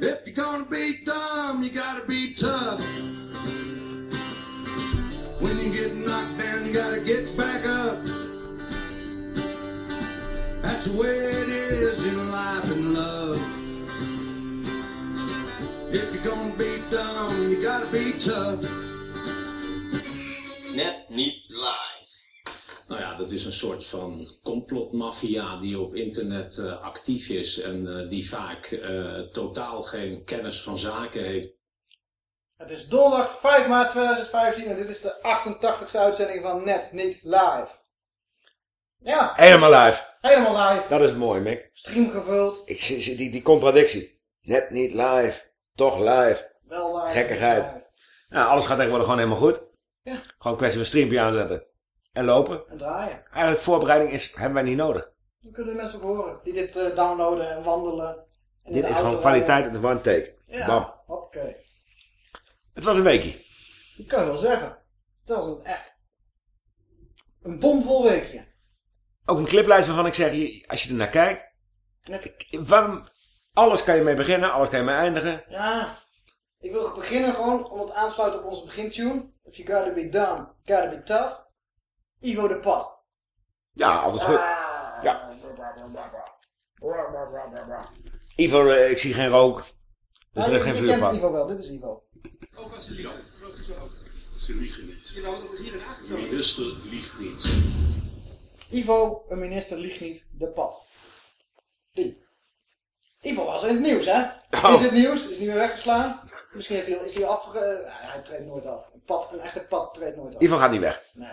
If you're gonna be dumb, you gotta be tough. When you get knocked down, you gotta get back up. That's the way it is in life and love. If you're gonna be dumb, you gotta be tough. Net niet live. Ja, dat is een soort van complotmafia die op internet eh, actief is en eh, die vaak eh, totaal geen kennis van zaken heeft. Het is donderdag 5 maart 2015 en dit is de 88ste uitzending van Net Niet Live. Ja, Helemaal live. helemaal live. Dat is mooi, Mick. Stream gevuld. Ik zie zie die, die contradictie. Net niet live. Toch live. Wel live. Gekkigheid. live. Nou, alles gaat tegenwoordig gewoon helemaal goed. Ja. Gewoon een kwestie van streampje aanzetten. En lopen. En draaien. Eigenlijk voorbereiding is, hebben wij niet nodig. Dan kunnen mensen ook horen. Die dit eh, downloaden en wandelen. En Dit is gewoon kwaliteit de one take. Ja, Bam. oké. Het was een weekie. Dat kan je wel zeggen. Het was een echt... Een bomvol weekje. Ook een cliplijst waarvan ik zeg, als je er naar kijkt. Net, Waarom, alles kan je mee beginnen, alles kan je mee eindigen. ja, ik wil beginnen gewoon om het aansluiten op onze begintune. If you gotta be dumb, gotta be tough. Ivo de Pad. Ja, altijd goed. Ah. Ja. Ivo, eh, ik zie geen rook. Dus Ah, er je, is geen je vuur kent op. Ivo wel, dit is Ivo. Ook als ze liegen. Geloof ik zo ook. Ze liegen niet. Was hier in De aangetoond. minister liegt niet. Ivo, een minister, liegt niet de pad. Die. Ivo was in het nieuws, hè? Oh. Is het nieuws? Is niet meer weg te slaan? Misschien heeft hij, is hij afge... nou, hij treedt nooit af. Een, pad, een echte pad treedt nooit af. Ivo gaat niet weg. Nee.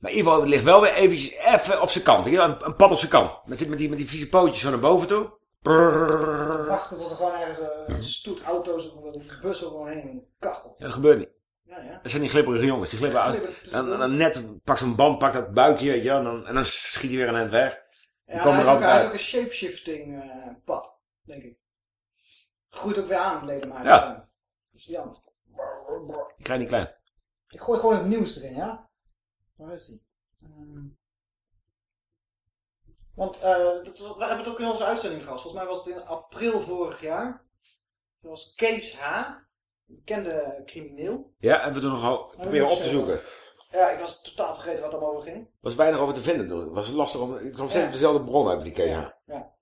Maar Ivo ligt wel weer eventjes even op zijn kant. Een, een pad op zijn kant. Met, met, die, met die vieze pootjes zo naar boven toe. Brrrr. Wachten tot er gewoon ergens eh, een stoet auto's of een bus over me heen kachelt. Ja, dat gebeurt niet. Ja, ja. Dat zijn die glibberige jongens. Die glibberen uit. En, en dan net pakt zo'n band, pakt dat buikje, weet je. En dan, en dan schiet hij weer een eind weg. Ja, hij, er is ook, altijd hij is uit. ook een shapeshifting eh, pad, denk ik. Groeit ook weer aan, ledemaat. Ja. Dat is jammer. Die krijg niet klein. Ik gooi gewoon het nieuws erin, ja? Waar is die? Want eh, dat we hebben het ook in onze uitzending gehad. Volgens mij was het in april vorig jaar. Dat was Kees H. Een bekende crimineel. Ja, en we doen nog al proberen op te zoeken. Ja, ik was totaal vergeten wat er over ging. Er was weinig over te vinden. Het was lastig om... Ik kwam steeds Ja. op dezelfde bron uit die Kees. Ja, ja.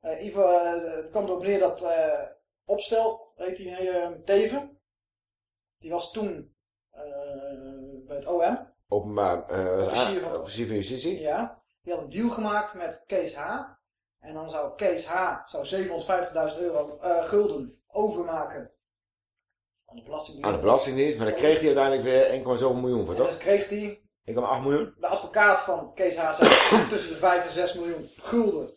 Eh, Ivo, eh, het kwam erop neer dat eh Opstel, heet hij, eh, Teven. Die was toen eh, bij het OM. Openbaar... eh, Officier van- officier van Justitie. Ja, die had een deal gemaakt met Kees H. En dan zou Kees H. zou 750.000 euro eh, gulden overmaken aan de Belastingdienst. Aan de Belastingdienst. Maar dan kreeg hij uiteindelijk weer 1,7 miljoen voor, En dus toch? kreeg hij, 1,8 miljoen? de advocaat van Kees H. zei tussen de 5 en 6 miljoen gulden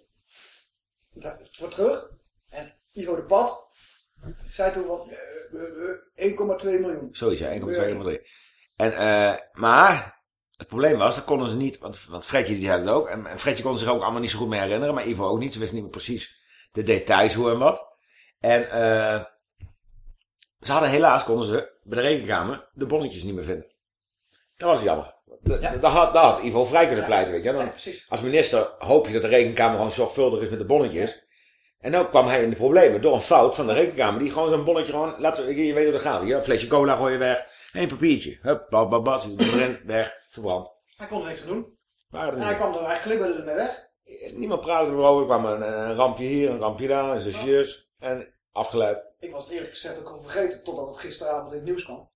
voor terug. En Ivo de Pad zei toen van eh, eh, 1,2 miljoen. Zoiets, ja. 1,2 En, eh, maar... Het probleem was, dat konden ze niet, want, want Fredje die had het ook. En, en Fredje kon zich ook allemaal niet zo goed mee herinneren, maar Ivo ook niet. Ze wisten niet meer precies de details hoe en wat. En eh ze hadden helaas, konden ze bij de rekenkamer de bonnetjes niet meer vinden. Dat was jammer. Da- Ja. Daar had, daar had Ivo vrij kunnen pleiten, weet je. Dan, als minister hoop je dat de rekenkamer gewoon zorgvuldig is met de bonnetjes. En dan kwam hij in de problemen door een fout van de rekenkamer. Die gewoon zo'n bonnetje gewoon, laten we, je weet hoe dat gaat. Ja, een flesje cola gooi je weg. En een papiertje. Hup, bab, bab, weg, verbrand. Hij kon er niks aan doen. Er niet. hij kwam er, hij glibberde ermee weg. Niemand praatte erover. Er kwam een, een rampje hier, een rampje daar, een stagieurs. En afgeleid. Ik was het eerlijk gezegd ook al vergeten totdat het gisteravond in het nieuws kwam.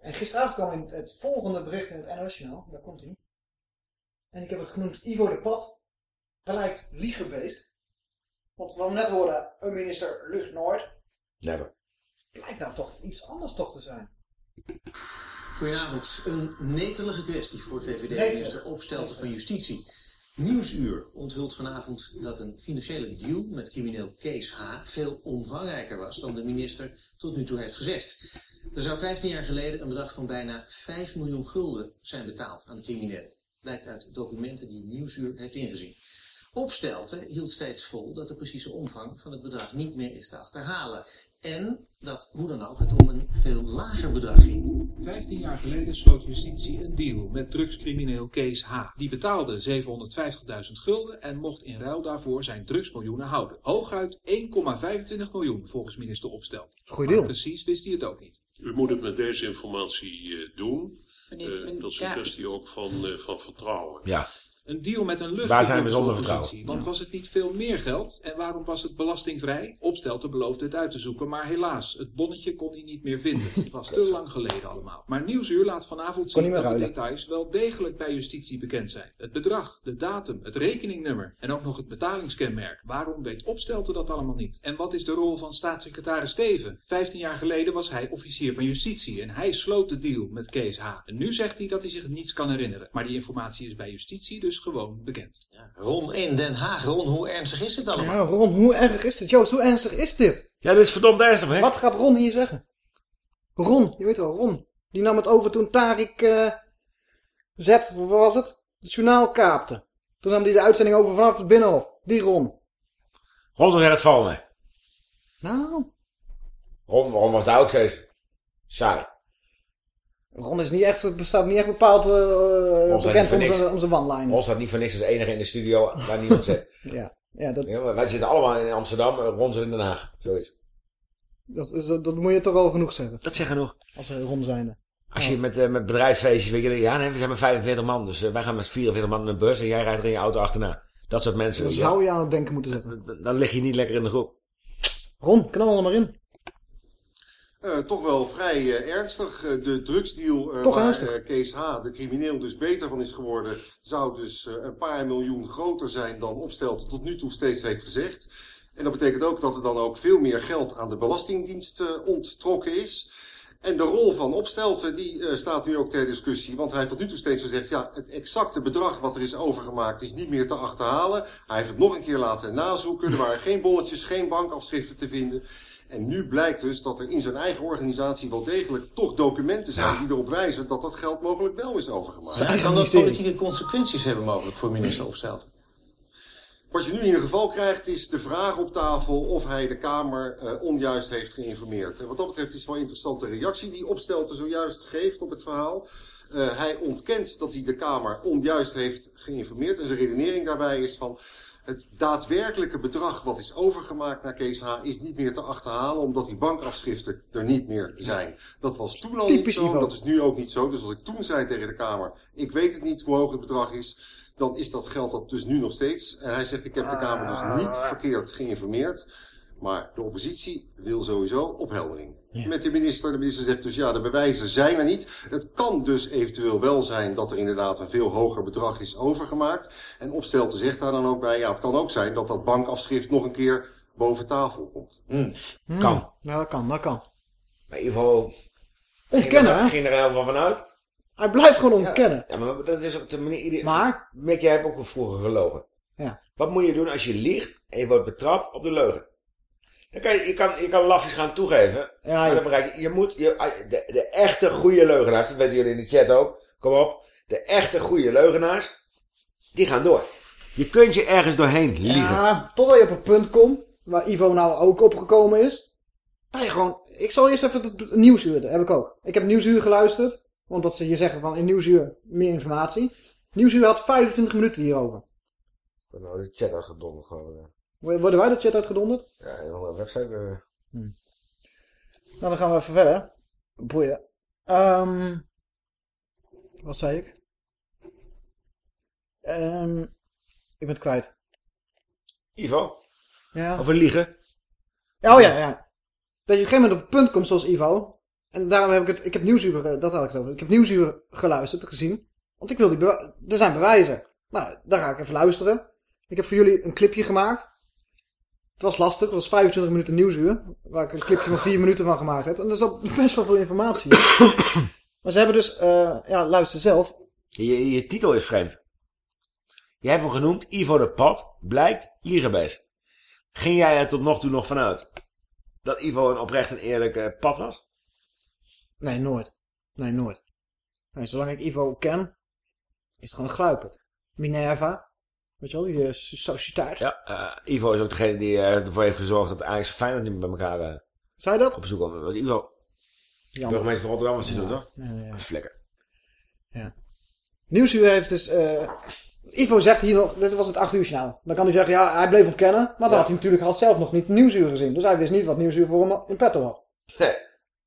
En gisteravond kwam in het volgende bericht in het NOS-journaal. Daar komt hij. En ik heb het genoemd Ivo de Pad. Blijkt liegebeest. Want wat we net hoorden, een minister lucht nooit. Never. Blijkt nou toch iets anders toch te zijn. Goedenavond. Een netelige kwestie voor VVD-minister Opstelten van Justitie. Nieuwsuur onthult vanavond dat een financiële deal met crimineel Kees H. veel omvangrijker was dan de minister tot nu toe heeft gezegd. Er zou 15 jaar geleden een bedrag van bijna 5 miljoen gulden zijn betaald aan de criminelen. Blijkt uit documenten die Nieuwsuur heeft ingezien. Opstelten hield steeds vol dat de precieze omvang van het bedrag niet meer is te achterhalen. En dat hoe dan ook het om een veel lager bedrag ging. 15 jaar geleden sloot justitie een deal met drugscrimineel Kees H. Die betaalde 750.000 gulden en mocht in ruil daarvoor zijn drugsmiljoenen houden. Hooguit 1,25 miljoen volgens minister Opstelt. Goeie Maar deal. Precies wist hij het ook niet. U moet het met deze informatie eh, doen. Meneer, Eh, dat is een ja. kwestie ook van, eh, van vertrouwen. Ja. Een deal met een luchtje. Waar zijn we zonder de vertrouwen? Want was het niet veel meer geld? En waarom was het belastingvrij? Opstelten beloofde het uit te zoeken, maar helaas, het bonnetje kon hij niet meer vinden. Het was te lang geleden allemaal. Maar Nieuwsuur laat vanavond zien dat de details wel degelijk bij justitie bekend zijn. Het bedrag, de datum, het rekeningnummer en ook nog het betalingskenmerk. Waarom weet Opstelten dat allemaal niet? En wat is de rol van staatssecretaris Steven? Vijftien jaar geleden was hij officier van justitie en hij sloot de deal met Kees H. En nu zegt hij dat hij zich niets kan herinneren. Maar die informatie is bij justitie dus gewoon bekend. Ron in Den Haag. Ron, hoe ernstig is het allemaal? Ja, Ron, hoe erg is dit? Joost, hoe ernstig is dit? Ja, dit is verdomd ernstig, hè? Wat gaat Ron hier zeggen? Ron, je weet wel, Ron. Die nam het over toen Tarik eh Z, wat was het? Het journaal kaapte. Toen nam hij de uitzending over vanaf het Binnenhof. Die Ron. Ron zal het vallen mee. Nou, Ron, Ron was daar ook steeds saai. Ron is niet echt, bestaat niet echt bepaald staat bekend om zijn, zijn one-liners. Ron staat niet voor niks als enige in de studio waar niemand zit. Ja, ja dat, Ja, maar wij zitten allemaal in Amsterdam, eh, Ron zit in Den Haag. Zoiets. dat, is, dat moet je toch al genoeg zeggen. Dat zegt genoeg. Als eh, Ron zijnde. Als je met, eh, met bedrijfsfeestjes, weet je, ja nee, we zijn met 45 man, dus wij gaan met 44 man in de bus en jij rijdt er in je auto achterna. Dat soort mensen. Dan ja, zou je aan het denken moeten zetten. dan- dan lig je niet lekker in de groep. Ron, knal er maar in. Eh, toch wel vrij eh, ernstig. Eh, de drugsdeal Toch waar Kees H., de crimineel, dus beter van is geworden, zou dus een paar miljoen groter zijn dan Opstelten tot nu toe steeds heeft gezegd. En dat betekent ook dat er dan ook veel meer geld aan de Belastingdienst onttrokken is. En de rol van Opstelten die staat nu ook ter discussie. Want hij heeft tot nu toe steeds gezegd, ja, het exacte bedrag wat er is overgemaakt is niet meer te achterhalen. Hij heeft het nog een keer laten nazoeken. Er waren geen bonnetjes, geen bankafschriften te vinden. En nu blijkt dus dat er in zijn eigen organisatie wel degelijk toch documenten zijn die erop wijzen dat dat geld mogelijk wel is overgemaakt. Ja, kan dat politieke consequenties hebben mogelijk voor minister Opstelten? Wat je nu in ieder geval krijgt is de vraag op tafel of hij de Kamer eh, onjuist heeft geïnformeerd. En wat dat betreft is het wel een interessante reactie die Opstelten zojuist geeft op het verhaal. Eh, hij ontkent dat hij de Kamer onjuist heeft geïnformeerd. En zijn redenering daarbij is van het daadwerkelijke bedrag wat is overgemaakt naar Kees H. is niet meer te achterhalen omdat die bankafschriften er niet meer zijn. Dat was toen al Typisch niet zo, Ivo. dat is nu ook niet zo. Dus als ik toen zei tegen de Kamer, ik weet het niet hoe hoog het bedrag is, dan is dat geld dat dus nu nog steeds. En hij zegt, ik heb de Kamer dus niet verkeerd geïnformeerd. Maar de oppositie wil sowieso opheldering. Met de minister. De minister zegt dus ja, de bewijzen zijn er niet. Het kan dus eventueel wel zijn dat er inderdaad een veel hoger bedrag is overgemaakt. En Opstelten zegt daar dan ook bij, ja, het kan ook zijn dat dat bankafschrift nog een keer boven tafel komt. Kan. Nou, dat kan, dat kan. Maar Ivo... Ontkennen, hè? Ging er helemaal van vanuit. Hij blijft gewoon ontkennen. Ja, maar dat is op de manier... Ieder... Maar? Mick, jij hebt ook vroeger gelogen. Ja. Wat moet je doen als je liegt en je wordt betrapt op de leugen? Dan kan je, je, kan, je kan lafjes gaan toegeven. Ja, maar dan bereik je, je moet, je, de, de echte goede leugenaars, dat weten jullie in de chat ook, kom op. De echte goede leugenaars, die gaan door. Je kunt je ergens doorheen liegen. Ja, totdat je op een punt komt, waar Ivo nou ook opgekomen is. Dat je gewoon, ik zal eerst even het het nieuwsuur, dat heb ik ook. Ik heb nieuwsuur geluisterd, want dat ze je zeggen van in nieuwsuur meer informatie. Nieuwsuur had 25 minuten hierover. Nou, de chat had gedonderd gewoon. Worden wij de chat uitgedonderd? Ja, en op de website. eh. Nou, dan gaan we even verder. Boeien. Ehm wat zei ik? Ehm ik ben het kwijt. Ivo? Ja. Over liegen? Ja, oh ja, ja. Dat je op een gegeven moment op het punt komt zoals Ivo. En daarom heb ik het, ik heb nieuwsuur, eh, dat had ik het over. Ik heb nieuwsuur geluisterd, gezien. Want ik wil die, er zijn bewijzen. Nou, daar ga ik even luisteren. Ik heb voor jullie een clipje gemaakt. Het was lastig, het was 25 minuten nieuwsuur. Waar ik een clipje van 4 minuten van gemaakt heb. En er zat best wel veel informatie in. Maar ze hebben dus, eh, ja, luister zelf. Je, je titel is vreemd. Jij hebt hem genoemd, Ivo de Pat, blijkt lierenbest. Ging jij er tot nog toe nog vanuit dat Ivo een oprecht en eerlijke pad was? Nee, nooit. Nee, nooit. Nee, zolang ik Ivo ken, is het gewoon een. Minerva, weet je wel, die uh, sociëteit. Ja, eh, Ivo is ook degene die eh, ervoor heeft gezorgd dat Ajax en Feyenoord niet meer bij elkaar eh, Zei je dat? op bezoek kwam. Was Ivo, Jammer. burgemeester van Rotterdam was hij toen, Ja. toch? Ja, ja. Vlekken. Nieuwsuur heeft dus... eh, Ivo zegt hier nog, dit was het 8 uur journaal. Dan kan hij zeggen, ja, hij bleef ontkennen. Maar dan Ja. had hij natuurlijk had zelf nog niet Nieuwsuur gezien. Dus hij wist niet wat Nieuwsuur voor hem in petto had. Nee,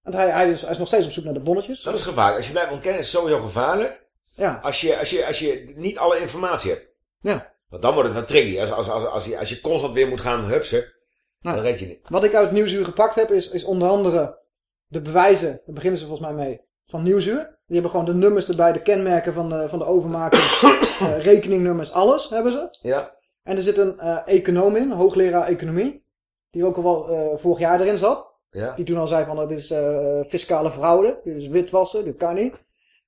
Want hij, hij, is, hij is nog steeds op zoek naar de bonnetjes. dat is gevaarlijk. Als je blijft ontkennen is het sowieso gevaarlijk. Ja, Als je, als je, als je niet alle informatie hebt. ja. Want dan wordt het wel tricky. Als, als, als, als, je, als je constant weer moet gaan hupsen, Nou, dan red je niet. Wat ik uit Nieuwsuur gepakt heb, is, is onder andere de bewijzen, daar beginnen ze volgens mij mee, van Nieuwsuur. Die hebben gewoon de nummers erbij, de kenmerken van de, van de overmaking, eh, rekeningnummers, alles hebben ze. Ja, En er zit een eh, econoom in, een hoogleraar economie, die ook al wel eh, vorig jaar erin zat. ja. Die toen al zei van, dit is eh, fiscale fraude, dit is witwassen, dit kan niet.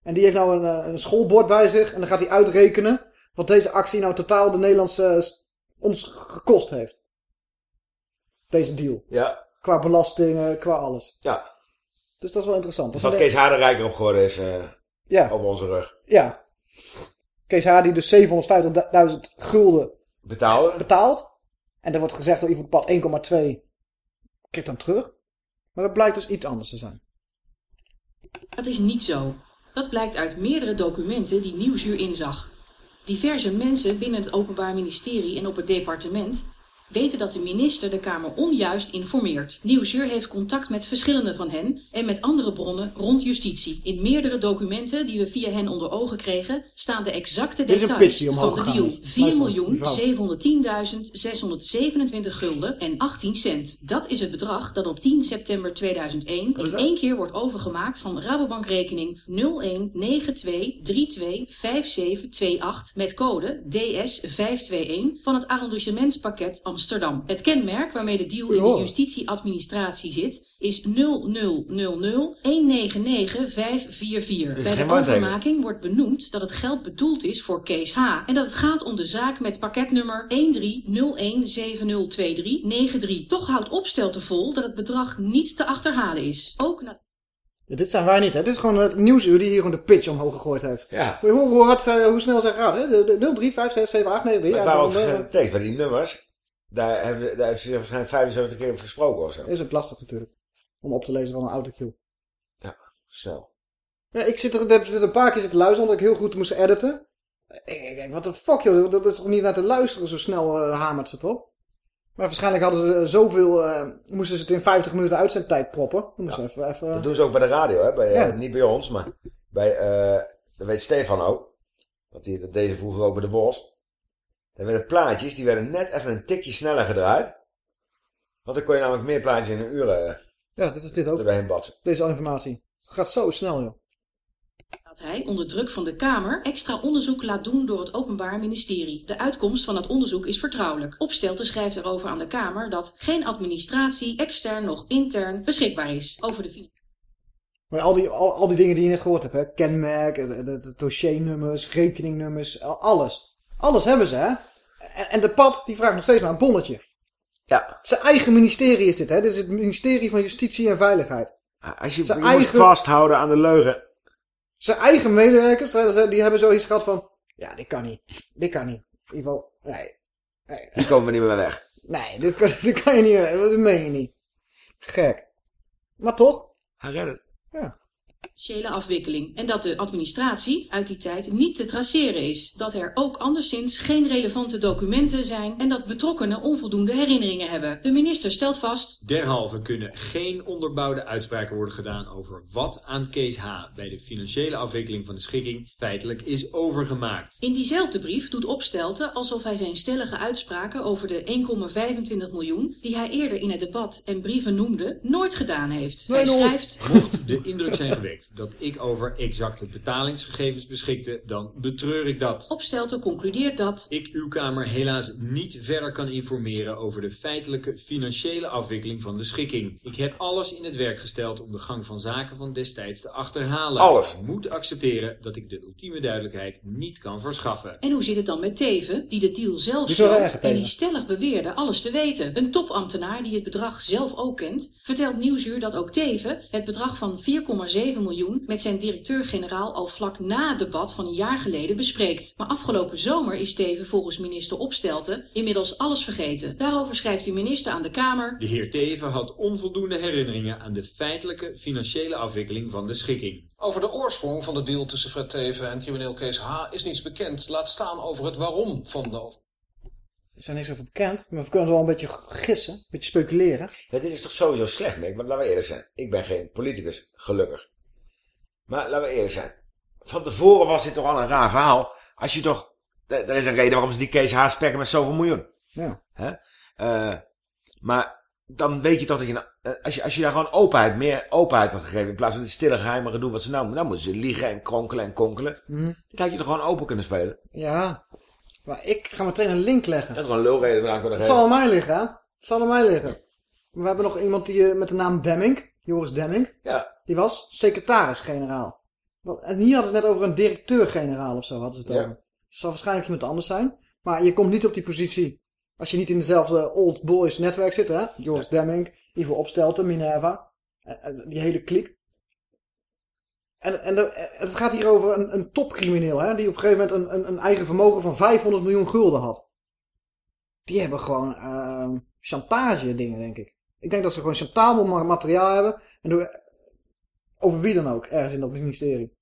En die heeft nou een, een schoolbord bij zich en dan gaat hij uitrekenen wat deze actie nou totaal de Nederlandse eh, ons gekost heeft. Deze deal. Ja, Qua belastingen, qua alles. ja. Dus dat is wel interessant. Dus Dat dat Kees Harder rijker op geworden is eh, ja, op onze rug. ja. Kees Haar die dus 750.000 gulden Betalen? betaalt. En er wordt gezegd door Ivo de Pad 1,2 krijgt dan terug. Maar dat blijkt dus iets anders te zijn. Dat is niet zo. Dat blijkt uit meerdere documenten die Nieuwsuur inzag. Diverse mensen binnen het Openbaar Ministerie en op het departement weten dat de minister de Kamer onjuist informeert. Nieuwsuur heeft contact met verschillende van hen en met andere bronnen rond justitie. In meerdere documenten die we via hen onder ogen kregen, staan de exacte details van de deal. is. Luister, 4.710.627 gulden en 18 cent. Dat is het bedrag dat op 10 september 2001 in één keer wordt overgemaakt van Rabobankrekening 0192325728 met code DS521 van het arrondissementspakket Amsterdam. Het kenmerk waarmee de deal in de Goeie. justitieadministratie zit is 0000199544. Bij de overmaking wordt benoemd dat het geld bedoeld is voor Kees H. En dat het gaat om de zaak met pakketnummer 1301702393. Toch houdt opstelte vol dat het bedrag niet te achterhalen is. Ook na Ja, dit zijn wij niet, hè. Dit is gewoon het nieuwsuur die hier gewoon de pitch omhoog gegooid heeft. Ja. Hoe, hoe, hard, eh, hoe snel zij gaat, hè? De, de 03, 5, 6, 7, 8, 9, 3. Maar Ja, waarom dan, eh, verschillende tekst bij die nummers? Daar, hebben, daar heeft ze waarschijnlijk 75 keer over gesproken of zo. is ook lastig natuurlijk. Om op te lezen van een autocue. Snel. Ja, ik zit er, heb er een paar keer zitten luisteren omdat ik heel goed moest editen. Ik denk, wat de fuck joh, dat is toch niet naar te luisteren zo snel eh, hamert ze op. Maar waarschijnlijk hadden ze zoveel, eh, moesten ze het in 50 minuten uitzendtijd proppen. Ze even, even... Dat doen ze ook bij de radio, hè? Bij, eh, Ja. niet bij ons, maar bij, eh dat weet Stefan ook. Want die dat deed vroeger ook bij de Bos. Er werden plaatjes, die werden net even een tikje sneller gedraaid. Want dan kon je namelijk meer plaatjes in een uur eh Ja, dit is dit ook. erbij batsen. Deze informatie. Het gaat zo snel joh. dat hij onder druk van de Kamer extra onderzoek laat doen door het Openbaar Ministerie. De uitkomst van dat onderzoek is vertrouwelijk. Opstelten schrijft erover aan de Kamer dat geen administratie, extern noch intern, beschikbaar is over de financiën. Maar al die, al, al die dingen die je net gehoord hebt, hè. Kenmerk, eh, de, de, de dossiernummers, rekeningnummers, al- alles. Alles hebben ze, hè. En, en de pad, die vraagt nog steeds naar een bonnetje. Ja. Zijn eigen ministerie is dit, hè. Dit is het ministerie van Justitie en Veiligheid. Als je, Zijn je moet eigen- vasthouden aan de leugen. Zijn eigen medewerkers, die hebben zoiets gehad van... Ja, dit kan niet. Dit kan niet. Ivo, nee. Nee, Die komen we niet meer weg. nee dit, kan, dit kan je niet. Dat meen je niet. Gek. Maar toch? Hij redt het. Ja. Financiële afwikkeling en dat de administratie uit die tijd niet te traceren is. Dat er ook anderszins geen relevante documenten zijn en dat betrokkenen onvoldoende herinneringen hebben. De minister stelt vast Derhalve kunnen geen onderbouwde uitspraken worden gedaan over wat aan Kees H. bij de financiële afwikkeling van de schikking feitelijk is overgemaakt. In diezelfde brief doet Opstelten alsof hij zijn stellige uitspraken over de 1,25 miljoen, die hij eerder in het debat en brieven noemde, nooit gedaan heeft. Nee, hij schrijft... Mocht de indruk zijn gewekt dat ik over exacte betalingsgegevens beschikte, dan betreur ik dat. Opstelten concludeert dat ik uw Kamer helaas niet verder kan informeren over de feitelijke financiële afwikkeling van de schikking. Ik heb alles in het werk gesteld om de gang van zaken van destijds te achterhalen. Alles. Ik moet accepteren dat ik de ultieme duidelijkheid niet kan verschaffen. En hoe zit het dan met Teven, die de deal zelf sloot en die stellig beweerde alles te weten? Een topambtenaar die het bedrag zelf ook kent, vertelt Nieuwsuur dat ook Teven het bedrag van 4,7 miljoen met zijn directeur-generaal al vlak na het debat van een jaar geleden bespreekt. Maar afgelopen zomer is Teven volgens minister Opstelten inmiddels alles vergeten. Daarover schrijft de minister aan de Kamer. De heer Teven had onvoldoende herinneringen aan de feitelijke financiële afwikkeling van de schikking. Over de oorsprong van de deal tussen Fred Teven en crimineel Kees H. is niets bekend. Laat staan over het waarom van de over- Er is daar niks over bekend, maar we kunnen wel een beetje gissen, een beetje speculeren. Ja, dit is toch sowieso slecht, Mick? Want laten we eerlijk zijn. Ik ben geen politicus, gelukkig. Maar laten we eerlijk zijn. Van tevoren was dit toch al een raar verhaal. Als je toch... Er is een reden waarom ze die Kees H. spekken met zoveel miljoen. Ja. Hè? Eh, maar dan weet je toch dat je, eh, als je... Als je daar gewoon openheid, meer openheid had gegeven... in plaats van dit stille geheime gedoe wat ze nou... Nou moeten ze liegen en kronkelen en konkelen. Mhm. Dat had je toch gewoon open kunnen spelen. Ja, maar ik ga meteen een link leggen. Dat is gewoon een lulreden eraan kunnen Het geven. zal aan mij liggen, hè? Het zal aan mij liggen. We hebben nog iemand die, eh, met de naam Demming, Joris Demming. Ja. Die was secretaris-generaal. En hier hadden ze het net over een directeur-generaal of zo hadden ze het Ja. over. Het zal waarschijnlijk iemand anders zijn. Maar je komt niet op die positie als je niet in dezelfde old boys netwerk zit, hè? Joris Demming, Ivo Opstelten, Minerva. En- en Die hele kliek. En, en de- het gaat hier over een, een topcrimineel, hè? Die op een gegeven moment een, een, een eigen vermogen van 500 miljoen gulden had. Die hebben gewoon ehm, chantage dingen, denk ik. Ik denk dat ze gewoon chantabel ma- materiaal hebben. En door, over wie dan ook, ergens in dat ministerie.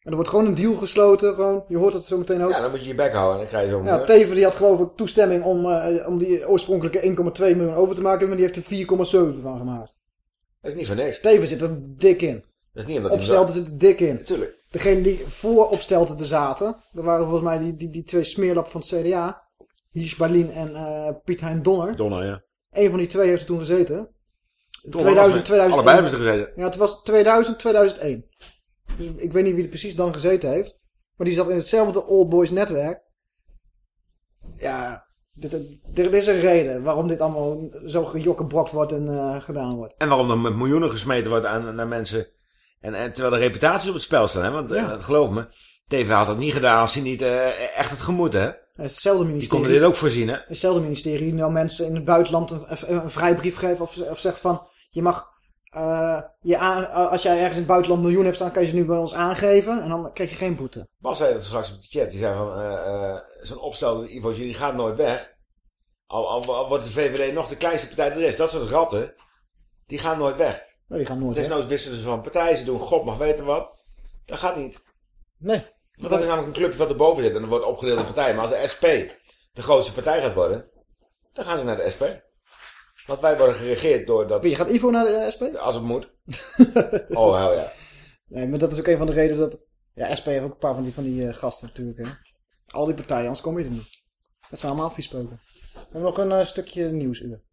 En er wordt gewoon een deal gesloten. Gewoon, je hoort het zo meteen ook. Ja, dan moet je je bek houden en dan krijg je zo'n... Ja, Teven die had geloof ik toestemming om, eh, om die oorspronkelijke 1,2 miljoen over te maken. Maar die heeft er 4,7 van gemaakt. Dat is niet voor niks. Teven zit er dik in. Dat is niet omdat. Opstelten zit er dik in. Natuurlijk. Degene die voor Opstelten te zaten. Dat waren volgens mij die, die, die twee smeerlappen van het CDA. Hies Berlin en eh, Piet Hein Donner. Donner, ja. Eén van die twee heeft er toen gezeten. Donner 2000, was er- 2001. allebei hebben ze er gezeten. Ja, het was 2000, 2001. Dus ik weet niet wie er precies dan gezeten heeft. Maar die zat in hetzelfde Old Boys netwerk. Ja, dit is een reden waarom dit allemaal zo gejokkenbrokt wordt en eh, gedaan wordt. En waarom er met miljoenen gesmeten wordt aan, naar mensen. En, en terwijl de reputaties op het spel staan. Hè? Want Ja. eh, geloof me, TV had dat niet gedaan als hij niet eh, echt het gemoed hè. Hetzelfde Die ministerie. konden dit ook voorzien hè. Hetzelfde ministerie die nou mensen in het buitenland een, een, een vrijbrief geeft of, of zegt van je mag eh, je aan, als jij ergens in het buitenland miljoen hebt staan, kan je ze nu bij ons aangeven en dan krijg je geen boete. Bas zei dat straks op de chat. Die zei van, eh, eh, zo'n opstel, Ivo, die gaat nooit weg. Al, al, al wordt de VVD nog de kleinste partij er is. Dat soort ratten, die gaan nooit weg. Nee, die gaan nooit weg. Desnoods wisselen ze van partij. Ze doen god mag weten wat. Dat gaat niet. Nee. Want dat is namelijk een clubje wat erboven zit. En dan wordt opgedeeld in partijen. Maar als de SP de grootste partij gaat worden, dan gaan ze naar de SP. Want wij worden geregeerd door dat... Wie gaat Ivo naar de SP? Als het moet. oh, hel ja. Nee, maar dat is ook een van de redenen dat... Ja, SP heeft ook een paar van die, van die eh, gasten natuurlijk. Hè. Al die partijen, anders kom je er niet. Dat zijn allemaal viespoken. We hebben nog een eh, stukje nieuwsuur.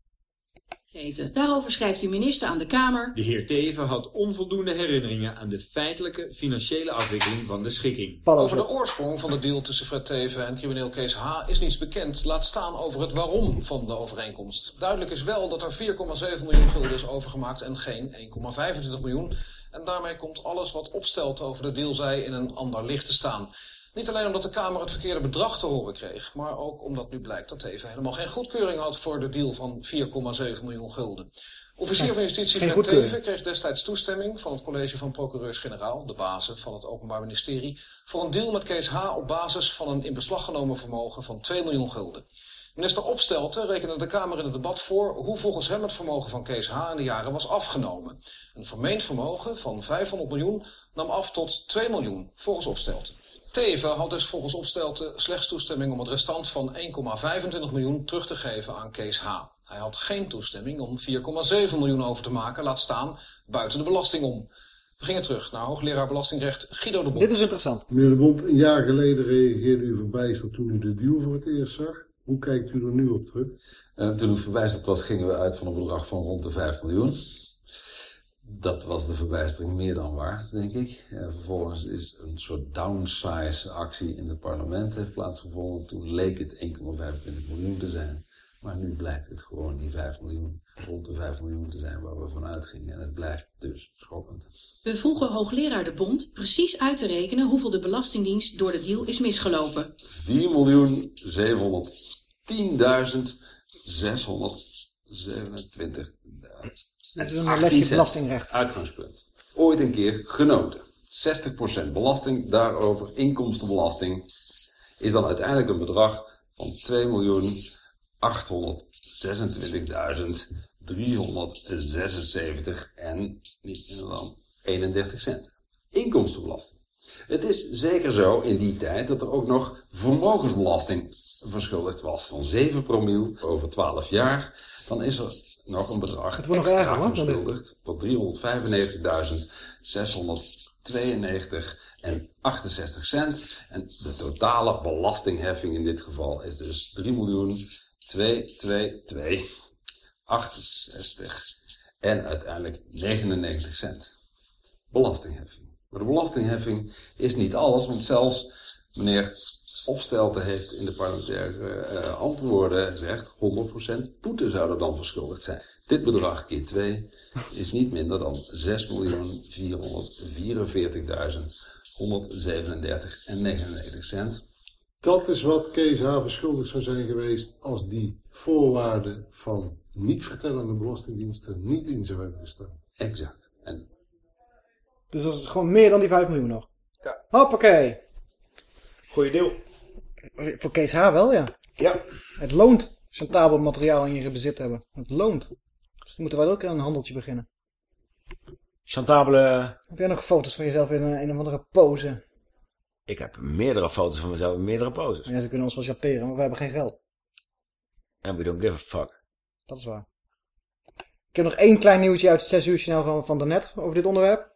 Vergeten. Daarover schrijft de minister aan de Kamer. De heer Teven had onvoldoende herinneringen aan de feitelijke financiële afwikkeling van de schikking. Over de oorsprong van de deal tussen Fred Teven en crimineel Kees H. is niets bekend. Laat staan over het waarom van de overeenkomst. Duidelijk is wel dat er 4,7 miljoen gulden is overgemaakt en geen 1,25 miljoen. En daarmee komt alles wat opstelt over de deal zei in een ander licht te staan. Niet alleen omdat de Kamer het verkeerde bedrag te horen kreeg, maar ook omdat nu blijkt dat Teven helemaal geen goedkeuring had voor de deal van 4,7 miljoen gulden. Officier van Justitie Fred goedkeuring. Teven kreeg destijds toestemming van het college van procureurs-generaal, de bazen van het Openbaar Ministerie, voor een deal met Kees H. op basis van een in beslag genomen vermogen van 2 miljoen gulden. Minister Opstelten rekende de Kamer in het debat voor hoe volgens hem het vermogen van Kees H. in de jaren was afgenomen. Een vermeend vermogen van 500 miljoen nam af tot 2 miljoen, volgens Opstelten. Teven had dus volgens Opstelten slechts toestemming om het restant van 1,25 miljoen terug te geven aan Kees H. Hij had geen toestemming om 4,7 miljoen over te maken, laat staan buiten de belasting om. We gingen terug naar hoogleraar belastingrecht Guido de Bond. Dit is interessant. Meneer de Bond, een jaar geleden reageerde u verbijsterd toen u de deal voor het eerst zag. Hoe kijkt u er nu op terug? En toen ik verbijsterd was, gingen we uit van een bedrag van rond de 5 miljoen. Dat was de verbijstering meer dan waard, denk ik. En vervolgens is een soort downsize actie in het parlement heeft plaatsgevonden. Toen leek het 1,25 miljoen te zijn. Maar nu blijkt het gewoon die 5 miljoen, rond de 5 miljoen te zijn waar we van uitgingen. En het blijft dus schokkend. We vroegen hoogleraar De Bond precies uit te rekenen hoeveel de Belastingdienst door de deal is misgelopen. 4.710.627 Het is een lesje belastingrecht. Uitgangspunt. Ooit een keer genoten. 60% belasting, daarover inkomstenbelasting, is dan uiteindelijk een bedrag van 2.826.376 en niet minder dan 31 cent. Inkomstenbelasting. Het is zeker zo in die tijd dat er ook nog vermogensbelasting verschuldigd was. Van 7 promiel over 12 jaar. Dan is er nog een bedrag Het wordt nog erger, hoor, verschuldigd van 395.692 en 68 cent. En de totale belastingheffing in dit geval is dus 3 miljoen 222 68 en uiteindelijk 99 cent. Belastingheffing. Maar de belastingheffing is niet alles, want zelfs meneer Opstelten heeft in de parlementaire eh, antwoorden gezegd 100% boete zou er dan verschuldigd zijn. Dit bedrag keer 2 is niet minder dan 6.444.137 en 99 cent. Dat is wat Kees H. verschuldigd zou zijn geweest als die voorwaarden van niet vertellende belastingdiensten niet in zou hebben gestaan. Exact. En Dus dat is gewoon meer dan die 5 miljoen nog. Ja. Hoppakee. Goeie deal. Voor Kees H. wel, ja. Ja. Het loont chantabel materiaal in je bezit hebben. Het loont. Dus moeten wij ook een handeltje beginnen. Chantabele... Heb jij nog foto's van jezelf in een, een of andere pose? Ik heb meerdere foto's van mezelf in meerdere poses. Ja, ze kunnen ons wel chatteren, maar we hebben geen geld. And we don't give a fuck. Dat is waar. Ik heb nog één klein nieuwtje uit het 6 uur journaal van, van daarnet over dit onderwerp.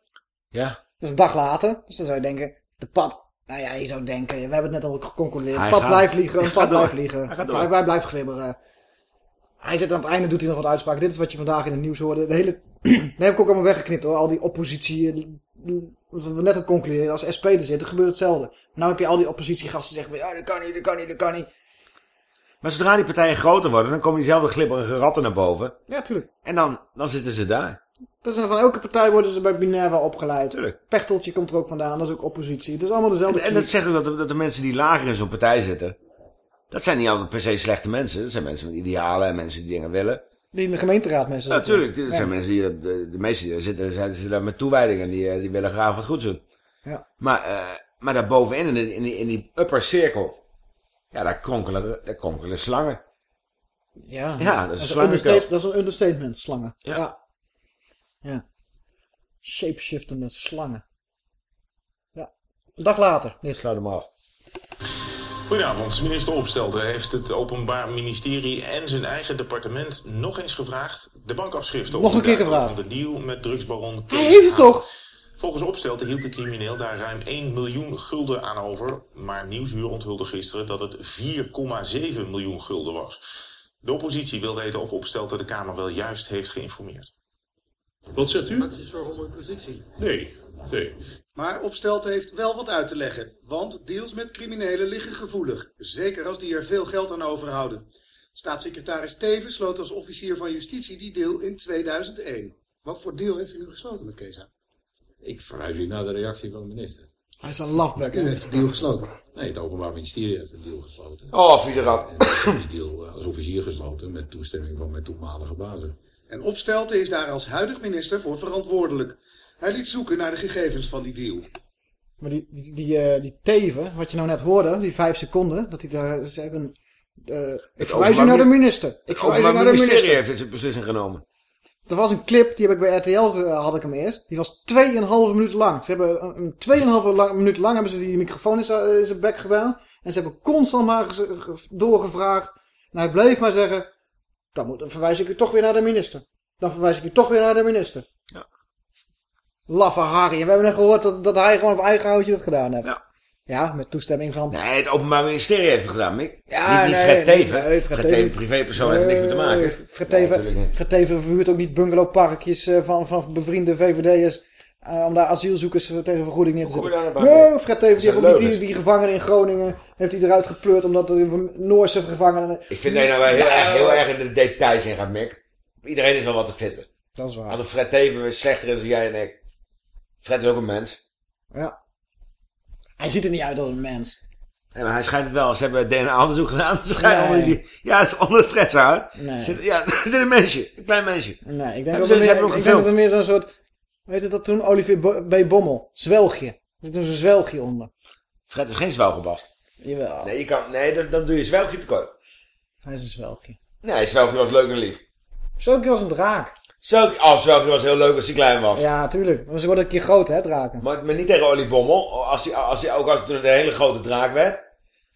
Ja. Dat is een dag later. Dus dan zou je denken, de pad. Nou ja, je zou denken, we hebben het net al geconcludeerd. Hij pad gaat- blijft liegen, pad blijft liegen. Hij blijven glibberen. Hij zit aan het einde, doet hij nog wat uitspraken. Dit is wat je vandaag in het nieuws hoorde. De hele, dat heb ik ook allemaal weggeknipt hoor. Al die oppositie. die- Wat we net al concluderen. Als SP er zit, dan gebeurt hetzelfde. Nou heb je al die oppositiegasten zeggen van, ja, dat kan niet, dat kan niet, dat kan niet. Maar zodra die partijen groter worden, dan komen diezelfde glibberige ratten naar boven. Ja, tuurlijk. En dan, dan zitten ze daar. Dus van elke partij worden ze bij Minerva opgeleid. Tuurlijk. Pechteltje komt er ook vandaan, dat is ook oppositie. Het is allemaal dezelfde En, en dat zegt ook dat de, dat de mensen die lager in zo'n partij zitten, dat zijn niet altijd per se slechte mensen. Dat zijn mensen met idealen en mensen die dingen willen. Die in de gemeenteraad mensen zitten. Natuurlijk, Ja. zijn mensen die, de, de meeste die er zitten, zijn ze daar met toewijding en die, eh, die willen graag wat goeds doen. Ja. Maar, eh maar daarbovenin, in, die- in, die, in die upper cirkel, ja, daar kronkelen, daar kronkelen slangen. Ja, Ja, dat is een dat is een understatement, slangen. Ja. Ja. ja. Shapeshiftende slangen. Ja. Een dag later. Dit. Sluit hem af. Goedenavond. Minister Opstelten heeft het Openbaar Ministerie en zijn eigen departement nog eens gevraagd de bankafschriften Nog een te keer gevraagd. van de deal met drugsbaron Hij Kees heeft het toch? Volgens Opstelten hield de crimineel daar ruim 1 miljoen gulden aan over, maar Nieuwsuur onthulde gisteren dat het 4,7 miljoen gulden was. De oppositie wil weten of Opstelten de Kamer wel juist heeft geïnformeerd. Wat zegt u? Maakt u zorgen om uw positie? Nee, nee. Maar Opstelten heeft wel wat uit te leggen. Want deals met criminelen liggen gevoelig. Zeker als die er veel geld aan overhouden. Staatssecretaris Teven sloot als officier van justitie die deal in 2001. Wat voor deal heeft u nu gesloten met H? Ik verwijs u naar de reactie van de minister. Hij is een lafbek. U heeft de deal gesloten. Nee, het Openbaar Ministerie heeft een deal gesloten. Oh, vieze rat. En ik heb die deal als officier gesloten met toestemming van mijn toenmalige bazen. En Opstelten is daar als huidig minister voor verantwoordelijk. Hij liet zoeken naar de gegevens van die deal. Maar die, die, die, eh, die teven, wat je nou net hoorde, die vijf seconden, dat hij daar, ze hebben, eh, ik Het verwijs u naar de Mi- minister. Ik Het verwijs u naar de Ministerie minister. heeft deze beslissing genomen. Er was een clip, die heb ik bij RTL, ge- had ik hem eerst. Die was 2,5 minuut lang. Ze hebben een- een 2,5 lang, minuut lang hebben ze die microfoon in zijn bek gedaan. En ze hebben constant maar ge- ge- doorgevraagd. En hij bleef maar zeggen, dan, moet, dan verwijs ik u toch weer naar de minister. Dan verwijs ik u toch weer naar de minister. Ja. Laffe Harry. En we hebben net gehoord dat, dat hij gewoon op eigen houtje dat gedaan heeft. Ja. Ja, met toestemming van... Nee, het Openbaar Ministerie heeft het gedaan, Mick. Ja, niet niet nee, Fred Teven. nee, Fred Teven, privépersoon, heeft er niks mee te maken. Teven. Fred Teven verhuurt ook niet bungalowparkjes eh, van, van bevriende VVD'ers... eh, om daar asielzoekers tegen vergoeding neer te zetten. Nee, Fred Teven heeft ook zijn niet die, die gevangenen in Groningen... heeft hij eruit gepleurd omdat de Noorse gevangenen... Ik vind dat je nou wel heel, Ja, erg, heel erg in de details in gaat, Mick. Iedereen is wel wat te vinden. Dat is waar. Als een Fred Teven slechter is dan jij en ik. Fred is ook een mens. Ja. Hij ziet er niet uit als een mens. Nee, maar hij schijnt het wel. Ze hebben DNA-onderzoek gedaan. Ze schijnen Nee. onder die, ja, is onder het Fred haar. Nee. Zit, ja, er zit een mensje. Een klein mensje. Nee, ik denk, Hebben dat ze- ze meer, hebben ik denk dat er meer zo'n soort... Weet je dat toen? Olivier Bo- B. Bommel. Zwelgje. Er zit dus een zwelgje onder. Fred is geen zwelgebast. Jawel. Nee, je kan, nee dan, dan doe je zwelgje te koop. Hij is een zwelgje. Nee, zwelgje was leuk en lief. Zwelgje was een draak. Zwelgje, oh, zwelgje was heel leuk als hij klein was. Ja, tuurlijk. Maar ze worden een keer groot, hè, draken. Maar, maar niet tegen Olie Bommel. Als hij, als hij, ook als toen het een hele grote draak werd.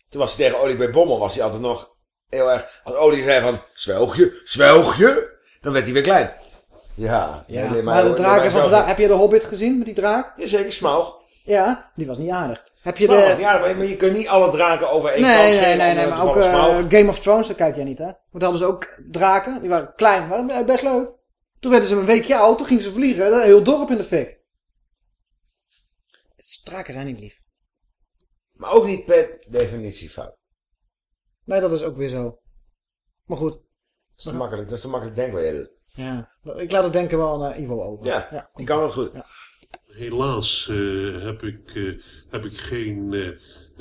Toen was hij tegen Olie bij Bommel. Was hij altijd nog heel erg. Als Olie zei van. Zwelgje, zwelgje. Dan werd hij weer klein. Ja. Ja, nee, maar, de draken van Zwelgje. vandaag... Heb je de Hobbit gezien met die draak? Jazeker, Smaug. Ja, die was niet aardig. Heb je Smaug de... aardig, maar- je kunt niet alle draken over één Nee, kant nee, nee, nee, omdat maar ook eh, Game of Thrones, dat kijk jij niet, hè? Want daar hadden ze ook draken, die waren klein, maar best leuk. Toen werden ze een weekje oud, toen gingen ze vliegen, een heel dorp in de fik. Draken zijn niet lief. Maar ook niet per definitie fout. Nee, dat is ook weer zo. Maar goed. Dat is te makkelijk, dat is te makkelijk doet. Ja, ik laat het denken wel aan Ivo over. Ja, die kan het goed. Helaas eh, heb, ik, eh, heb ik geen eh,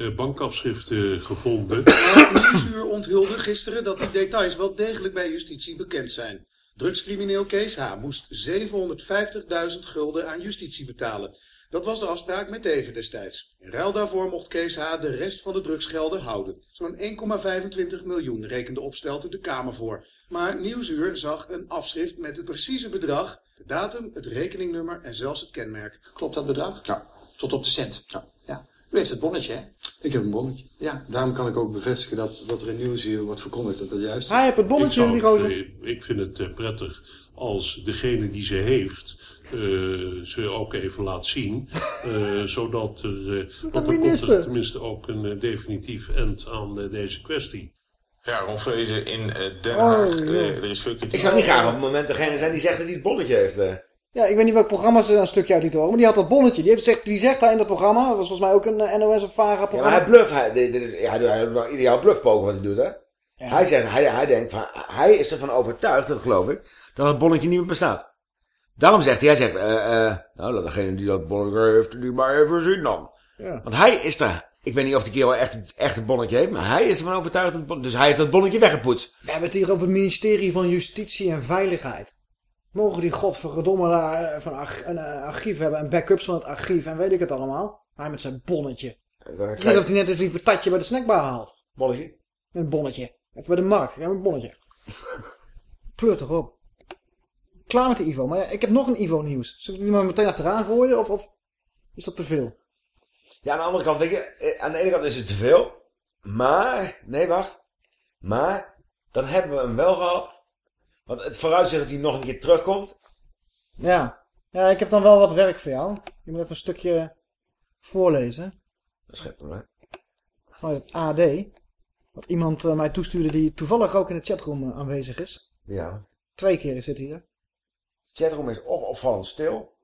eh, bankafschriften gevonden. Nieuwsuur onthulde gisteren dat die details wel degelijk bij justitie bekend zijn. Drugscrimineel Kees H. moest 750.000 gulden aan justitie betalen. Dat was de afspraak met Teven destijds. In ruil daarvoor mocht Kees H. de rest van de drugsgelden houden. Zo'n 1,25 miljoen rekende opstelte de Kamer voor. Maar Nieuwsuur zag een afschrift met het precieze bedrag, de datum, het rekeningnummer en zelfs het kenmerk. Klopt dat bedrag? Ja. Tot op de cent? Ja. U heeft het bonnetje, hè? Ik heb een bonnetje. Ja. Daarom kan ik ook bevestigen dat wat er in Nieuwsuur wordt verkondigd, dat dat juist is. Hij heeft het bonnetje, zou die gozer. eh, ik vind het eh, prettig als degene die ze heeft eh, ze ook even laat zien. eh, zodat er, komt minister. er tenminste ook een definitief end aan deze kwestie. Ja, Ron Vrezen in eh, Den Oh, Haag. ja. Eh, er is veel kritiek. Ik zou niet graag op het moment degene zijn die zegt dat hij het bonnetje heeft. eh. Ja, ik weet niet welk programma ze een stukje uit liet horen, maar die had dat bonnetje. Die, heeft zegt, die zegt daar in dat programma, dat was volgens mij ook een NOS of VARA Ja, programma. maar hij bluft. Hij, dit, dit is, ja, hij doet- hij doet wel ideaal bluffpoken wat hij doet, hè? Hij zegt, hij, hij denkt van, hij is ervan overtuigd, dat geloof ik, dat het bonnetje niet meer bestaat. Daarom zegt hij, hij zegt, eh, eh, nou, laat degene die dat bonnetje heeft, die maar even zien dan. Ja. Want hij is er, ik weet niet of die kerel echt, echt het bonnetje heeft, maar hij is ervan overtuigd, dat het bon- dus hij heeft dat bonnetje weggepoetst. We hebben het hier over het ministerie van Justitie en Veiligheid. Mogen die godverdomme daar eh, van een eh, archief hebben en backups van het archief en weet ik het allemaal. Hij met zijn bonnetje. Het is net of hij net even een patatje bij de snackbar haalt. Bonnetje? Een bonnetje. Even bij de markt. Ja, een bonnetje. Pleur toch op. Klaar met de Ivo. Maar ja, ik heb nog een Ivo nieuws. Zullen we die maar meteen achteraan gooien of, of is dat te veel? Ja, aan de andere kant, weet je, eh, aan de ene kant is het te veel, maar, nee, wacht, maar, dan hebben we hem wel gehad. Want het vooruitzicht dat hij nog een keer terugkomt, Ja. Ja, ik heb dan wel wat werk voor jou. Je moet even een stukje voorlezen. dat is geen probleem. Vanuit het AD. Wat iemand eh, mij toestuurde die toevallig ook in de chatroom eh, aanwezig is. Ja. Twee keer is dit hier. De chatroom is of opvallend stil.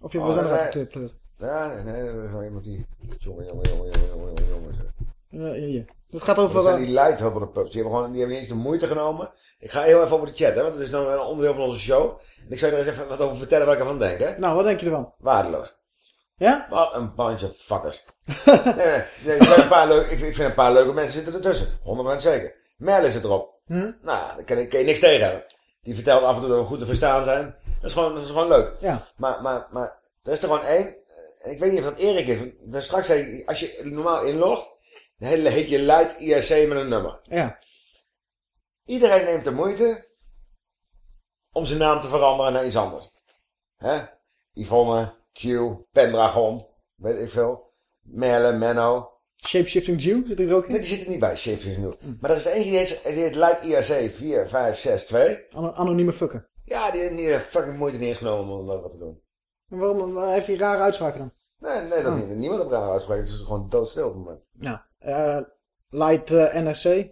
Of je Oh, we zijn nee, eruit nee. gekleurd. Ja, nee, nee, er is wel iemand die... Jongen, jongen, jongen, jongen, jongen, jongen. Ja, ja, ja. Het gaat Dat over... zijn eh, die lighthubble pubs. Die hebben, gewoon, die hebben niet eens de moeite genomen. Ik ga heel even over de chat, hè, want het is nou een onderdeel van onze show. En ik zou er eens even wat over vertellen wat ik ervan denk, hè. Nou, wat denk je ervan? Waardeloos. Ja? Wat een bunch of fuckers. nee, nee, een paar leuke, ik, ik vind een paar leuke mensen zitten ertussen. 100% zeker. Merle zit erop. Hm? Nou, daar kan, ik- kan je niks tegen hebben. Die vertelt af en toe dat we goed te verstaan zijn. Dat is gewoon, dat is gewoon leuk. Ja. Maar, maar, maar, er is er gewoon één. Ik weet niet of dat Erik is. Straks zei als je normaal inlogt, dan heet je Light IRC met een nummer. Ja. Iedereen neemt de moeite om zijn naam te veranderen naar iets anders. Hè? Yvonne, Q, Pendragon, weet ik veel. Merle, Menno. Shapeshifting Jew, zit er ook in? Nee, die zit er niet bij, Shapeshifting Jew. Maar er is er eentje die heet, die heet Light IRC 4562. Ano- Anonieme fucker. Ja, die heeft niet de fucking moeite niet genomen om dat wat te doen. En waarom waar heeft hij rare uitspraken dan? Nee, nee, dat Oh. niet. Niemand heeft raar uitspraak. Het is gewoon doodstil op het moment. Ja. eh Light eh, NRC.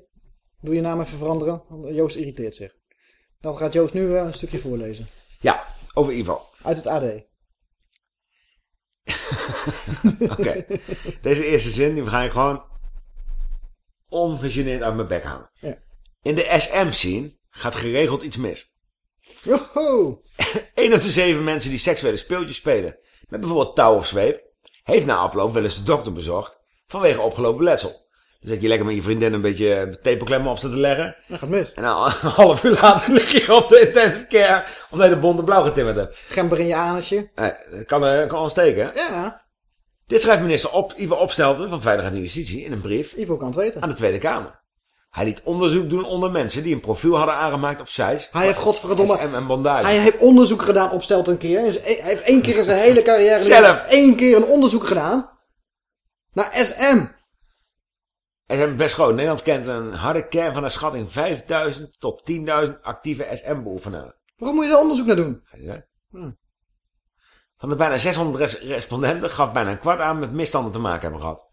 Doe je naam even veranderen. Joost irriteert zich. Dan gaat Joost nu eh, een stukje voorlezen. Ja, over Ivo. Uit het AD. Oké. Deze eerste zin, die ga ik gewoon ongegeneerd uit mijn bek halen. Ja. In de SM-scene gaat geregeld iets mis. Woehoe! 1 op de 7 mensen die seksuele speeltjes spelen, met bijvoorbeeld touw of zweep, heeft na afloop wel eens de dokter bezocht vanwege opgelopen letsel. Dus dat je lekker met je vriendin een beetje tepelklemmen op staat te leggen. Dat gaat mis. En dan een half uur later lig je op de intensive care omdat je de bonte blauw getimmerd hebt. Gember in je anusje. Eh, dat kan, eh, kan ontsteken. Ja. Dit schrijft minister op, Ivo Opstelten van Veiligheid en Justitie in een brief Ivo kan het weten. aan de Tweede Kamer. Hij liet onderzoek doen onder mensen die een profiel hadden aangemaakt op sites. Hij heeft godverdomme... SM en bondage. Hij heeft onderzoek gedaan op Stelt een keer. Hij heeft één keer in zijn hele carrière... Zelf. één keer een onderzoek gedaan. Naar SM. En zijn best groot. Nederland kent een harde kern van een schatting 5000 tot 10.000 actieve SM-beoefenaren. Waarom moet je daar onderzoek naar doen? Hm. Van de bijna 600 res- respondenten gaf bijna een kwart aan met misstanden te maken hebben gehad.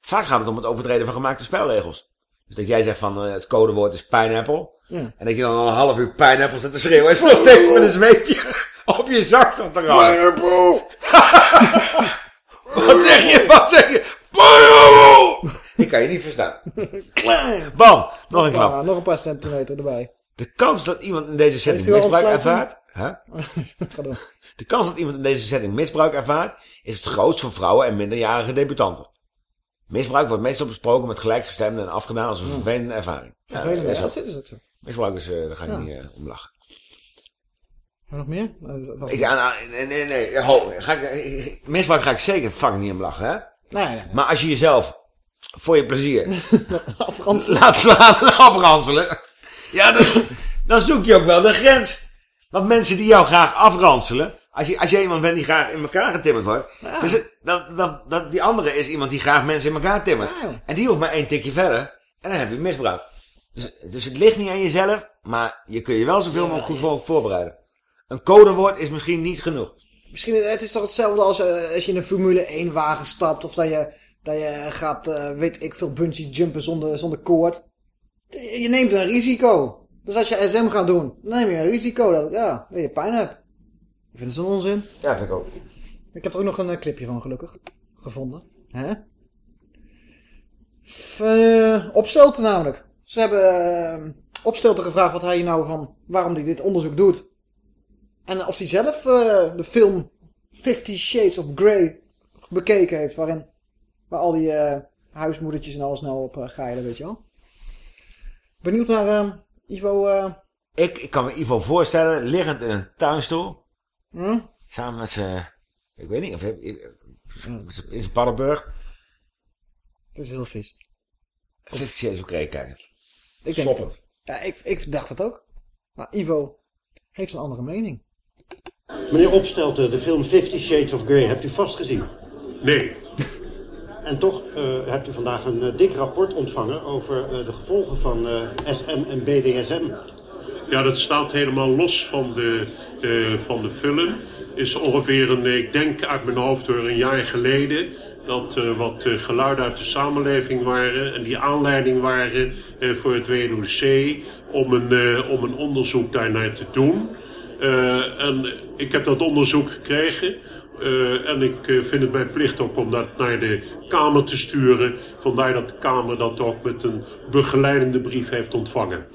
Vaak gaat het om het overtreden van gemaakte spelregels. Dus dat jij zegt van eh, het codewoord is pineapple. Ja. En dat je dan al een half uur pineapple zit te schreeuwen. En nog steeds met een zweepje op je zak staat te rammen. Pineapple! Wat zeg je? Wat zeg je? Pineapple! Ik kan je niet verstaan. Bam! Nog een klap. Ah, nog een paar centimeter erbij. De kans dat iemand in deze setting misbruik ervaart... Huh? Ga door. De kans dat iemand in deze setting misbruik ervaart... is het grootst voor vrouwen en minderjarige debutanten. Misbruik wordt meestal besproken met gelijkgestemden en afgedaan als een vervelende ervaring. Ja, Vervelend, is ja, dat is ook zo. Misbruik is, eh, daar ga ik Ja. niet eh, om lachen. En nog meer? Ja, nou, nee, nee, nee. Ho, ga ik, eh, misbruik ga ik zeker fucking niet om lachen, hè? Nee, nee, nee. Maar als je jezelf voor je plezier Afranselen. laat slaan en afranselen... Ja, dan, dan zoek je ook wel de grens. Want mensen die jou graag afranselen... Als je, als je iemand bent die graag in elkaar getimmerd wordt... Ja. Dus het, dat, dat, dat, die andere is iemand die graag mensen in elkaar timmert. Ja, en die hoeft maar één tikje verder. En dan heb je misbruik. Dus, dus het ligt niet aan jezelf... Maar je kun je wel zoveel mogelijk goed voor, voorbereiden. Een codewoord is misschien niet genoeg. Misschien, het is toch hetzelfde als eh, als je in een Formule 1 wagen stapt. Of dat je, dat je gaat, eh, weet ik veel, bungee jumpen zonder, zonder koord. Je je neemt een risico. Dus als je SM gaat doen, dan neem je een risico dat, ja, dat je pijn hebt. Ik vind het zo'n onzin. Ja, vind ik ook. Ik heb er ook nog een eh, clipje van gelukkig gevonden. Hè? F- eh, opstelten namelijk. Ze hebben eh, opstelten gevraagd wat hij nou van waarom hij dit onderzoek doet. En of hij zelf de film Fifty Shades of Grey bekeken heeft. Waarin waar al die huismoedertjes en alles snel op uh, geilen, weet je wel. Benieuwd naar Ivo. Ik, ik kan me Ivo voorstellen, liggend in een tuinstoel. Hm? Samen met zijn... Ik weet niet, of in zijn Paddenburg. Het is heel vies. Fifty Shades of Grey kijken. Ik denk Sloppend. Ja, ik, ik dacht het ook. Maar Ivo heeft een andere mening. Meneer Opstelten, de film Fifty Shades of Grey, hebt u vast gezien? Nee. En toch eh, hebt u vandaag een eh, dik rapport ontvangen over eh, de gevolgen van eh, SM en BDSM. Ja, dat staat helemaal los van de, van de film. Is ongeveer een, ik denk uit mijn hoofd door een jaar geleden, dat er wat eh, geluiden uit de samenleving waren en die aanleiding waren eh, voor het WNOC om een, eh, om een onderzoek daarnaar te doen. En ik heb dat onderzoek gekregen. en ik vind het mijn plicht ook om dat naar de Kamer te sturen. Vandaar dat de Kamer dat ook met een begeleidende brief heeft ontvangen.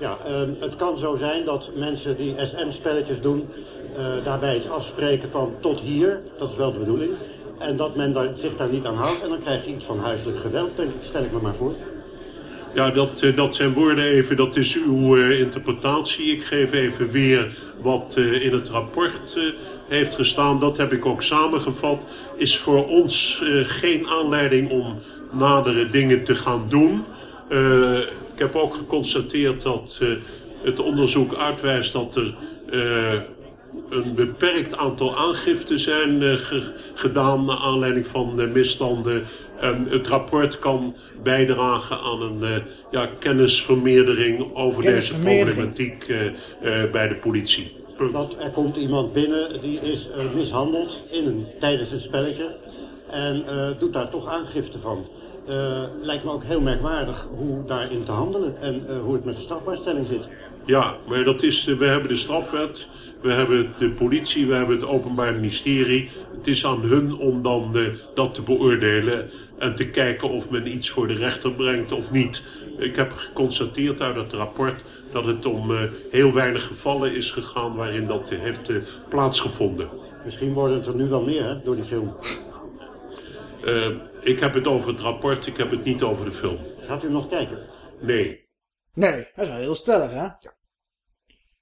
Ja, ehm, het kan zo zijn dat mensen die SM-spelletjes doen, eh, daarbij iets afspreken van tot hier. Dat is wel de bedoeling. En dat men daar, zich daar niet aan houdt. En dan krijg je iets van huiselijk geweld, stel ik me maar voor. Ja, dat, eh, dat zijn woorden even, dat is uw eh, interpretatie. Ik geef even weer wat in het rapport heeft gestaan. Dat heb ik ook samengevat. Is voor ons geen aanleiding om nadere dingen te gaan doen. Ik heb ook geconstateerd dat eh, het onderzoek uitwijst dat er eh, een beperkt aantal aangiften zijn eh, ge- gedaan naar aanleiding van eh, misstanden. En het rapport kan bijdragen aan een ja, kennisvermeerdering over deze problematiek bij de politie. Want er komt iemand binnen die is mishandeld in een, tijdens een spelletje. En doet daar toch aangifte van. Eh, lijkt me ook heel merkwaardig hoe daarin te handelen en eh, hoe het met de strafbaarstelling zit. Ja, maar dat is, eh, we hebben de strafwet, we hebben de politie, we hebben het openbaar ministerie. Het is aan hun om dan dat te beoordelen en te kijken of men iets voor de rechter brengt of niet. Ik heb geconstateerd uit het rapport dat het om heel weinig gevallen is gegaan waarin dat heeft plaatsgevonden. Misschien worden het er nu wel meer hè, door die film. Eh, ik heb het over het rapport, ik heb het niet over de film. Gaat u nog kijken? Nee. Nee, dat is wel heel stellig, hè? Ja.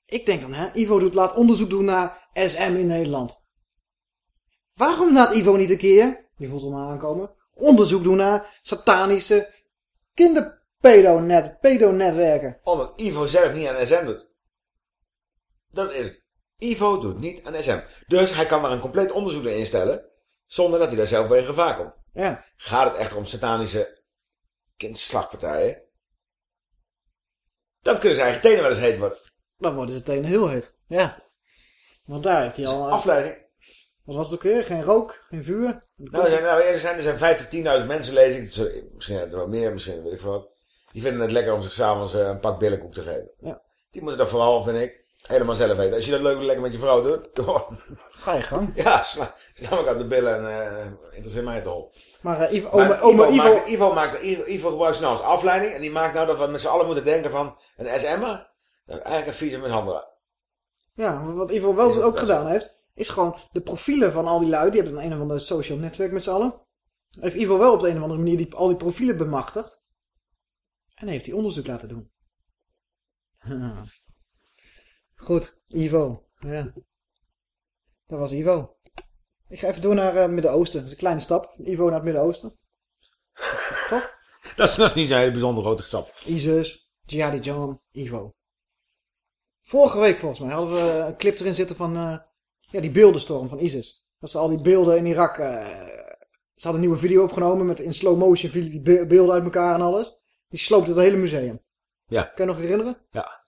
Ik denk dan, hè, Ivo doet, laat onderzoek doen naar SM in Nederland. Waarom laat Ivo niet een keer, je voelt hem aankomen, onderzoek doen naar satanische kinderpedonet, pedonetwerken? Omdat Ivo zelf niet aan SM doet. Dat is het. Ivo doet niet aan SM. Dus hij kan maar een compleet onderzoek erin instellen. Zonder dat hij daar zelf bij in gevaar komt. Ja. Gaat het echt om satanische kindslagpartijen? Dan kunnen ze eigen tenen wel eens heet worden. Dan worden ze tenen heel heet. Ja. Want daar heeft hij al... Afleiding. Wat was het ook weer? Geen rook, geen vuur. Nou, er zijn, nou er zijn, er zijn 5 tot 10.000 mensen, lees ik. Sorry, Misschien er wel meer, misschien weet ik veel wat. Die vinden het lekker om zich s'avonds eh, een pak billenkoek te geven. Ja. Die moeten dat vooral, vind ik, helemaal zelf eten. Als je dat leuk lekker met je vrouw doet. Ga je gang. Ja, sla, sla ik uit de billen en eh interesseert mij het al. Maar eh, Ivo, Maar oma, Ivo, Ivo, maakt, Ivo, maakt, Ivo, Ivo gebruikt ze nou als afleiding. En die maakt nou dat we met z'n allen moeten denken van een SM'er. Dat is eigenlijk een vieze mishandelaar. Ja, maar wat Ivo wel ook gedaan heeft, is gewoon de profielen van al die lui, die hebben een een of ander social netwerk met z'n allen. Heeft Ivo wel op de een of andere manier die, al die profielen bemachtigd. En heeft hij onderzoek laten doen. Goed, Ivo. Ja. Dat was Ivo. Ik ga even door naar het Midden-Oosten. Dat is een kleine stap. Ivo naar het Midden-Oosten. Dat is, dat is niet zo'n hele bijzonder grote stap. ISIS, Jihadi John, Ivo. Vorige week volgens mij hadden we een clip erin zitten van eh, ja, die beeldenstorm van ISIS. Dat ze al die beelden in Irak... eh, ze hadden een nieuwe video opgenomen met in slow motion vielen die be- beelden uit elkaar en alles. Die sloopte het hele museum. Ja. Kan je nog herinneren? Ja.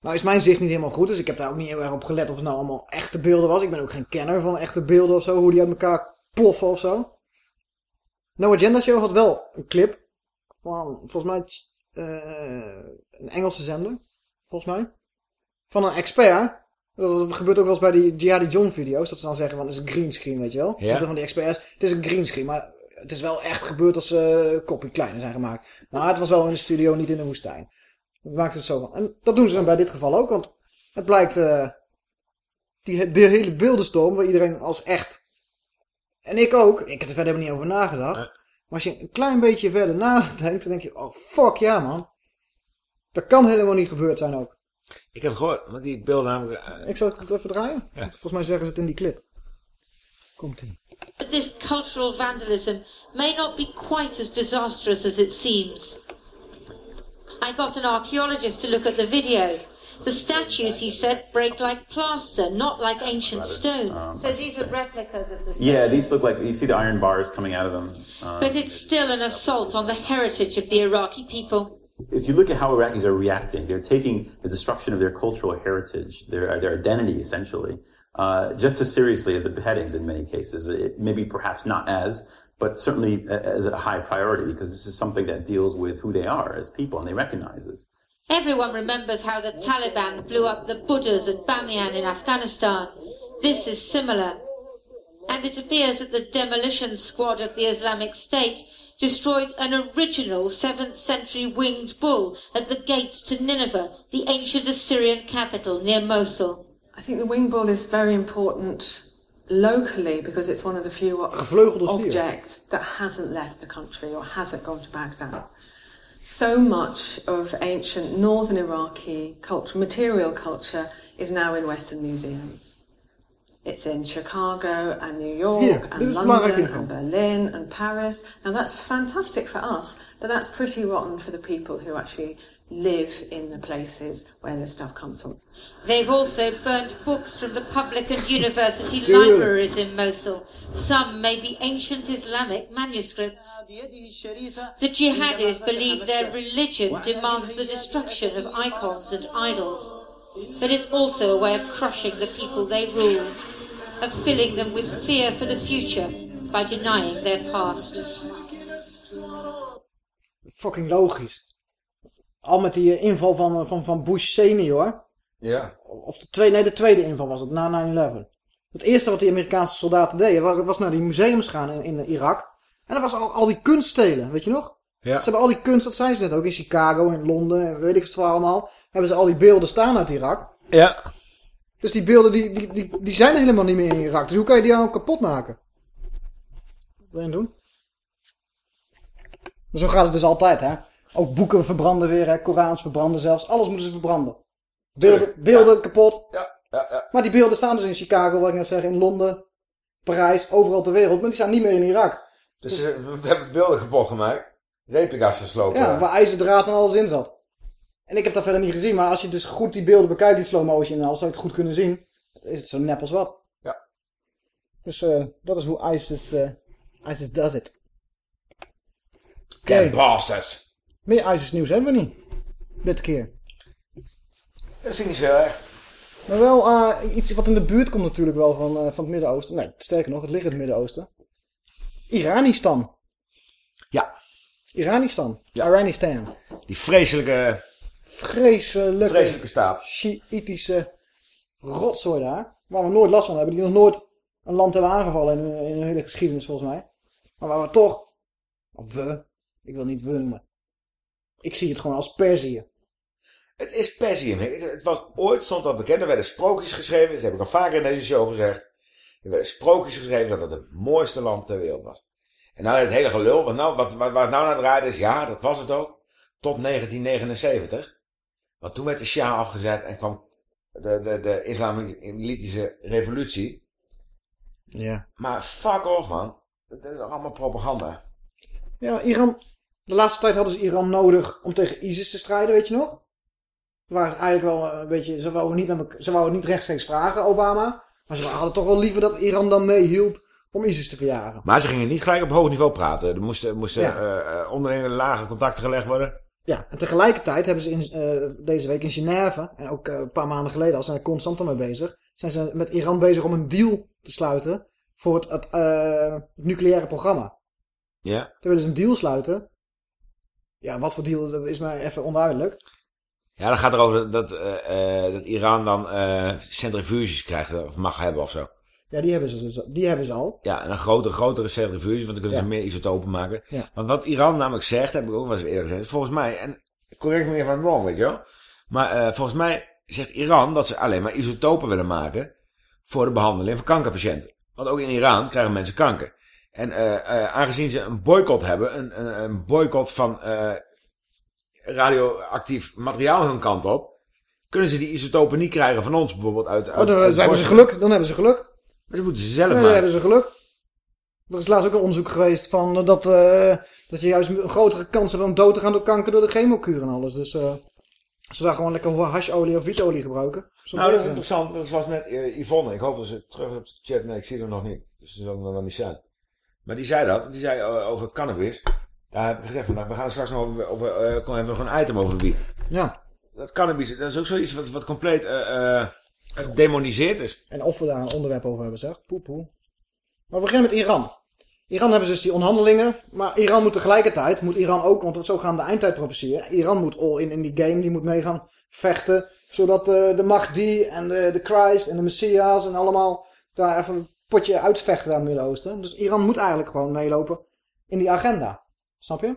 Nou is mijn zicht niet helemaal goed, dus ik heb daar ook niet heel erg op gelet of het nou allemaal echte beelden was. Ik ben ook geen kenner van echte beelden of zo, hoe die uit elkaar ploffen of zo. No Agenda Show had wel een clip van, volgens mij, eh, een Engelse zender, volgens mij, van een expert. Dat gebeurt ook wel eens bij die Jihadi John video's, dat ze dan zeggen van, het is een greenscreen, weet je wel. Ja. Zitten van die experts, het is een greenscreen, maar het is wel echt gebeurd als ze kopie kleiner zijn gemaakt. Maar het was wel in de studio, niet in de woestijn. Dat maakt het zo van. En dat doen ze dan bij dit geval ook, want het blijkt eh, die hele beeldenstorm waar iedereen als echt. En ik ook, ik heb er verder helemaal niet over nagedacht. Maar als je een klein beetje verder nadenkt, dan denk je, oh fuck ja man. Dat kan helemaal niet gebeurd zijn ook. Ik heb gehoord, want die beelden namelijk... eh, Ik zal het even draaien. Ja. Volgens mij zeggen ze het in die clip. Komt ie. But this cultural vandalism may not be quite as disastrous as it seems. I got an archaeologist to look at the video. The statues, he said, break like plaster, not like ancient stone. so these are replicas of the stone. Yeah, these look like you see the iron bars coming out of them. Um, But it's still an assault on the heritage of the Iraqi people. if you look at how Iraqis are reacting, they're taking the destruction of their cultural heritage, their their identity, essentially, uh, just as seriously as the beheadings in many cases. It, maybe perhaps not as, but certainly as a high priority because this is something that deals with who they are as people, and they recognize this. Everyone remembers how the Taliban blew up the Buddhas at Bamiyan in Afghanistan. This is similar. And it appears that the demolition squad of the Islamic State destroyed an original 7th century winged bull at the gate to Nineveh, the ancient Assyrian capital near Mosul. I think the wing bull is very important locally because it's one of the few objects that hasn't left the country or hasn't gone to Baghdad. So much of ancient northern Iraqi culture, material culture, is now in Western museums. It's in Chicago and New York dit and London and Berlin and Paris. Now that's fantastic for us, but that's pretty rotten for the people who actually live in the places where the stuff comes from. They've also burnt books from the public and university libraries in Mosul. Some may be ancient Islamic manuscripts. The jihadis believe their religion demands the destruction of icons and idols. But it's also a way of crushing the people they rule, of filling them with fear for the future by denying their past. Fucking logisch. Al met die eh, inval van, van, van Bush senior. Ja. Of de tweede, nee, de tweede inval was het, na 9-11. Het eerste wat die Amerikaanse soldaten deden, wa- was naar die museums gaan in, in Irak. En dat was al, al die kunst stelen, weet je nog? Ja. Ze hebben al die kunst, dat zijn ze net ook, in Chicago, in Londen, en weet ik het wel allemaal. Hebben ze al die beelden staan uit Irak. Ja. Dus die beelden, die, die, die, die zijn helemaal niet meer in Irak. Dus hoe kan je die nou kapot maken? Wat wil je doen? Maar zo gaat het dus altijd, hè. Ook boeken verbranden weer, hè. Korans verbranden zelfs. Alles moeten ze verbranden. Beelden, beelden kapot. Ja, ja, ja. Maar die beelden staan dus in Chicago, wat ik net zeg, in Londen, Parijs, overal ter wereld. Maar die staan niet meer in Irak. Dus eh, we hebben beelden kapot gemaakt. Replica's geslopen. Ja, waar ijzerdraad en alles in zat. En ik heb dat verder niet gezien, maar als je dus goed die beelden bekijkt, die slow motion en alles, zou je het goed kunnen zien. Dan is het zo nep als wat. Ja. Dus eh, dat is hoe ISIS, eh, ISIS does it. Damn bastards. Meer ISIS nieuws hebben we niet. Dit keer. Dat vind ik niet zo erg. Maar wel eh, iets wat in de buurt komt natuurlijk wel van, eh, van het Midden-Oosten. Nee, sterker nog, het ligt in het Midden-Oosten. Iranistan. Ja. Iranistan. Iranistan. Die vreselijke, Vreselijke, vreselijke staat. Shiïtische rotzooi daar. Waar we nooit last van hebben. Die nog nooit een land hebben aangevallen in, in hun hele geschiedenis volgens mij. Maar waar we toch... Of we. Ik wil niet we noemen. Ik zie het gewoon als Perzië. Het is Persium. Het, het was ooit, stond dat bekend. Er werden sprookjes geschreven. Dat heb ik al vaker in deze show gezegd. Er werden sprookjes geschreven dat het het mooiste land ter wereld was. En nou het hele gelul. Want nou, wat, wat, het nou naar draaide is, ja, dat was het ook. Tot 1979. Want toen werd de Shah afgezet en kwam de, de, de islamitische revolutie. Ja. Maar fuck off man. Dat is allemaal propaganda. Ja, Iran... De laatste tijd hadden ze Iran nodig om tegen ISIS te strijden, weet je nog? Waren ze eigenlijk wel een beetje... Ze wouden niet, met ze wouden niet rechtstreeks vragen, Obama. Maar ze hadden toch wel liever dat Iran dan meehielp om ISIS te verjagen. Maar ze gingen niet gelijk op hoog niveau praten. Er moesten, moesten Ja. eh, eh, onderlinge lage contacten gelegd worden. Ja, en tegelijkertijd hebben ze in, eh, deze week in Genève, en ook eh, een paar maanden geleden al, zijn ze constant ermee bezig, zijn ze met Iran bezig om een deal te sluiten voor het, het, eh, het nucleaire programma. Ja. Daar willen ze een deal sluiten. Ja, wat voor deal dat is mij even onduidelijk. Ja, dan gaat erover dat, eh, eh, dat Iran dan eh, centrifuges krijgt, of mag hebben of zo. Ja, die hebben ze, dus- die hebben ze al. Ja, en een grotere, grotere centrifuges, want dan kunnen Ja. ze meer isotopen maken. Ja. Want wat Iran namelijk zegt, heb ik ook wel eens eerder gezegd, volgens mij, en correct me even wrong, weet je wel. Maar eh, volgens mij zegt Iran dat ze alleen maar isotopen willen maken voor de behandeling van kankerpatiënten. Want ook in Iran krijgen mensen kanker. En eh, eh, aangezien ze een boycott hebben, een, een, een boycott van eh, radioactief materiaal hun kant op, kunnen ze die isotopen niet krijgen van ons, bijvoorbeeld uit... Oh, dan, uit hebben ze geluk. Dan hebben ze geluk. Maar ze moeten ze zelf Ja, dan hebben ze geluk. Er is laatst ook een onderzoek geweest van dat, dat je juist een grotere kans hebt om dood te gaan door kanker door de chemokuur en alles. Dus ze daar gewoon lekker hasholie of wietolie gebruiken. Zo Nou, dat is interessant. Dat was net Yvonne. Ik hoop dat ze terug op de chat. Nee, ik zie haar nog niet. Dus ze zal er nog niet zijn. Maar die zei dat. Die zei eh, over cannabis. Daar heb ik gezegd vandaag. We gaan straks nog over... over komen hebben we nog een item over wie. Ja. Dat cannabis, dat is ook zoiets wat, wat compleet eh, eh, gedemoniseerd is. En of we daar een onderwerp over hebben, zeg. Poe, poe. Maar we beginnen met Iran. Iran hebben ze dus die onderhandelingen. Maar Iran moet tegelijkertijd, moet Iran ook, want dat zo gaan de eindtijdprofetieën. Iran moet all in in die game, die moet mee gaan vechten. Zodat eh, de Mahdi en de, de Christ en de Messias en allemaal daar even potje uitvechten daar in het Midden-Oosten. Dus Iran moet eigenlijk gewoon meelopen in die agenda. Snap je?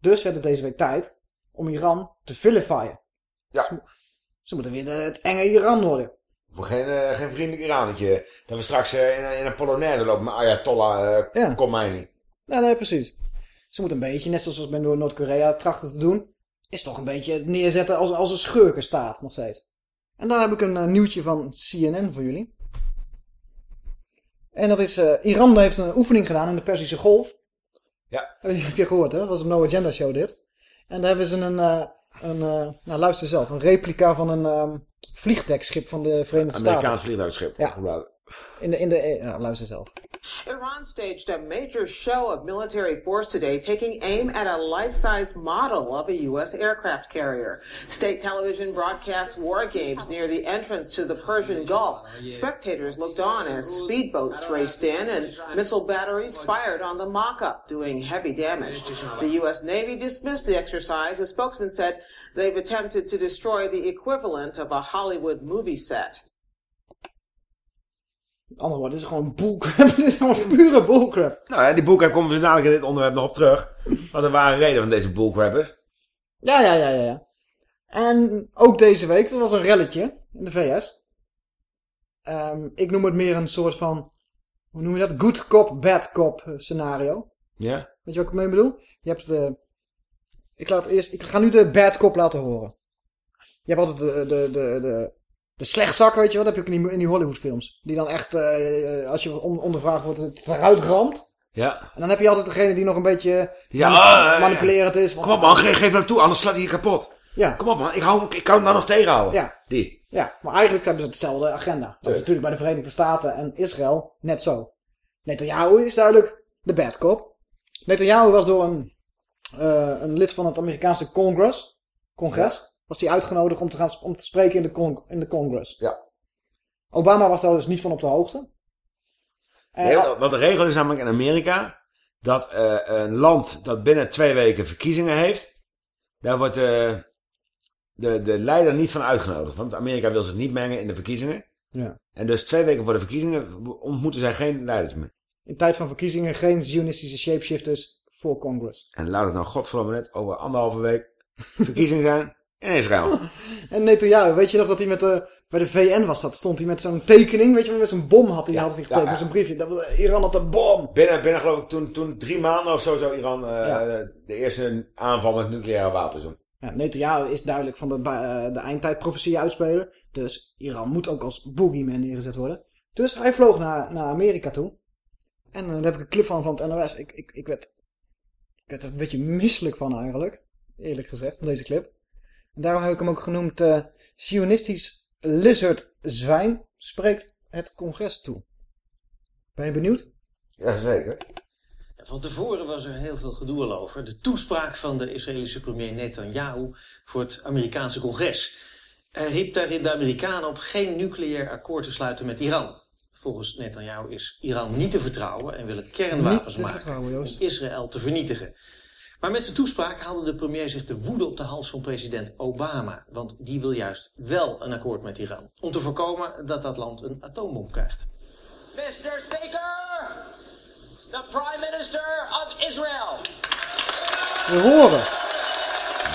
Dus werd het deze week tijd om Iran te vilifyen. Ja. Ze, ze moeten weer de- het enge Iran worden. Geen, eh, geen vriendelijk Iranetje. Dat we straks eh, in, een- in een Polonaise lopen met Ayatollah eh Ja. Khomeini. Nee, nee, precies. Ze moeten een beetje, net zoals we bij Noord-Korea trachten te doen, is toch een beetje neerzetten als, als een schurkenstaat nog steeds. En daar heb ik een nieuwtje van CNN voor jullie. En dat is, eh, Iran heeft een oefening gedaan in de Persische Golf. Ja. Heb je, heb je gehoord, hè? Dat was een No Agenda Show dit. En daar hebben ze een, eh, een eh, nou luister zelf, een replica van een ehm, vliegdekschip van de Verenigde Staten. Amerikaans vliegtuigschip. Ja. In in eh, zelf. Iran staged a major show of military force today, taking aim at a life size model of a U.S. aircraft carrier. State television broadcast war games near the entrance to the Persian Gulf. Spectators looked on as speedboats raced in and missile batteries fired on the mock up, doing heavy damage. The U.S. Navy dismissed the exercise. A spokesman said they've attempted to destroy the equivalent of a Hollywood movie set. Andere woorden, dit is gewoon bullcrap. dit is gewoon pure bullcrap. Nou ja, die bullcrap komen we zo dadelijk in dit onderwerp nog op terug. Wat de ware reden van deze bullcrap is. Ja, ja, ja, ja, ja. En ook deze week, er was een relletje in de VS. Ehm, ik noem het meer een soort van, hoe noem je dat? Good cop, bad cop eh, scenario. Ja? Weet je wat ik mee bedoel? Je hebt de, ik laat eerst, ik ga nu de bad cop laten horen. Je hebt altijd de, de, de, de, de slechtzakken, weet je wel, dat heb je ook in die, in die Hollywood films. Die dan echt, eh, als je on, ondervraagd wordt, het eruit ramt. Ja. En dan heb je altijd degene die nog een beetje Ja, eh, manipulerend is. Kom op man, geef, geef dat toe, anders slaat hij je kapot. Ja. Kom op man, ik, hou, ik kan hem nou nog tegenhouden. Ja. Die. Ja, maar eigenlijk hebben ze hetzelfde agenda. Dat is Tuurlijk. natuurlijk bij de Verenigde Staten en Israël net zo. Netanyahu is duidelijk de bad cop. Netanyahu was door een, eh, een lid van het Amerikaanse Congress, congres, was hij uitgenodigd om te, gaan, om te spreken in de, con, in de Congress. Ja. Obama was daar dus niet van op de hoogte. En- Nee, want de regel is namelijk in Amerika dat eh, een land dat binnen twee weken verkiezingen heeft, daar wordt eh, de, de leider niet van uitgenodigd. Want Amerika wil zich niet mengen in de verkiezingen. Ja. En dus twee weken voor de verkiezingen ontmoeten zij geen leiders meer. In tijd van verkiezingen geen zionistische shapeshifters voor Congress. En laat het nou godverdomme net over anderhalve week verkiezingen zijn in Israël. En Netanyahu, weet je nog dat hij met de, bij de VN was? Dat stond hij met zo'n tekening, weet je wel, met zo'n bom had hij, had hij getekend, ja. met zo'n briefje. Dat, was- Iran had een bom. Binnen, binnen geloof ik toen, toen drie maanden of zo zou Iran eh, Ja. de eerste aanval met nucleaire wapens doen. Ja, Netanyahu is duidelijk van de, ba- de eindtijdprofetie uitspelen. Dus Iran moet ook als boogeyman neergezet worden. Dus hij vloog naar, naar Amerika toe. En eh, daar heb ik een clip van van het NOS. Ik, ik, ik, werd, ik werd er een beetje misselijk van eigenlijk. Eerlijk gezegd, van deze clip. En daarom heb ik hem ook genoemd... eh Zionistisch lizard zwijn spreekt het congres toe. Ben je benieuwd? Jazeker. Van tevoren was er heel veel gedoe al over. De toespraak van de Israëlische premier Netanyahu voor het Amerikaanse congres. Hij riep daarin de Amerikanen op geen nucleair akkoord te sluiten met Iran. Volgens Netanyahu is Iran niet te vertrouwen en wil het kernwapens maken om Israël te vernietigen. Maar met zijn toespraak haalde de premier zich de woede op de hals van president Obama. Want die wil juist wel een akkoord met Iran. Om te voorkomen dat dat land een atoombom krijgt. Mr. Speaker, the Prime Minister of Israel. We horen.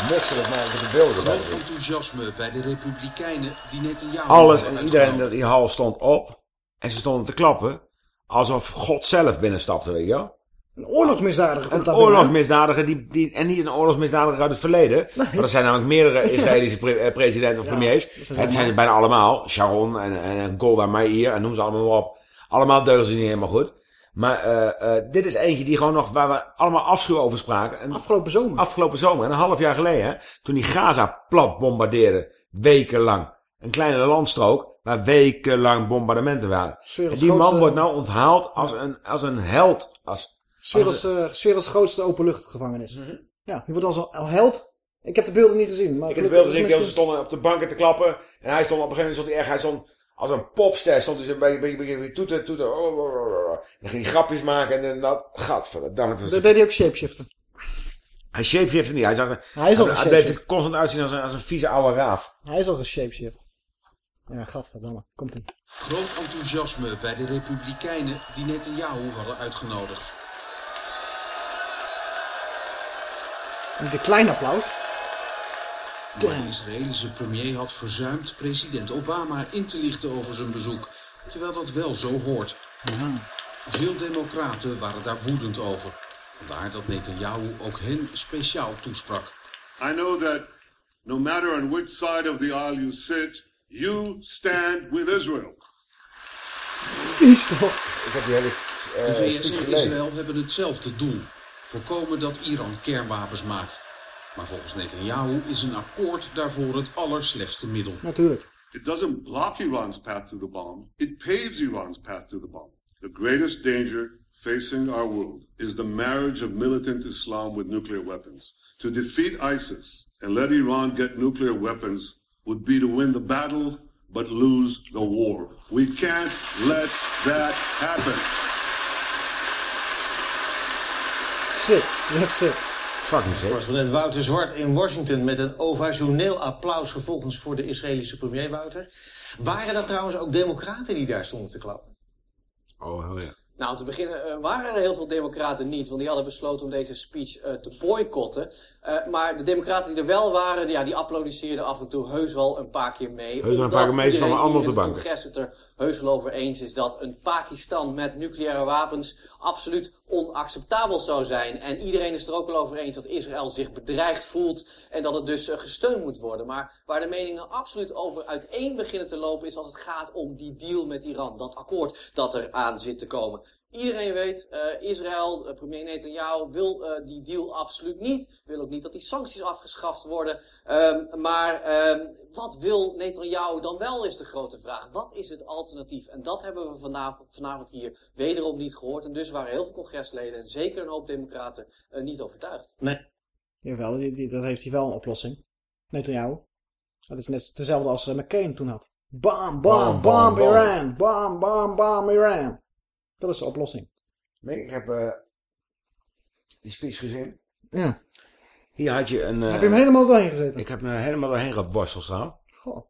Misselijk maar de beelden Groot enthousiasme bij de Republikeinen die Netanyahu Alles hadden en iedereen in die hal stond op. En ze stonden te klappen. Alsof God zelf binnenstapte, weet je wel. Een oorlogsmisdadiger komt Een oorlogsmisdadiger, die, die, en niet een oorlogsmisdadiger uit het verleden. Maar er zijn namelijk meerdere Israëlische pre- eh, presidenten of premiers. dat zijn Het zijn ze bijna allemaal. Sharon en, en Golda Meir en noem ze allemaal maar op. Allemaal deugen ze niet helemaal goed. Maar eh, eh, dit is eentje die gewoon nog, waar we allemaal afschuw over spraken. En afgelopen zomer. Afgelopen zomer, en een half jaar geleden. Hè, toen die Gaza plat bombardeerde. Wekenlang. Een kleine landstrook waar wekenlang bombardementen waren. En die man wordt nou onthaald als een, als een held. Als, Werelds, als- eh, grootste openluchtgevangenis. Ja, die wordt als een al held. Ik heb de beelden niet gezien. Maar Ik heb de beelden gezien, misschien- ze stonden op de banken te klappen. En hij stond op een gegeven moment stond hij echt, hij stond als een popster. Stond hij zo bij, bij, bij, bij toeten, toeten. oh, oh, oh, oh, oh. Dan ging hij grapjes maken en, en dat. Gadverdamme. Dat deed hij ook shapeshiften. Hij shapeshifte niet. Hij, zag, Hij is al hij, deed er constant uitzien als een, als een vieze oude raaf. Hij is al geshapeshift. Ja, gadverdamme. Komt ie. Groot enthousiasme bij de Republikeinen die Netanyahu hadden uitgenodigd. Een klein applaus. De Israëlische premier had verzuimd president Obama in te lichten over zijn bezoek. Terwijl dat wel zo hoort. Veel democraten waren daar woedend over. Vandaar dat Netanyahu ook hen speciaal toesprak. I know that no matter on which side of the aisle you sit, you stand with Israel. Vies toch? Ik heb die hele De VS en Israël hebben hetzelfde doel. Voorkomen dat Iran kernwapens maakt. Maar volgens Netanyahu is een akkoord daarvoor het allerslechtste middel. Natuurlijk. It doesn't block Iran's path to the bomb, it paves Iran's path to the bomb. The greatest danger facing our world is the marriage of militant Islam with nuclear weapons. To defeat ISIS and let Iran get nuclear weapons would be to win the battle but lose the war. We can't let that happen. Sick, that's sick. Fucking sick. Correspondent Wouter Zwart in Washington met een ovationeel applaus vervolgens voor de Israëlische premier Wouter. Waren dat trouwens ook democraten die daar stonden te klappen? Oh, hell ja. Nou, om te beginnen eh, waren er heel veel democraten niet, want die hadden besloten om deze speech eh, te boycotten. Eh, maar de democraten die er wel waren, die, ja, die applaudisseerden af en toe heus wel een paar keer mee. Heus wel een paar keer mee, stonden allemaal op de bank. congres het er heus wel over eens is dat een Pakistan met nucleaire wapens absoluut onacceptabel zou zijn. En iedereen is er ook wel over eens dat Israël zich bedreigd voelt en dat het dus eh, gesteund moet worden. Maar waar de meningen absoluut over uiteen beginnen te lopen is als het gaat om die deal met Iran. Dat akkoord dat er aan zit te komen. Iedereen weet, eh, Israël, eh, premier Netanyahu wil eh, die deal absoluut niet. Wil ook niet dat die sancties afgeschaft worden. Ehm, maar ehm, wat wil Netanyahu dan wel is de grote vraag. Wat is het alternatief? En dat hebben we vanavond, vanavond hier wederom niet gehoord. En dus waren heel veel congresleden en zeker een hoop democraten eh, niet overtuigd. Nee. Jawel, die, die, dat heeft hij wel een oplossing. Netanyahu. Dat is net hetzelfde als McCain toen had. Bam, bam, Bam, bam, bam, bam. Iran. Bam, bam, bam, Iran. Dat is de oplossing. Nee, ik heb eh, die speech gezien. Ja. Hier had je een... eh, Heb je hem helemaal doorheen gezeten? Ik heb me helemaal doorheen geworsteld staan. Goh.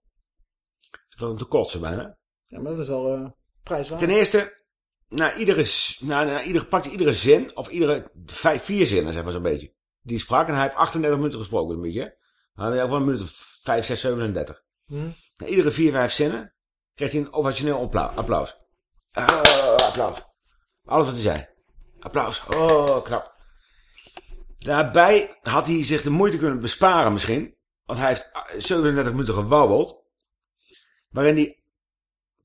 Ik vond hem te kotsen bijna. Ja, maar dat is wel eh prijswaardig. Ten eerste, na iedere, na, na iedere, pakte iedere zin, of iedere vijf, vier zinnen, zeg maar zo'n beetje. Die sprak en hij heeft 38 minuten gesproken, een beetje. Hij had wel een minuut of 5, 6, 37. Hm? Na iedere vier, vijf zinnen kreeg hij een ovationeel appla- applaus. Ah, applaus. Alles wat hij zei. Applaus. Oh, knap. Daarbij had hij zich de moeite kunnen besparen misschien. Want hij heeft ah, 37 minuten gewabbeld. Waarin hij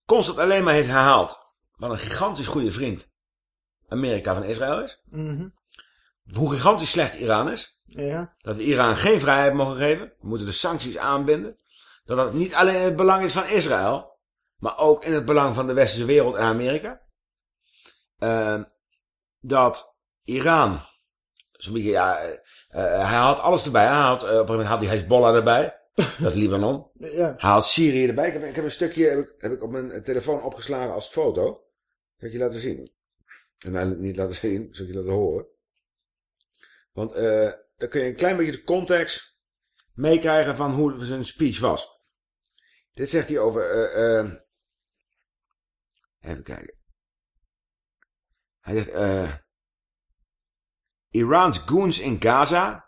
constant alleen maar heeft herhaald. Wat een gigantisch goede vriend Amerika van Israël is. Mhm. Hoe gigantisch slecht Iran is. Ja. Dat we Iran geen vrijheid mogen geven. We moeten de sancties aanbinden. Dat dat niet alleen in het belang is van Israël. Maar ook in het belang van de westerse wereld en Amerika. Eh, dat Iran. Zo'n beetje, ja, eh, eh, hij had alles erbij. Hij had, eh, op een gegeven moment had hij Hezbollah erbij. Dat is Libanon. Ja. Hij had Syrië erbij. Ik heb, ik heb een stukje heb ik, heb ik op mijn telefoon opgeslagen als foto. Dat je laten zien. En nou, niet laten zien, zal ik je laten horen. Want eh dan kun je een klein beetje de context meekrijgen van hoe zijn speech was. Dit zegt hij over... eh, even kijken. Hij zegt... eh Iran's goons in Gaza.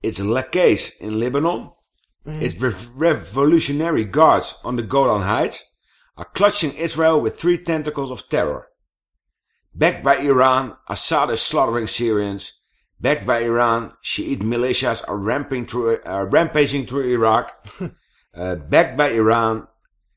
Its lackeys in Lebanon. Its rev- revolutionary guards on the Golan Heights are clutching Israel with three tentacles of terror. Backed by Iran, Assad is slaughtering Syrians. Backed by Iran, Shiite militias are ramping through, uh, rampaging through Iraq. uh, backed by Iran,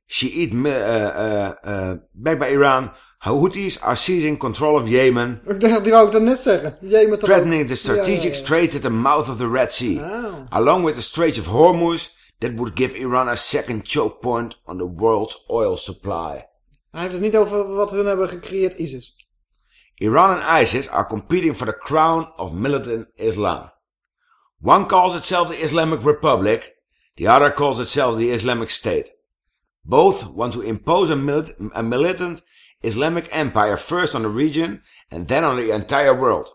Shiite, uh, uh, uh, backed by Iran, Houthis are seizing control of Yemen, Ik dacht, die wou ik dan net zeggen. Jemen threatening the strategic Ja, ja, ja. straits at the mouth of the Red Sea, Ah. along with the Straits of Hormuz, that would give Iran a second choke point on the world's oil supply. Hij heeft het niet over wat hun hebben gecreëerd, ISIS. Iran and ISIS are competing for the crown of militant Islam. One calls itself the Islamic Republic, the other calls itself the Islamic State. Both want to impose a, milit- a militant Islamic empire first on the region and then on the entire world.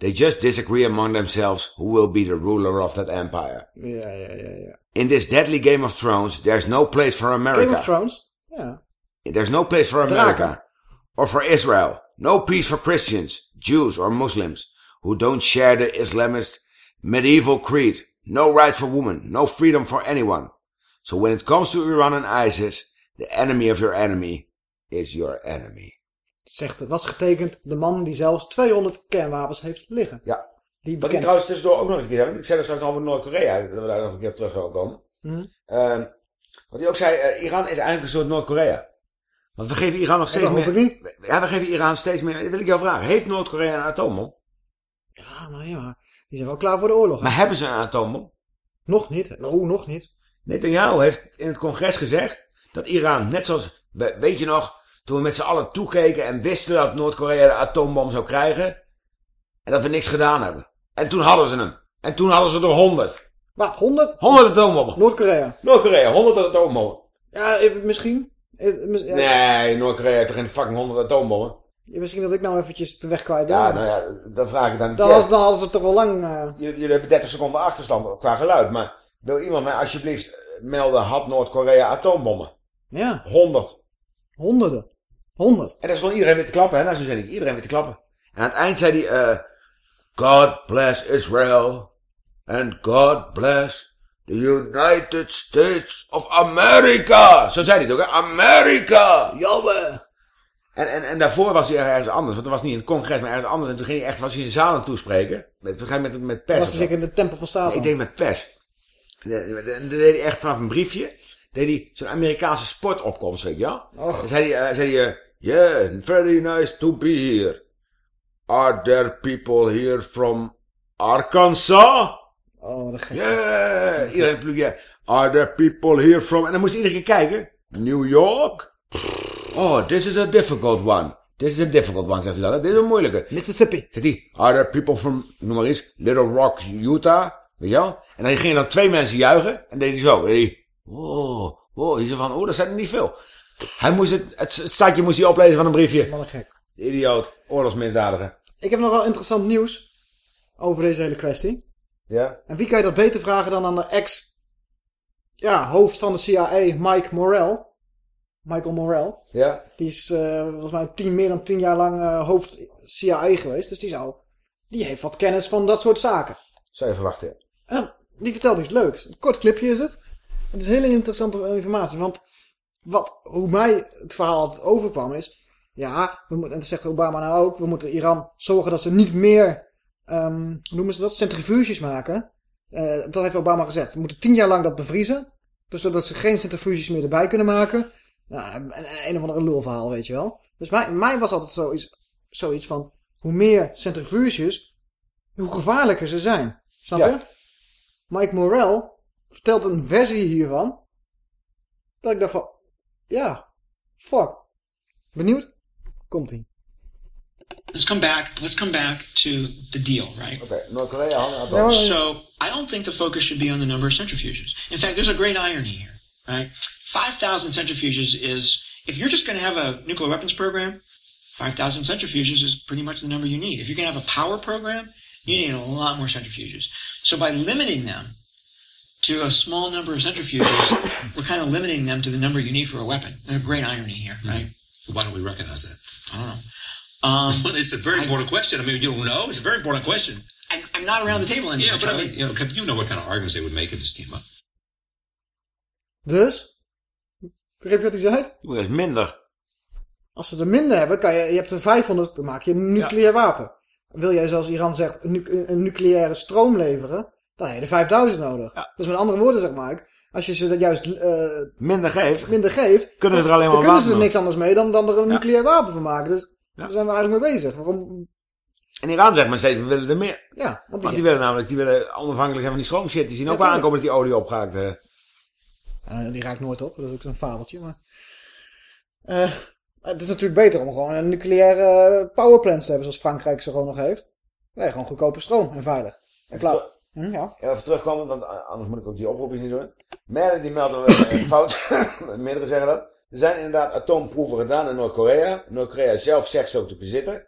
They just disagree among themselves who will be the ruler of that empire. Ja, ja, ja, ja. In this deadly Game of Thrones, there's no place for America. Game of Thrones? Ja. There's no place for. America or for Israel. No peace for Christians, Jews, or Muslims who don't share the Islamist medieval creed. No rights for women, no freedom for anyone. So when it comes to Iran and ISIS, the enemy of your enemy is your enemy. Zegt, het was getekend de man die zelfs 200 kernwapens heeft liggen. Ja. Die Wat ik trouwens tussendoor ook nog eens een keer heb. Ik zei er straks nog over Noord-Korea, dat we daar nog een keer op terug zouden komen. Hm? Ehm, wat hij ook zei, eh, Iran is eigenlijk een soort Noord-Korea. Want we geven Iran nog steeds dat meer... ik niet. Ja, we geven Iran steeds meer... Dat wil ik jou vragen. Heeft Noord-Korea een atoombom? Ja, nou ja. Die zijn wel klaar voor de oorlog. Maar hebben ze een atoombom? Nog niet. Oh, nog niet. Netanyahu heeft in het congres gezegd dat Iran, net zoals, we- weet je nog, toen we met z'n allen toekeken en wisten dat Noord-Korea de atoombom zou krijgen, en dat we niks gedaan hebben. En toen hadden ze hem. En toen hadden ze er 100. Wat, 100? 100 atoombommen. Noord-Korea. Noord-Korea, 100 atoombommen. Ja, even, misschien. Ja, Nee, Noord-Korea heeft toch geen fucking 100 atoombommen? Misschien dat ik nou eventjes de weg kwijt ben. Ja, nou ja, dan vraag ik dan. Dan, hadden- dan hadden ze het toch wel lang... eh, Jullie, jullie hebben 30 seconden achterstand qua geluid, maar wil iemand mij alsjeblieft melden, had Noord-Korea atoombommen? Ja. 100. Honderden. 100. En daar stond iedereen weer te klappen, hè, na zo'n zending. Iedereen weer te klappen. En aan het eind zei hij, eh, God bless Israel. And God bless the United States of America. Zo zei hij het ook, hè? America! Jobbe! En, en, en daarvoor was hij ergens anders, want dat was niet in het congres, maar ergens anders. En toen ging hij echt, was hij in zalen toespreken. Met, met, met pers. was hij zo. zeker in de tempel van Satan. Nee, ik denk met pers. En dan deed hij echt vanaf een briefje, deed hij zo'n Amerikaanse sportopkomst, weet je wel. Dan zei hij, eh, zei hij, eh, yeah, very nice to be here. Are there people here from Arkansas? Oh, gek. Yeah, iedereen pluk, yeah. Are there people here from... En dan moest iedereen kijken. New York? Oh, this is a difficult one. This is a difficult one, zegt hij dan. Dit is een moeilijke. Mississippi. Zegt hij, are there people from, noem maar eens, Little Rock, Utah? Weet je wel? En dan gingen dan twee mensen juichen. En deed hij zo. Deed hij, wow, wow. Hij zei van, oh, dat zijn er niet veel. Hij moest het, het stadje moest hij oplezen van een briefje. Wat een gek. Idioot. Oorlogsmisdadiger. Ik heb nog wel interessant nieuws over deze hele kwestie. Ja? En wie kan je dat beter vragen dan aan de ex... Ja, hoofd van de CIA, Mike Morell. Michael Morell. Ja? Die is eh, volgens mij tien, meer dan tien jaar lang eh, hoofd CIA geweest. Dus die, zou, die heeft wat kennis van dat soort zaken. Zou je verwachten, ja. En die vertelt iets leuks. Een kort clipje is het. Het is hele interessante informatie. Want wat, hoe mij het verhaal altijd overkwam is... Ja, we moeten, en dat zegt Obama nou ook... We moeten Iran zorgen dat ze niet meer... ehm, hoe noemen ze dat? Centrifuges maken. Eh, dat heeft Obama gezegd. We moeten tien jaar lang dat bevriezen. Dus zodat ze geen centrifuges meer erbij kunnen maken. Nou, een, een of andere lulverhaal, weet je wel. Dus mij, mij was altijd zoiets, zoiets van... Hoe meer centrifuges, hoe gevaarlijker ze zijn. Snap je? Mike Morell vertelt een versie hiervan. Dat ik dacht van... Ja, fuck. Benieuwd? Komt-ie. Let's come back. Let's come back to the deal, right? Okay, Noord-Korea No, So I don't think the focus should be on the number of centrifuges. In fact, there's a great irony here, right? Five thousand centrifuges is if you're just going to have a nuclear weapons program, five thousand centrifuges is pretty much the number you need. If you're going to have a power program, you need a lot more centrifuges. So by limiting them to a small number of centrifuges, we're kind of limiting them to the number you need for a weapon. And a great irony here, right? Why don't we recognize that? I don't know. Um, it's a very important question. I mean, you don't know. It's a very important question. I'm, I'm not around the table anymore. Yeah, but I mean, you know, you know what kind of arguments they would make if this came up. Dus? Begreep je wat hij zei? Je moet eens minder. Als ze er minder hebben, kan je, je hebt er 500, dan maak je een nucleair wapen. Wil jij, zoals Iran zegt, een, nu- een nucleaire stroom leveren, dan heb je er 5000 nodig. Dus met andere woorden zeg maar, als je ze dat juist eh, Minder geeft. minder geeft, Kunnen ze er alleen dan maar kunnen ze er niks anders mee dan, dan er een nucleair wapen van maken. Dus daar zijn we eigenlijk mee bezig. Waarom? En Iran zegt maar steeds, we willen er meer. Ja, want Want die, die willen namelijk, die willen onafhankelijk zijn van die stroomshit. Die zien ook wel aankomen dat die olie opgaat. eh. Eh, die raakt nooit op, dat is ook zo'n fabeltje. Maar, Eh, het is natuurlijk beter om gewoon een nucleaire powerplant te hebben, zoals Frankrijk ze gewoon nog heeft. Nee, gewoon goedkope stroom en veilig. En klaar. Hm, ja. even terugkomen, want anders moet ik ook die oproepjes niet doen. Merle die melden we eh, fout. Meerdere zeggen dat. Er zijn inderdaad atoomproeven gedaan in Noord-Korea. Noord-Korea zelf zegt ze ook te bezitten.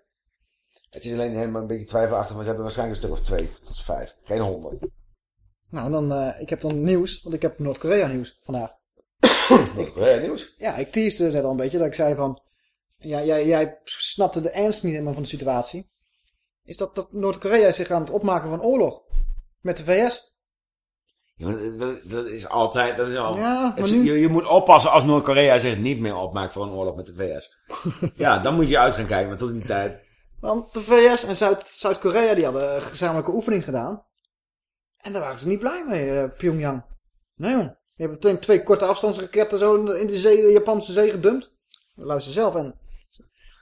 Het is alleen helemaal een beetje twijfelachtig, maar ze hebben waarschijnlijk een stuk of twee tot vijf. Geen honderd. Nou, dan, eh, ik heb dan nieuws, want ik heb Noord-Korea nieuws vandaag. Noord-Korea nieuws? Ja, ik teaste net al een beetje dat ik zei van... Ja, jij, jij snapte de ernst niet helemaal van de situatie. Is dat, dat Noord-Korea zich aan het opmaken van oorlog. Met de VS. Ja, dat, dat is altijd, dat is al... Ja, het nu- je, je moet oppassen als Noord-Korea zich niet meer opmaakt voor een oorlog met de VS. ja, dan moet je uit gaan kijken, maar tot die tijd... Want de VS en Zuid- Zuid-Korea die hadden een gezamenlijke oefening gedaan. En daar waren ze niet blij mee, eh, Pyongyang. Nee joh. Je hebt meteen twee korte afstandsraketten zo in de, zee, de Japanse zee gedumpt. Luister zelf. En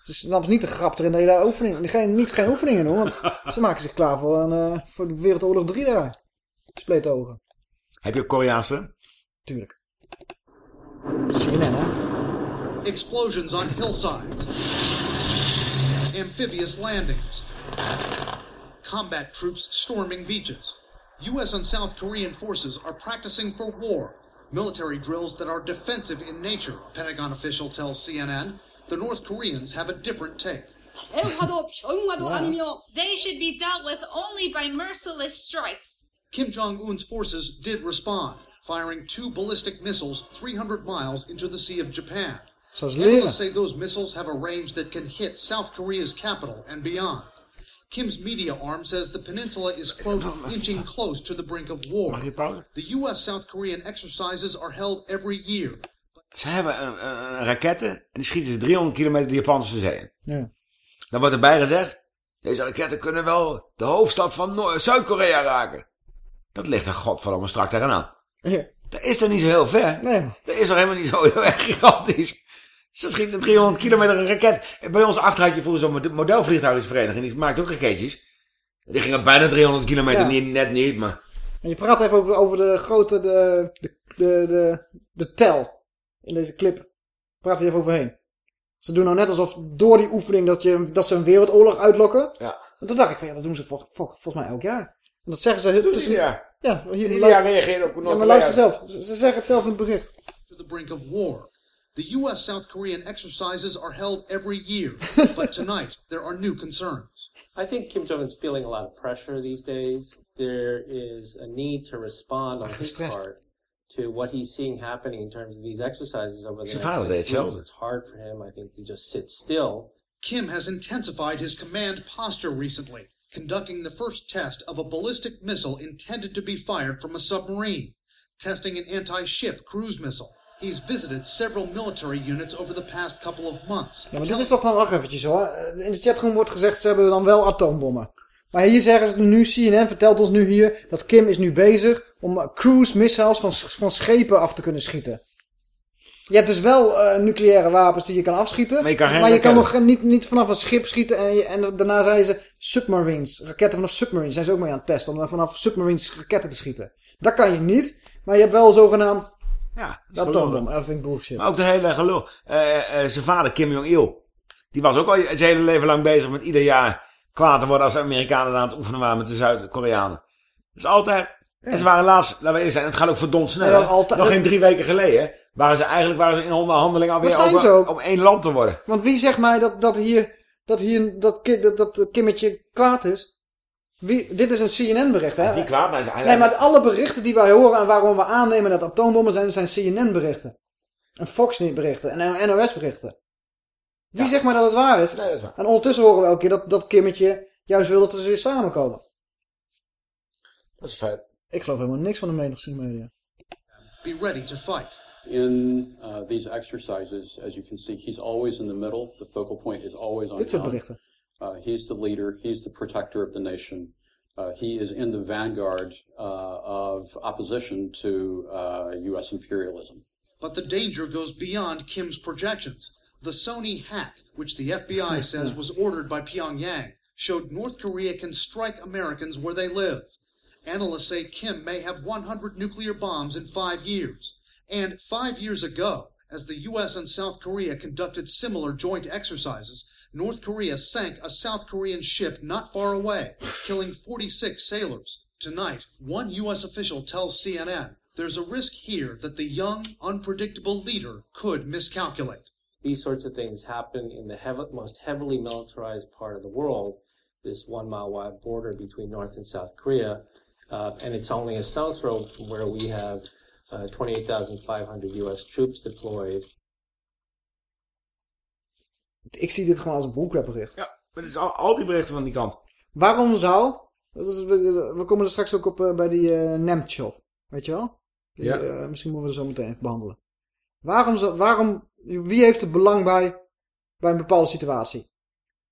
ze snappen niet de grap er in de hele oefening. Geen, niet geen oefeningen doen. Want ze maken zich klaar voor, een, eh, voor de Wereldoorlog 3 daar. Spleet ogen. Heb je ook Koreaanse? Tuurlijk. CNN, hè? explosions on hillsides, amphibious landings, combat troops storming beaches. U.S. and South Korean forces are practicing for war, military drills that are defensive in nature, a Pentagon official tells CNN. The North Koreans have a different take. They should be dealt with only by merciless strikes. Kim Jong un's forces did respond, firing two ballistic missiles 300 miles into the Sea of Japan. Zoals leren. Analysts say those missiles have a range that can hit South Korea's capital and beyond. Kim's media arm says the peninsula is, quote, inching close to the brink of war. The U.S. South Korean exercises are held every year. Ze hebben een, een, een raketten en die schieten ze 300 kilometer de Japanse zee in. Ja. Dan wordt erbij gezegd, deze raketten kunnen wel de hoofdstad van Zuid-Korea raken. Dat ligt er godverdomme strak tegenaan. Ja. Dat is toch niet zo heel ver? Nee. Dat is toch helemaal niet zo heel erg gigantisch? Ze schieten 300 kilometer een raket. En bij ons achter had je vroeger zo'n modelvliegtuigersvereniging. Die maakt ook raketjes. Die gingen bijna 300 kilometer, Ja. niet, net niet, maar... En je praat even over, over de grote, de, de, de, de, de tel in deze clip. Praat je even overheen. Ze doen nou net alsof door die oefening dat, je, dat ze een wereldoorlog uitlokken. Ja. En toen dacht ik van ja, dat doen ze vol, vol- volgens mij elk jaar. En dat zeggen ze... Tussen- ze ja. Ja, hier, Ieder jaar reageren op Ja, maar luister zelf. Ze, ze zeggen het zelf in het bericht. to the brink of war. The U.S. South Korean exercises are held every year, but tonight there are new concerns. I think Kim Jong Un's feeling a lot of pressure these days. There is a need to respond on his part to what he's seeing happening in terms of these exercises over the Zijn next six deed weeks. It's hard for him, I think, to just sit still. Kim has intensified his command posture recently, conducting the first test of a ballistic missile intended to be fired from a submarine, testing an anti-ship cruise missile. He's visited several military units over the past couple of months. Ja, maar dit is toch dan, wacht eventjes hoor. In de chatroom wordt gezegd, ze hebben dan wel atoombommen. Maar hier zeggen ze nu, CNN vertelt ons nu hier, dat Kim is nu bezig om cruise missiles van, van schepen af te kunnen schieten. Je hebt dus wel eh, nucleaire wapens die je kan afschieten. Maar je kan nog niet, niet vanaf een schip schieten. En, je- en daarna zijn ze submarines. Raketten vanaf submarines zijn ze ook mee aan het testen. Om vanaf submarines raketten te schieten. Dat kan je niet. Maar je hebt wel zogenaamd Ja, de atoombom. Dat vind ik bullshit. Maar ook de hele gelul. Eh, eh, zijn vader Kim Jong-il. Die was ook al zijn hele leven lang bezig met ieder jaar kwaad te worden als de Amerikanen aan het oefenen waren met de Zuid-Koreanen. Dat is altijd... En ze waren laatst, laten we eerlijk zijn, het gaat ook verdomd snel. Dat altijd- Nog geen drie weken geleden waren ze eigenlijk waren ze in onderhandeling alweer over, om één land te worden. Want wie zegt mij dat, dat hier, dat hier, dat, dat, dat Kimmetje kwaad is? Wie, dit is een CNN-bericht, hè? Is niet kwaad, maar. Nee, maar alle berichten die wij horen en waarom we aannemen dat atoombommen zijn, zijn CNN-berichten. En Fox-berichten en NOS-berichten. Wie zegt maar dat het waar is? Nee, dat is waar. En ondertussen horen we elke keer dat, dat Kimmetje juist wil dat ze weer samenkomen. Dat is feit. Ik geloof helemaal niks van de mainstream media. Be ready to fight. In uh, these exercises, as you can see, he's always in the middle. The focal point is always on Dit soort berichten. Uh, he's the leader. He's the protector of the nation. Uh, he is in the vanguard uh, of opposition to uh, U.S. imperialism. But the danger goes beyond Kim's projections. The Sony hack, which the FBI says was ordered by Pyongyang, showed North Korea can strike Americans where they live. Analysts say Kim may have 100 nuclear bombs in five years. And five years ago, as the U.S. and South Korea conducted similar joint exercises, North Korea sank a South Korean ship not far away, killing 46 sailors. Tonight, one U.S. official tells CNN there's a risk here that the young, unpredictable leader could miscalculate. These sorts of things happen in the heav- most heavily militarized part of the world, this one mile wide border between North and South Korea. Uh, and it's only a stone's throw from where we have uh, 28,500 U.S. troops deployed Ik zie dit gewoon als een bullcrap-bericht. Ja, maar het is al, al die berichten van die kant. Waarom zou... dat is- we, we komen er straks ook op eh, bij die eh Nemtsov. Weet je wel? Die, Ja. eh, misschien moeten we dat zo meteen even behandelen. Waarom, zou- waarom, wie heeft er belang bij, bij een bepaalde situatie?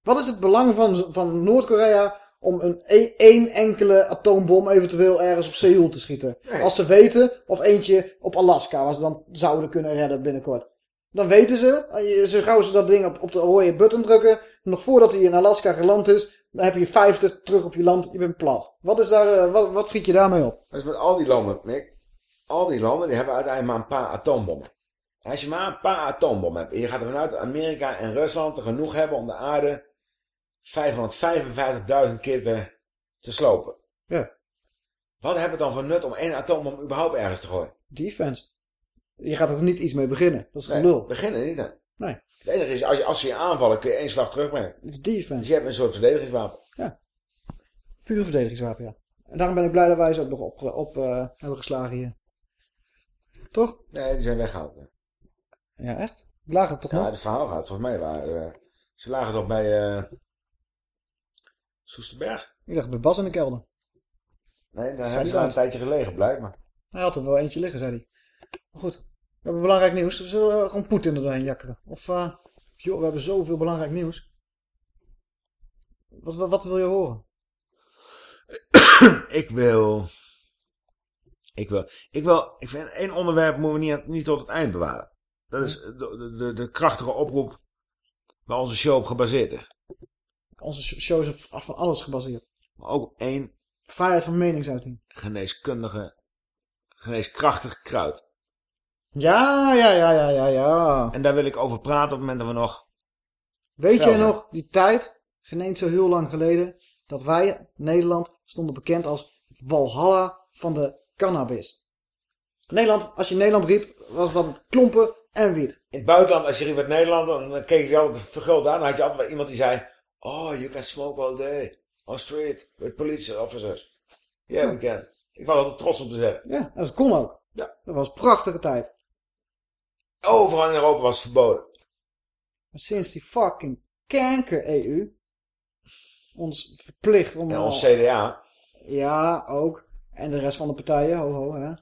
Wat is het belang van, van Noord-Korea om een e- één enkele atoombom eventueel ergens op Seoul te schieten? Als ze weten, of eentje op Alaska, waar ze dan zouden kunnen redden binnenkort. Dan weten ze, eh, ze gauw ze dat ding op, op de rode button drukken, nog voordat hij in Alaska geland is, dan heb je 50 terug op je land, je bent plat. Wat, is daar, eh, wat, wat schiet je daarmee op? Dat is met al die landen, Mick. al die landen die hebben uiteindelijk maar een paar atoombommen. Als je maar een paar atoombommen hebt, en je gaat ervan uit dat Amerika en Rusland er genoeg hebben om de aarde 555.000 keer te, te slopen. Ja. Wat hebben we dan voor nut om één atoombom überhaupt ergens te gooien? Defense. Je gaat er niet iets mee beginnen. Dat is Nee, gelul. beginnen niet. hè. Nee. Het enige is, als, je, als ze je aanvallen, kun je één slag terugbrengen. Het is defense. Dus je hebt een soort verdedigingswapen. Puur verdedigingswapen, ja. En daarom ben ik blij dat wij ze ook nog op, op eh, hebben geslagen hier. Toch? Nee, die zijn weggehaald. hè. Ja, echt? Lagen het toch Ja, nog? het verhaal gaat volgens mij. Waar, eh, ze lagen toch bij eh Soesterberg? Ik dacht bij Bas in de kelder. Nee, daar hebben ze al een tijdje gelegen, blijkbaar. Hij had er wel eentje liggen, zei hij. Maar goed. We hebben belangrijk nieuws. Zullen we gewoon Poetin er doorheen jakkeren? Of, eh, joh, we hebben zoveel belangrijk nieuws. Wat, wat, wat wil je horen? ik wil... Ik wil... Ik wil... Ik vind één onderwerp moeten we niet, niet tot het eind bewaren. Dat is de, de, de, de krachtige oproep waar onze show op gebaseerd is. Onze show is op van alles gebaseerd. Maar ook op één Vrijheid van meningsuiting. geneeskundige, geneeskrachtig kruid. Ja, ja, ja, ja, ja, ja. En daar wil ik over praten op het moment dat we nog... Weet jij zijn. nog, die tijd, geen eens zo heel lang geleden, dat wij, Nederland, stonden bekend als Walhalla van de cannabis. Nederland, als je Nederland riep, was dat het klompen en wiet. In het buitenland, als je riep uit Nederland, dan keek je altijd verguld aan. Dan had je altijd wel iemand die zei... Oh, you can smoke all day. On street. With police officers. Yeah, we can. Ik was altijd trots om te zeggen. Ja, dat kon ook. Ja. Dat was een prachtige tijd. Overal in Europa was het verboden. Maar sinds die fucking kanker-EU ons verplicht om... En ons CDA. Ja, ook. En de rest van de partijen, ho ho, hè.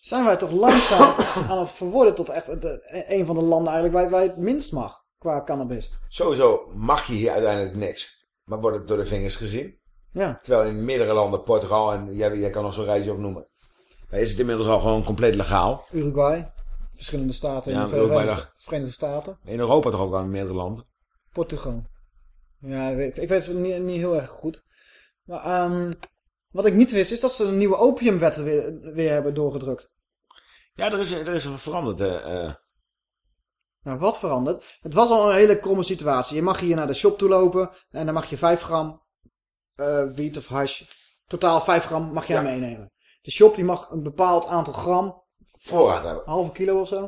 Zijn wij toch langzaam aan het verworden tot echt het- een van de landen eigenlijk waar het minst mag qua cannabis. Sowieso mag je hier uiteindelijk niks. Maar wordt het door de vingers gezien. Ja. Terwijl in meerdere landen, Portugal en jij, jij kan nog zo'n rijtje opnoemen. Maar is het inmiddels al gewoon compleet legaal. Uruguay, verschillende staten in Ja, de Verenigde, Verenigde Staten. In Europa toch ook wel in meerdere landen. Portugal. Ja, ik weet, ik weet het niet, niet heel erg goed. Maar ehm, wat ik niet wist is dat ze een nieuwe opiumwet weer, weer hebben doorgedrukt. Ja, er is, er is wat veranderd. eh. Nou, wat verandert? Het was al een hele kromme situatie. Je mag hier naar de shop toe lopen en dan mag je 5 gram eh wiet of hash. Totaal 5 gram mag jij meenemen. De shop die mag een bepaald aantal gram, voorraad hebben. halve kilo of zo,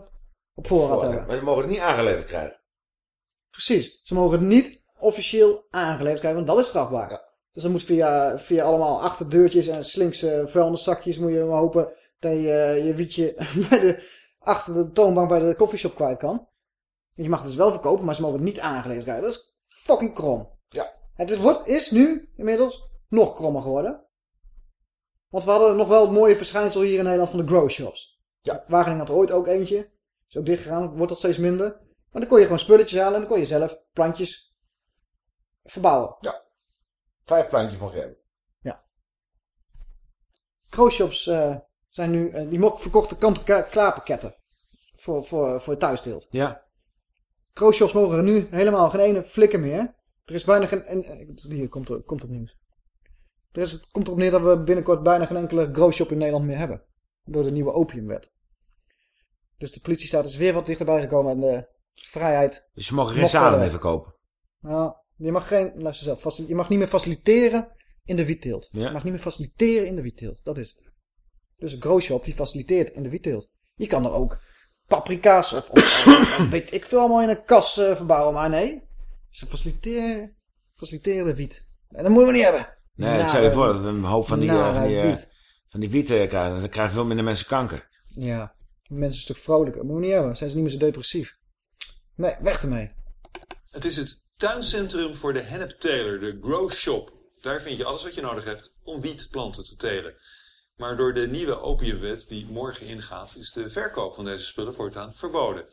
op voorraad Voorraad hebben. Maar ze mogen het niet aangeleverd krijgen. Precies. Ze mogen het niet officieel aangeleverd krijgen, want dat is strafbaar. Dus dan moet via, via allemaal achterdeurtjes en slinkse vuilniszakjes moet je maar hopen dat je eh, je wietje bij de, achter de toonbank bij de koffieshop kwijt kan. Je mag het dus wel verkopen, maar ze mogen het niet aangeleverd krijgen. Dat is fucking krom. Ja. Het is, wordt, is nu inmiddels nog krommer geworden. Want we hadden nog wel het mooie verschijnsel hier in Nederland van de grow shops. Ja. Wageningen had er ooit ook eentje. Is ook dichtgegaan, wordt dat steeds minder. Maar dan kon je gewoon spulletjes halen en dan kon je zelf plantjes verbouwen. Ja. Vijf plantjes mag je hebben. Growshops eh zijn nu, eh, die mogen verkochte kant-en-klaar pakketten. Voor, voor, voor je thuisteelt. Ja. Growshops mogen er nu helemaal geen ene flikker meer. Er is bijna geen, en, en- hier komt, er- komt het nieuws. Er is, het komt erop neer dat we binnenkort bijna geen enkele growshop in Nederland meer hebben. Door de nieuwe opiumwet. Dus de politiestaat is weer wat dichterbij gekomen en de vrijheid. Dus je mag er geen zaden verder mee weg. verkopen. Nou, je mag geen, luister zelf, je mag niet meer faciliteren in de wietteelt. Ja. Je mag niet meer faciliteren in de wietteelt, dat is het. Dus een growshop die faciliteert in de wietteelt. Je kan er ook paprika's of, of, of weet ik veel allemaal in een kas eh, verbouwen, maar nee. Ze faciliteren, faciliteren de wiet. En dat moeten we niet hebben. Nee, ik Nare- stel je voor dat we een hoop van die, eh, van die, eh, wiet. van die wiet eh, krijgen. Dan krijgen veel minder mensen kanker. Ja, mensen een stuk vrolijker. Dat moeten we niet hebben. Zijn ze niet meer zo depressief. Nee, weg ermee. Het is het tuincentrum voor de hennepteler, de Grow Shop. Daar vind je alles wat je nodig hebt om wietplanten te telen. Maar door de nieuwe opiumwet die morgen ingaat, is de verkoop van deze spullen voortaan verboden.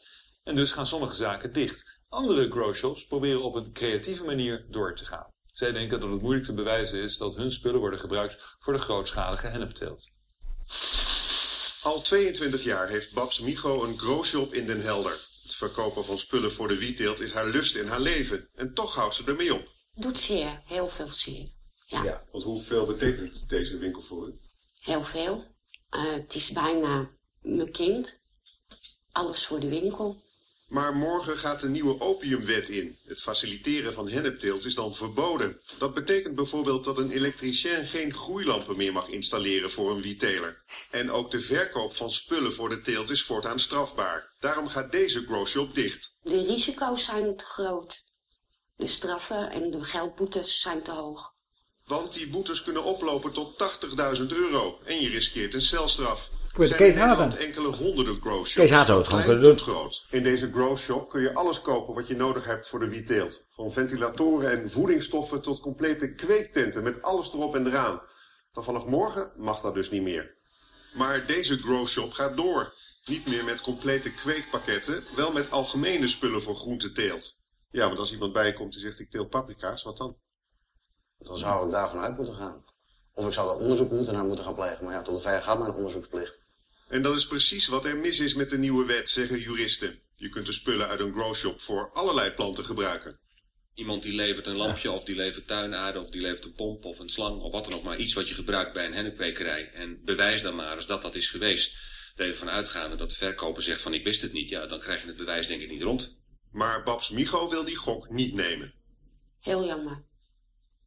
En dus gaan sommige zaken dicht. Andere growshops proberen op een creatieve manier door te gaan. Zij denken dat het moeilijk te bewijzen is dat hun spullen worden gebruikt voor de grootschalige hennepteelt. Al 22 jaar heeft Babs Migo een growshop in Den Helder. Het verkopen van spullen voor de wietteelt is haar lust in haar leven. En toch houdt ze ermee op. Doet zeer, heel veel zeer. Ja, Want hoeveel betekent deze winkel voor u? heel veel. Eh, het is bijna mijn kind. Alles voor de winkel. Maar morgen gaat de nieuwe opiumwet in. Het faciliteren van hennepteelt is dan verboden. Dat betekent bijvoorbeeld dat een elektricien geen groeilampen meer mag installeren voor een wietteler. En ook de verkoop van spullen voor de teelt is voortaan strafbaar. Daarom gaat deze growshop dicht. De risico's zijn te groot. De straffen en de geldboetes zijn te hoog. Want die boetes kunnen oplopen tot 80.000 euro. En je riskeert een celstraf. Zijn Kees Hazen. enkele honderden growshops. Kees Hazen het gewoon kunnen tot groot. In deze growshop kun je alles kopen wat je nodig hebt voor de wietteelt. Van ventilatoren en voedingsstoffen tot complete kweektenten met alles erop en eraan. Maar vanaf morgen mag dat dus niet meer. Maar deze growshop gaat door. Niet meer met complete kweekpakketten, wel met algemene spullen voor groenteteelt. Ja, want als iemand bij je komt die zegt ik teel paprika's, wat dan? Dan zou ik daarvan uit moeten gaan. Of ik zou daar onderzoek moeten naar moeten gaan plegen. Maar ja, tot ver gaat mijn onderzoeksplicht. En dat is precies wat er mis is met de nieuwe wet, zeggen juristen. Je kunt de spullen uit een growshop voor allerlei planten gebruiken. Iemand die levert een lampje of die levert tuinaarde of die levert een pomp of een slang of wat dan ook maar. Iets wat je gebruikt bij een hennepkwekerij. En bewijs dan maar eens dat dat is geweest. Er even van uitgaande dat de verkoper zegt van ik wist het niet. Ja, dan krijg je het bewijs denk ik niet rond. Maar Babs Migo wil die gok niet nemen. Heel jammer.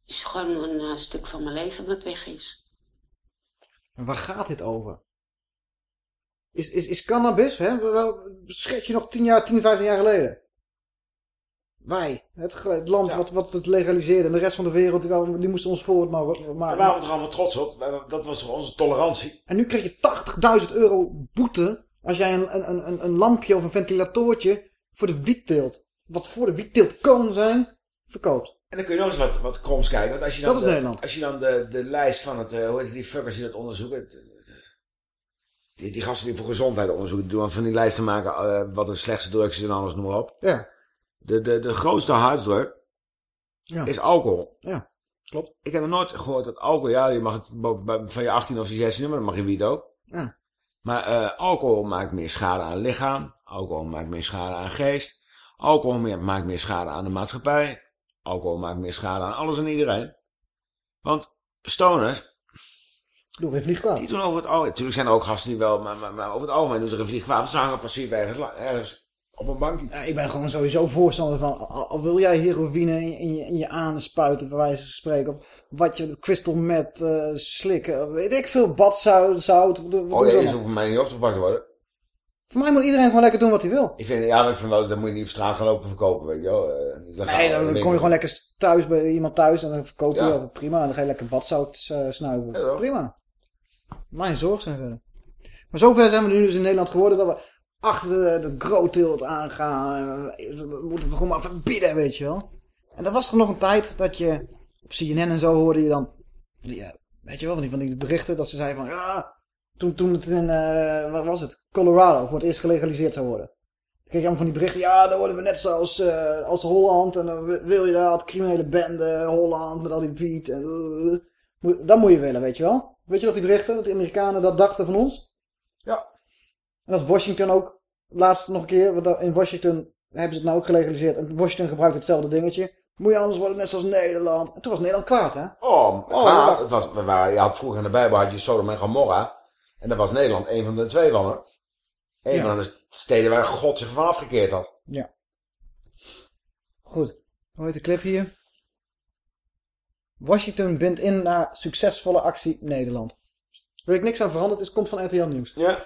Het is gewoon een eh, stuk van mijn leven wat weg is. Maar waar gaat dit over? Is, is, is cannabis, hè? Wel, schets je nog 10 jaar, 10, 15 jaar geleden? Wij, het, land wat, wat het legaliseerde en de rest van de wereld, die, die moesten ons voor maar, Daar maar, waren we toch allemaal trots op. Dat was onze tolerantie. En nu krijg je 80.000 euro boete als jij een, een, een, een lampje of een ventilatortje voor de wietteelt, wat voor de wietteelt kan zijn, verkoopt. En dan kun je nog eens wat, wat kroms kijken. Want als je dan Dat is de, Nederland. Als je dan de, de lijst van het, eh, hoe heet het, die fuckers die dat onderzoeken. het- het- Die, die gasten die voor gezondheid onderzoeken, die doen van die lijsten maken eh, wat de slechtste drugs is en alles, noem maar op. Ja. De, de, de grootste harddruk Ja. is alcohol. Ja, klopt. Ik heb nog nooit gehoord dat alcohol, ja, je mag het van je 18 of je 16, maar dan mag je wiet ook. Ja. Maar eh, alcohol maakt meer schade aan het lichaam. Alcohol maakt meer schade aan geest. Alcohol maakt meer schade aan de maatschappij. Alcohol maakt meer schade aan alles en iedereen. Want stoners, Doe geen vlieg kwaad. die doen over het algemeen... Natuurlijk zijn er ook gasten die wel, maar, maar, maar over het algemeen doen ze geen vlieg kwaad. want Ze hangen passief ergens, op een bankje. Ja, ik ben gewoon sowieso voorstander van, al, wil jij heroïne in, in je, in je anen spuiten, bij wijze van spreken, of wat je, crystal meth, eh, slikken, weet ik veel, badzout, zout. Oh doen ja, is hoeft mij niet opgepakt te worden. Voor mij moet iedereen gewoon lekker doen wat hij wil. Ik vind, ja, maar ik vind wel, dat moet je niet op straat gaan lopen verkopen, weet je wel. Legaal, Nee, dan, dan kom je gewoon lekker thuis bij iemand thuis en dan verkoop je Ja. dat. Prima, en dan ga je lekker badzout eh, snuiven. Prima. Mijn zorg zijn verder. Maar zover zijn we nu dus in Nederland geworden dat we achter de, de grootteelt aangaan. Eh, We moeten het gewoon maar verbieden, weet je wel. En dat was toch nog een tijd dat je op CNN en zo hoorde je dan... Ja, weet je wel, van die, van die berichten dat ze zeiden van... Ja, toen, toen het in, eh waar was het? Colorado voor het eerst gelegaliseerd zou worden. Dan kreeg je allemaal van die berichten. Ja, dan worden we net zoals eh, als Holland. En dan wil je dat, criminele bende, Holland met al die wiet. En, moet- dat moet je willen, weet je wel. Weet je nog die berichten? Dat de Amerikanen dat dachten van ons? Ja. En dat Washington ook, laatst nog een keer. Want dat- in Washington hebben ze het nou ook gelegaliseerd. En Washington gebruikt hetzelfde dingetje. Moet je anders worden net zoals Nederland. En toen was Nederland kwaad, hè? Oh, Oh, ja, ja. het was, we waren, had vroeger in de Bijbel had je Sodom en Gomorra. En daar was Nederland een van de twee. Hè? Een Ja. van de steden waar God zich van afgekeerd had. Ja. Goed. Hoe heet de clip hier? Washington bindt in naar succesvolle actie Nederland. Wil ik niks aan veranderd, het komt van RTL Nieuws. Ja.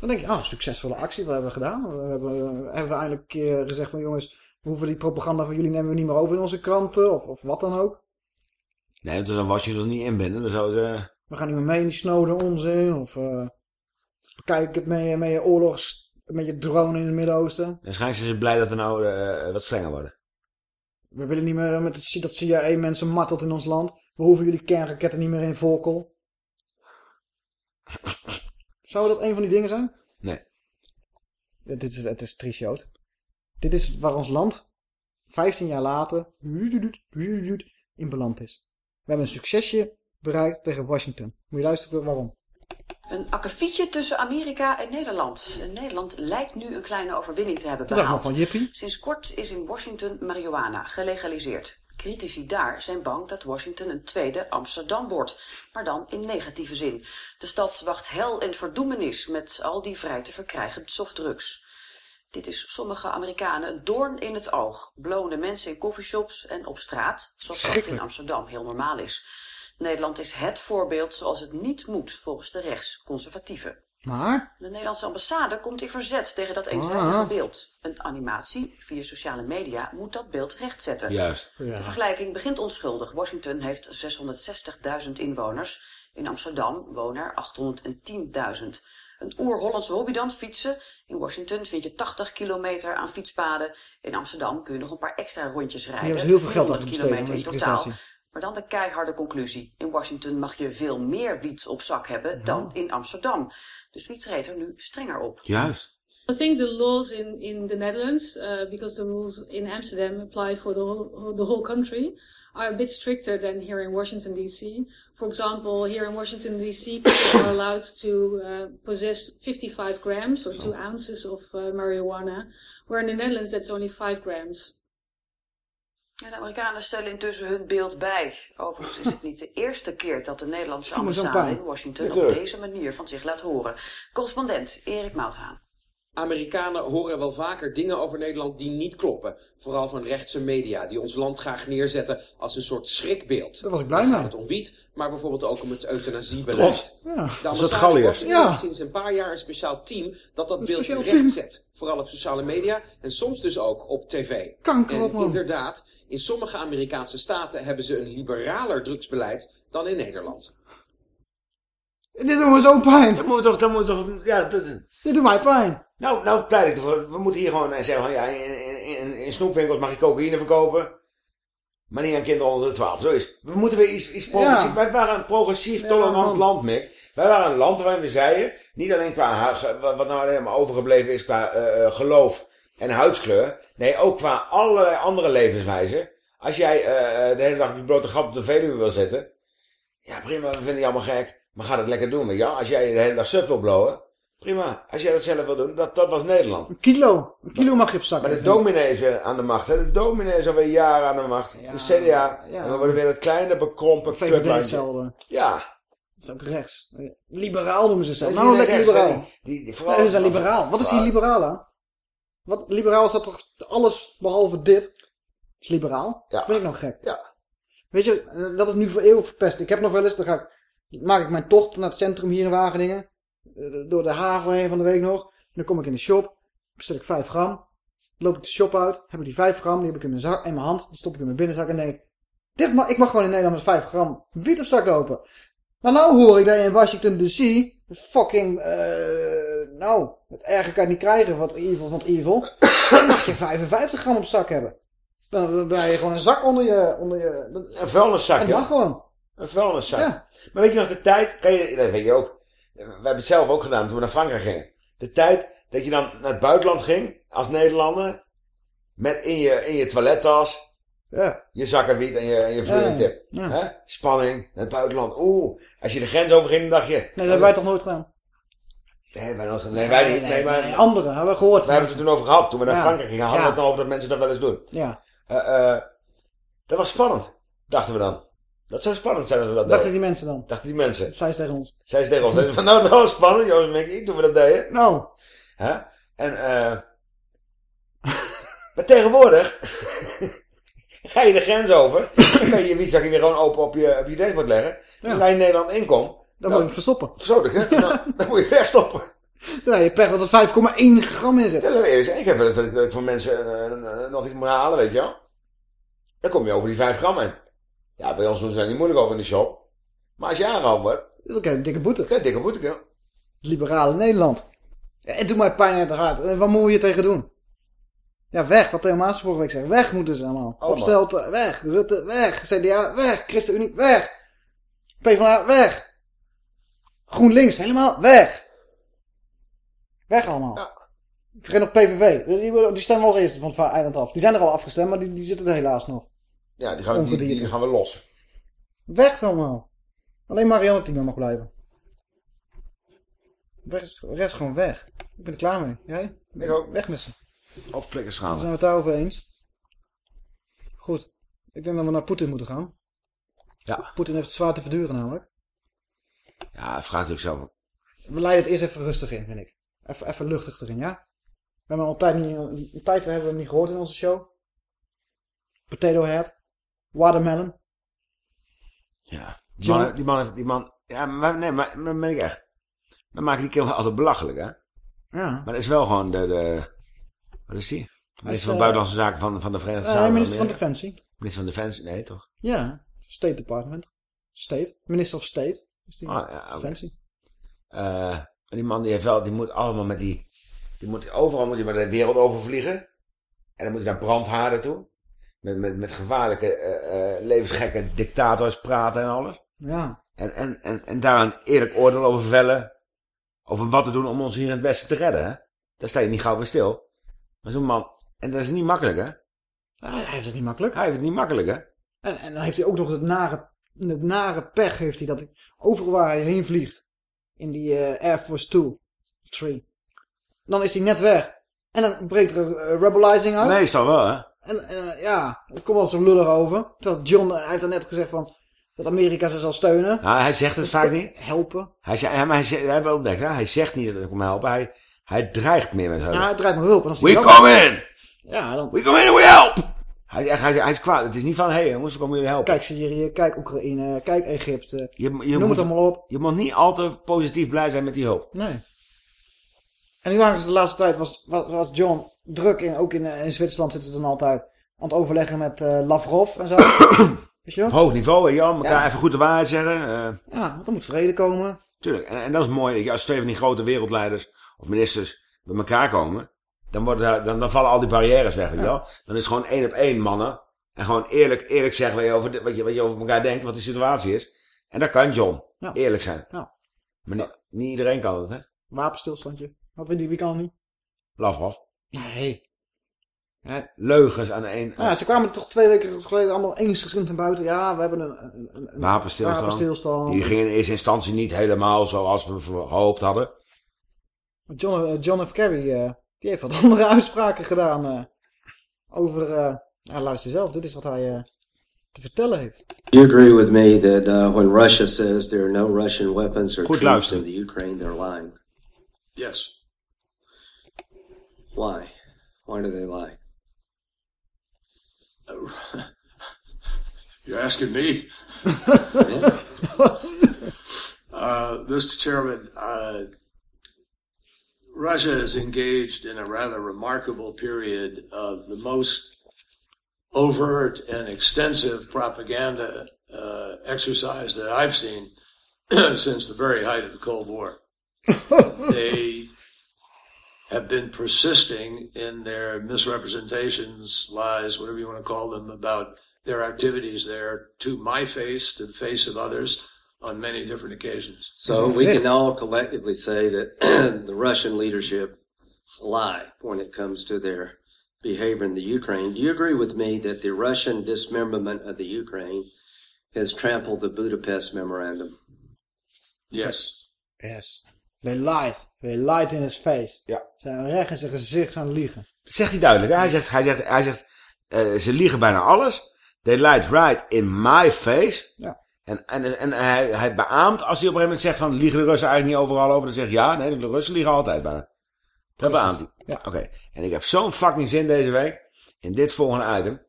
Dan denk je, ah, succesvolle actie, wat hebben we gedaan? We hebben, eh, hebben we eindelijk keer gezegd van jongens, we hoeven die propaganda van jullie nemen we niet meer over in onze kranten, of, of wat dan ook. Nee, want dan was je er niet inbinden. Dan zouden ze... We gaan niet meer mee in die Snowden onzin, of eh bekijk het met je, met je oorlogs, met je drone in het Midden-Oosten. Waarschijnlijk zijn ze blij dat we nou eh, wat strenger worden. We willen niet meer met het, dat CIA mensen martelt in ons land. We hoeven jullie kernraketten niet meer in Volkel. Zou dat een van die dingen zijn? Nee. Ja, dit is, het is triest, Jood. Dit is waar ons land 15 jaar later in beland is. We hebben een succesje bereikt tegen Washington. Moet je luisteren waarom. Een akkefietje tussen Amerika en Nederland. Nederland lijkt nu een kleine overwinning te hebben behaald. van jippie. Sinds kort is in Washington marihuana gelegaliseerd. Critici daar zijn bang dat Washington een tweede Amsterdam wordt, maar dan in negatieve zin. De stad wacht hel en verdoemenis met al die vrij te verkrijgen softdrugs. Dit is sommige Amerikanen een doorn in het oog. Blonde mensen in coffeeshops en op straat, zoals dat in Amsterdam heel normaal is. Nederland is het voorbeeld zoals het niet moet volgens de rechtsconservatieven. Maar? De Nederlandse ambassade komt in verzet tegen dat eenzijdige Ah. beeld. Een animatie via sociale media moet dat beeld rechtzetten. Juist. De vergelijking begint onschuldig. Washington heeft 660.000 inwoners. In Amsterdam wonen er 810.000. Een oer-Hollandse hobby dan, fietsen. In Washington vind je 80 kilometer aan fietspaden. In Amsterdam kun je nog een paar extra rondjes rijden. ze heel veel geld aan 400 besteden aan kilometer in totaal. Maar dan de keiharde conclusie. In Washington mag je veel meer wiet op zak hebben dan in Amsterdam. Dus wie treedt er nu strenger op? Juist. I think the laws in, in the Netherlands, uh, because the rules in Amsterdam apply for the whole, the whole country, are a bit stricter than here in Washington D.C. For example, here in Washington D.C., people are allowed to uh, possess 55 grams or two ounces of uh, marijuana, where in the Netherlands that's only 5 grams. Ja, de Amerikanen stellen intussen hun beeld bij. Overigens is het niet de eerste keer dat de Nederlandse ambassade in Washington op deze manier van zich laat horen. Correspondent Erik Mouthaan. Amerikanen horen wel vaker dingen over Nederland die niet kloppen. Vooral van rechtse media, die ons land graag neerzetten als een soort schrikbeeld. Daar was ik blij mee. gaat het om wiet, maar bijvoorbeeld ook om het euthanasiebeleid. Ja. De ambassade in Galliërs? Washington Ja. sinds een paar jaar een speciaal team dat dat Een beeld recht team. zet. Vooral op sociale media en soms dus ook op tv. Kanker en op, man. inderdaad, in sommige Amerikaanse staten hebben ze een liberaler drugsbeleid dan in Nederland. Dit doet me zo pijn. Dat moet toch, dat moet toch, ja, dat, Dit doet mij pijn. nou, nou pleit ik ervoor. We moeten hier gewoon eh, zeggen, van, ja, in, in, in, in snoepwinkels mag je cocaïne verkopen. Maar niet aan kinderen onder de 12. Zo is. We moeten weer iets, iets progressief. Ja. Wij waren een progressief, Ja, tolerant man. land, Mick. Wij waren een land waarin we zeiden, niet alleen qua, wat nou alleen maar overgebleven is qua eh, eh, geloof en huidskleur. Nee, ook qua allerlei andere levenswijzen. Als jij eh, de hele dag je blote grap op de Veluwe wil zitten. Ja, prima, we vinden je allemaal gek. Maar ga dat lekker doen, weet je. Als jij de hele dag suf wil blowen. Prima, als jij dat zelf wil doen. Dat, dat was Nederland. Een kilo. Een kilo mag je op zak Maar de dominee is aan de macht. Hè? De dominee is alweer jaren aan de macht. de CDA. ja. En we worden weer het kleine bekrompen VVD hetzelfde. Ja. Dat is ook rechts. Liberaal noemen ze zelf. Dat is Nou, lekker rechts, liberaal. Die- die- vooral- zijn liberaal. Wat is hier liberaal aan? Wat, liberaal is dat toch alles behalve dit? Is liberaal? Ja. Ben ik nou gek? Ja. Weet je, eh, dat is nu voor eeuwig verpest. Ik heb nog wel eens, dan ga ik, maak ik mijn tocht naar het centrum hier in Wageningen. eh, Door de hagel heen van de week nog. En dan kom ik in de shop. Bestel ik 5 gram. Loop ik de shop uit. Heb ik die 5 gram. Die heb ik in mijn, zak, in mijn hand. Die stop ik in mijn binnenzak. En denk ik, dit mag, ik mag gewoon in Nederland met 5 gram wiet op zak lopen. Maar nou hoor ik dat je in Washington DC fucking, eh nou, het erger kan je niet krijgen van het evil van evil. Dan mag je 55 gram op zak hebben. Dan, dan, je gewoon een zak onder je... Onder je Een vuilniszak. En dan gewoon. Een vuilniszak. Ja. Maar weet je nog de tijd, kan je, dat weet je ook. We hebben het zelf ook gedaan toen we naar Frankrijk gingen. De tijd dat je dan naar het buitenland ging, als Nederlander. Met in je, in je toilettas. Ja. Je zakken wiet en je, en je Ja, vloeitip. ja. Hè? Spanning, het buitenland. Oeh, als je de grens overging, dacht je... Nee, dat hebben wij toch nooit gedaan? Nee, wij, nog, nee, wij niet. Nee, nee, maar, anderen hebben we gehoord. We hebben het er toen over gehad. Toen we naar. Frankrijk gingen, hadden we het over dat mensen dat wel eens doen. Ja. Eh, eh, dat was spannend, dachten we dan. Dat zou spannend zijn als we dat Dachten deden. die mensen dan? Dachten die mensen. Zij is tegen ons. Zij ze tegen ons. Zeiden van, nou, dat was spannend, Joost Mickey, toen we dat deden. Nou. Hè? En, eh maar tegenwoordig ga je de grens over. Dan kan je je wietzakje weer gewoon open op je, op je dashboard leggen. En als je in Nederland inkomt. Dan moet je het verstoppen. Zo, dan, dan, dan moet je wegstoppen. Ja, je pech dat er 5,1 gram in zit. Ja, dat wil ik heb wel eens dat ik, voor mensen eh, eh, nog iets moet halen, weet je wel. Dan kom je over die 5 gram heen. Ja, bij ons doen ze daar niet moeilijk over in de shop. Maar als je aangehouden wordt... Dan krijg je een dikke boete. Krijg je een dikke boete, ja. Liberale Nederland. Ja, het doet mij pijn uit de hart. En Wat moet je tegen doen? Ja, weg. Wat Theo Maas vorige week zei. Weg moeten ze allemaal. Allemaal. Opstelten, weg. Rutte, weg. CDA, weg. ChristenUnie, weg. PvdA, weg. GroenLinks, helemaal weg. Weg allemaal. Ik vergeet nog PVV. Die, die stemmen als eerste van het eiland af. Die zijn er al afgestemd, maar die, die zitten er helaas nog. Ja, die gaan, die, die gaan we los. Weg allemaal. Alleen Marianne Thieme mag blijven. Weg, rest gewoon weg. Ik ben er klaar mee. Jij? Ik ook. Weg met ze. Op flikkers Dan gaan zijn we het daarover eens. Goed. Ik denk dat we naar Poetin moeten gaan. Ja. Poetin heeft het zwaar te verduren namelijk. Ja, vraagt natuurlijk zelf. We leiden het eerst even rustig in, vind ik. Even, even luchtig erin, ja? We hebben al tijd, niet, een tijd hebben we hem niet gehoord in onze show. Potato Head. Watermelon. Ja. Die man, die man, heeft- die man ja, maar, nee, maar, maar ben ik echt. We maken die kerel altijd belachelijk, hè? Ja. Maar dat is wel gewoon de, de wat is die? Minister van eh, Buitenlandse Zaken van, van de Verenigde eh, Staten. minister van. Defensie. Minister van Defensie, nee toch? Ja, State Department. State. Minister of State. Is die Ah, ja. Defensie. Eh, die man die heeft wel, die moet allemaal met die, die moet, overal moet hij maar de wereld overvliegen. En dan moet hij naar brandhaarden toe. Met, met, met gevaarlijke, levensgekke dictators praten en alles. Ja. En, en, en, en daar een eerlijk oordeel over vellen. Over wat te doen om ons hier in het Westen te redden. Hè? Daar sta je niet gauw bij stil. Maar zo'n man, en dat is niet makkelijk hè. Hij heeft het niet makkelijk. Hij heeft het niet makkelijk hè. En, en dan heeft hij ook nog het nare, het nare pech heeft hij dat hij overal waar hij heen vliegt. In die eh, Air Force 2 of 3. Dan is hij net weg. En dan breekt er eh, rebelizing uit. Meestal wel hè. En eh, ja, het komt wel zo lullig over. Terwijl John, hij heeft dan net gezegd van, dat Amerika ze zal steunen. Nou, hij zegt het vaak niet. Helpen. Hij, maar hij, zegt, hij heeft wel ontdekt, hè? hij zegt niet dat ik hem helpen. Hij, hij dreigt meer met hulp. Ja, hij draait met hulp. En als We dan- come in! Ja, dan... We come in and we help! Hij, hij, is kwaad. Het is niet van, hé hey, jongens, we komen jullie helpen. Kijk Syrië, kijk Oekraïne, kijk Egypte. je, je Noem moet, het allemaal op. Je moet niet altijd positief blij zijn met die hulp. Nee. En die waren ze de laatste tijd, was, was, was John druk, in, ook in, in Zwitserland zitten ze dan altijd, aan het overleggen met eh, Lavrov en zo. Weet je Op wel? hoog niveau, je wel. Elkaar Ja. even goed de waarheid zeggen. eh, Ja, want er moet vrede komen. tuurlijk. En, en dat is mooi. Als twee van die grote wereldleiders of ministers bij elkaar komen. Dan, worden dan, dan vallen al die barrières weg, weet je Ja. wel. Dan is het gewoon één op één, mannen. En gewoon eerlijk, eerlijk zeggen wat je, over, de- wat, je, wat je over elkaar denkt, wat de situatie is. En dat kan John. Ja. Eerlijk zijn. Ja. Maar niet, niet iedereen kan dat, hè. Wapenstilstandje. Wat weet je, wie kan het niet? Lavrov. Nee. Leugens aan de een. Ja, ze kwamen toch twee weken geleden allemaal eensgezind naar buiten. Ja, we hebben een, een, een, een Wapenstilstand. wapenstilstand. Die ging in eerste instantie niet helemaal zoals we gehoopt hadden. John, eh, John F. Kerry, eh, die heeft wat andere uitspraken gedaan eh, over... eh ja, luister zelf, dit is wat hij eh, te vertellen heeft. You agree with me that uh, when Russia says there are no Russian weapons or Goed troops in the Ukraine, they're lying. Yes. Why? Why do they lie? You're asking me? uh, Mr. Chairman, uh, Russia is engaged in a rather remarkable period of the most overt and extensive propaganda uh, exercise that I've seen since the very height of the Cold War. they have been persisting in their misrepresentations, lies, whatever you want to call them, about their activities there to my face, to the face of others, on many different occasions. So we can all collectively say that the Russian leadership lie when it comes to their behavior in the Ukraine. Do you agree with me that the Russian dismemberment of the Ukraine has trampled the Budapest Memorandum? Yes. Yes. They lied. They lied in his face. Ja. Ze zijn recht in zijn gezicht aan het liegen. Dat zegt hij duidelijk. Hè? Hij zegt, hij zegt, hij zegt eh, ze liegen bijna alles. They lied right in my face. Ja. En, en, en hij, hij beaamt als hij op een gegeven moment zegt van... liegen de Russen eigenlijk niet overal over? Dan zegt hij ja, nee, de Russen liegen altijd bijna. Dat beaamt hij. Ja. Oké. En ik heb zo'n fucking zin deze week in dit volgende item.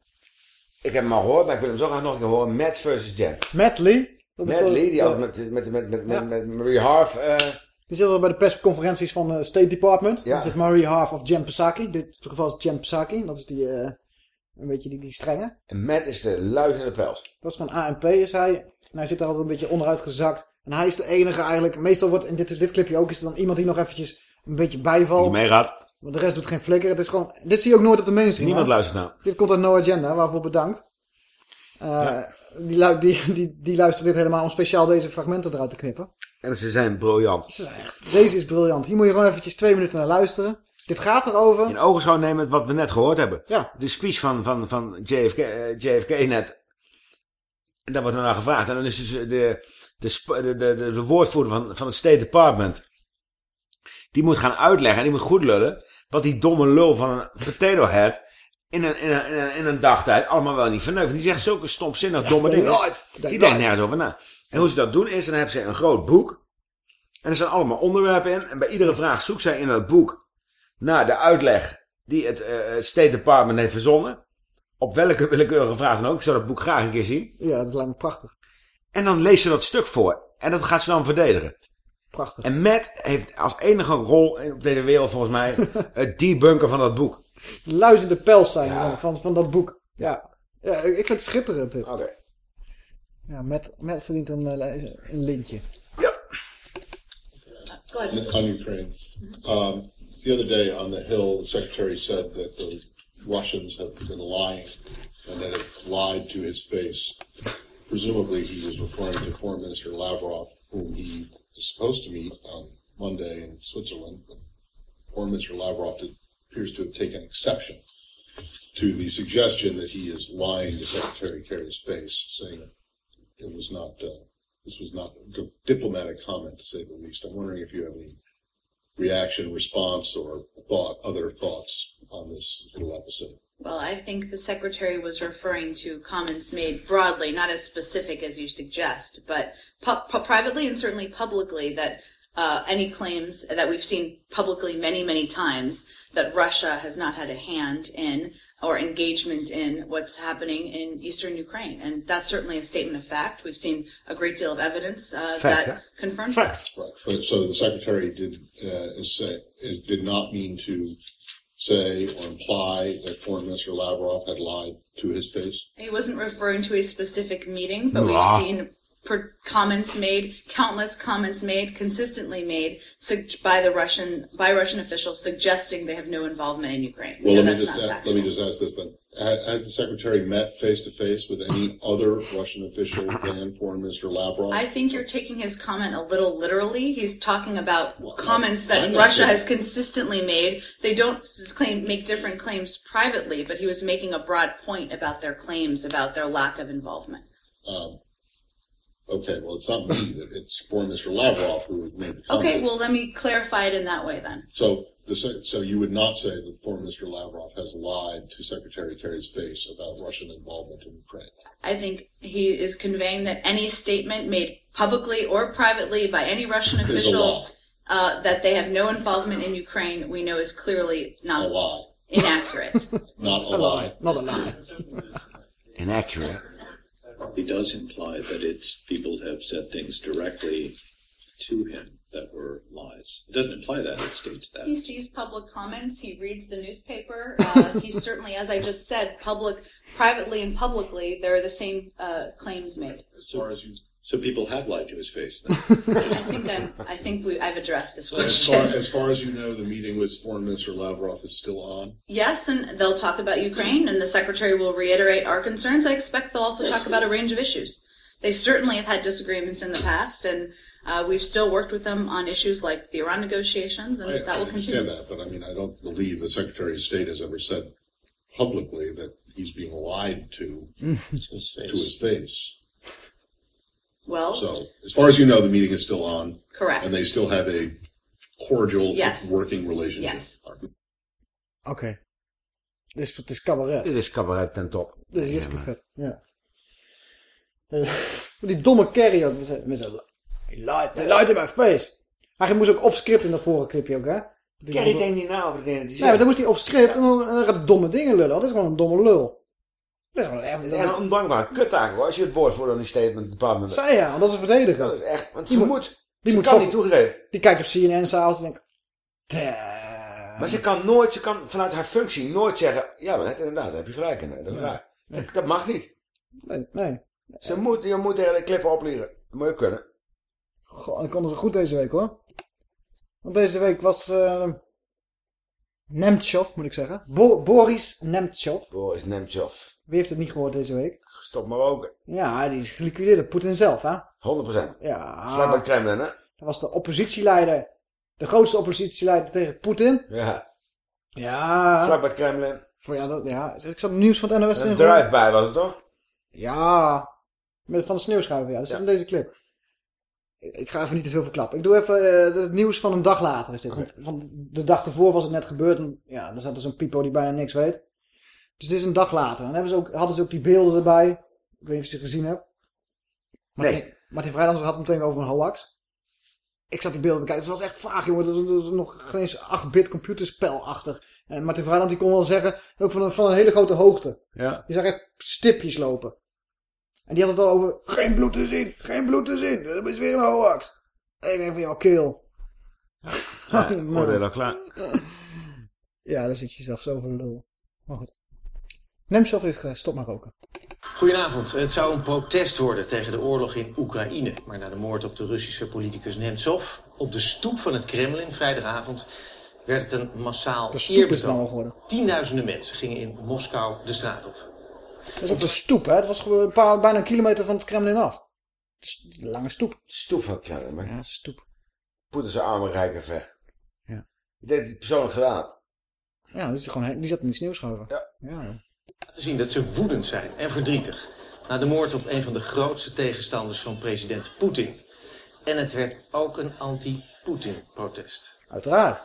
Ik heb hem al gehoord, maar ik wil hem zo graag nog een keer horen. Matt versus Jen. Matt Lee. Dat is Matt de- Lee, die altijd met, met, met, met, Ja. met, Harf... eh, Die zit al bij de persconferenties van de State Department. Ja. Dan zit Marie Harf of Jen Psaki. In dit geval is Jen Psaki. Dat is die, eh, een beetje die, die strenge. en Matt is de luis in de pels. Dat is van ANP is hij. En hij zit daar altijd een beetje onderuit gezakt. En hij is de enige eigenlijk. Meestal wordt in dit, dit clipje ook is er dan iemand die nog eventjes een beetje bijvalt. Die meegaat. Want de rest doet geen flikker. Het is gewoon, dit zie je ook nooit op de mainstream. Niemand luistert nou. Dit komt uit No Agenda, waarvoor bedankt. Eh, die, die, die, die luistert dit helemaal om speciaal deze fragmenten eruit te knippen. En ze zijn briljant. Ze zijn echt- Deze is briljant. Hier moet je gewoon eventjes twee minuten naar luisteren. Dit gaat erover. In ogenschouw nemen wat we net gehoord hebben. Ja. De speech van, van, van JFK, eh, JFK net. En daar wordt er naar gevraagd. En dan is dus de, de, de, de, de, de woordvoerder van, van het State Department. Die moet gaan uitleggen en die moet goed lullen. Wat die domme lul van een potato head in een, in een, in een, in een dagtijd allemaal wel niet verneukt. Die zeggen zulke stomzinnig Ja, domme dingen. nooit. Die nooit. nergens over na. En hoe ze dat doen is, dan hebben ze een groot boek. En er staan allemaal onderwerpen in. En bij iedere vraag zoekt zij in dat boek naar de uitleg die het eh, het State Department heeft verzonnen. Op welke willekeurige vraag dan ook. Ik zou dat boek graag een keer zien. Ja, dat lijkt me prachtig. En dan leest ze dat stuk voor. En dat gaat ze dan verdedigen. Prachtig. En Matt heeft als enige rol op deze wereld volgens mij het debunken van dat boek. Luis in de pels zijn eh, van, van dat boek. Ja. ja, ik vind het schitterend dit. Oké. Ja, met, met verdient een, eh, een lintje. on Ukraine. Um, the other day on the Hill, the secretary said that the Russians have been lying and that it lied to his face. Presumably, he was referring to Foreign Minister Lavrov, whom he is supposed to meet on Monday in Switzerland. Foreign Minister Lavrov did, appears to have taken exception to the suggestion that he is lying to Secretary Kerry's face, saying it was not. Uh, this was not a diplomatic comment, to say the least. I'm wondering if you have any reaction, response, or thought, other thoughts on this little episode. Well, I think the secretary was referring to comments made broadly, not as specific as you suggest, but pu- privately and certainly publicly that uh, any claims that we've seen publicly many, many times that Russia has not had a hand in or engagement in what's happening in eastern Ukraine. And that's certainly a statement of fact. We've seen a great deal of evidence uh, Fact, that confirms that. Right. But so the secretary did uh, is say is, did not mean to say or imply that Foreign Minister Lavrov had lied to his face. He wasn't referring to a specific meeting, but we've seen per- comments made, countless comments made, consistently made sug- by the Russian by Russian officials suggesting they have no involvement in Ukraine. Well, let me just not a- factual. let me just ask this then: Has the secretary met face to face with any other Russian official than Foreign Minister Lavrov? I think you're taking his comment a little literally. He's talking about comments that Russia has consistently made. They don't claim make different claims privately, but he was making a broad point about their claims about their lack of involvement. Um, okay, well, it's not me; that it's Foreign Minister Lavrov who made the comment. Okay, well let me clarify it in that way then. So, the, se- so you would not say that Foreign Mr. Lavrov has lied to Secretary Kerry's face about Russian involvement in Ukraine? I think he is conveying that any statement made publicly or privately by any Russian Is a official lie. uh, that they have no involvement in Ukraine, we know is clearly not A lie. inaccurate. Not a lie. Not a lie. Inaccurate. He does imply that it's people have said things directly to him that were lies. It doesn't imply that, it states that. He sees public comments. He reads the newspaper. Uh, he's certainly, as I just said, public, privately and publicly, there are the same uh, claims made. As far as you, so people have lied to his face then. I think I'm, I think we, I've addressed this So as far, as far as you know, the meeting with Foreign Minister Lavrov is still on. Yes, and they'll talk about Ukraine, and the secretary will reiterate our concerns. I expect they'll also talk about a range of issues. They certainly have had disagreements in the past, and uh, we've still worked with them on issues like the Iran negotiations, and I, that I will continue. I understand that, but I mean, I don't believe the Secretary of State has ever said publicly that he's being lied to to his face. to his face. Well, So, as far as you know, the meeting is still on. Correct. And they still have a cordial Yes. working relationship. Yes. Oké. Dit is, het is cabaret. Dit is cabaret ten top. Dit is echt vet. Ja. Eh, Die domme Kerry ook. Met zijn- met zijn- He lied, he lied in my face. Hij moest ook off-script in dat vorige clipje ook, hè? Die- Kerry denkt niet na over de dingen die Nee, maar dan moest hij off-script en dan, en dan gaat hij domme dingen lullen. Dat is gewoon een domme lul. Dat is gewoon echt... Echt een ondankbare kuttaak hoor. Als je het woord voor dan die statement department. Zij ja, want dat is een verdediger. Dat is echt, want Die ze moet-. Die ze moet kan niet toegeven. Die kijkt op CNN s'avonds en denkt... Damn. Maar ze kan nooit, ze kan vanuit haar functie nooit zeggen, ja maar net inderdaad, daar heb je gelijk in. Dat is Ja. raar. Dat, dat mag niet. Nee, nee. Ze moet, je moet tegen de klippen opliegen. Dat moet je kunnen. Goh, dat konden ze goed deze week hoor. Want deze week was... eh Nemtsov, moet ik zeggen. Bo- Boris Nemtsov. Boris Nemtsov. Wie heeft het niet gehoord deze week? Stop maar roken. Ja, die is geliquideerd Poetin zelf, hè? 100%. Ja. Vlak bij het Kremlin, hè? Dat was de oppositieleider. De grootste oppositieleider tegen Poetin. Ja. Ja. Vlak bij het Kremlin. Voor, ja, dat, ja. Ik zat nieuws van het NOS Een drive-by was het toch? Ja. Met van de sneeuwschuiver, ja. Dat zit in deze clip. Ik, ik ga even niet te veel verklappen. Ik doe even eh, het nieuws van een dag later. Is dit. Want Van de dag ervoor was het net gebeurd. En, ja, er zat dus een pipo die bijna niks weet. Dus dit is een dag later. En dan hebben ze ook, hadden ze ook die beelden erbij. Ik weet niet of je ze gezien hebt. Martin, Nee. Martin Vrijdans had het meteen over een hoax. Ik zat die beelden te kijken. Het was echt vaag, jongen. Het was, het nog geen eens 8-bit computerspelachtig. En Martin Vrijdans die kon wel zeggen, ook van een, van een hele grote hoogte. Ja. Je zag echt stipjes lopen. En die had het al over, geen bloed te zien, geen bloed te zien. Dat is weer een hoax. En ik denk van, ja, kill. Ja, oordeel al klaar. Ja, dan zit je zelf zo voor de lul. Maar goed. Nemtsov is stop maar roken. Goedenavond. Het zou een protest worden tegen de oorlog in Oekraïne. Maar na de moord op de Russische politicus Nemtsov op de stoep van het Kremlin vrijdagavond werd het een massaal De stoep is het eerbetoon. Tienduizenden mensen gingen in Moskou de straat op. Dat is op de stoep, hè. Het was een paar, bijna een kilometer van het Kremlin af. Het is een lange stoep. Stoep van het Kremlin. Maar... Ja, stoep. Poetin zijn arme rijken ver. Ja. Ik hij het persoonlijk gedaan. Ja, die, is gewoon, die zat in die sneeuwschuiver. Ja. ja. Laten zien dat ze woedend zijn en verdrietig. Na de moord op een van de grootste tegenstanders van president Poetin. En het werd ook een anti-Poetin-protest. Uiteraard.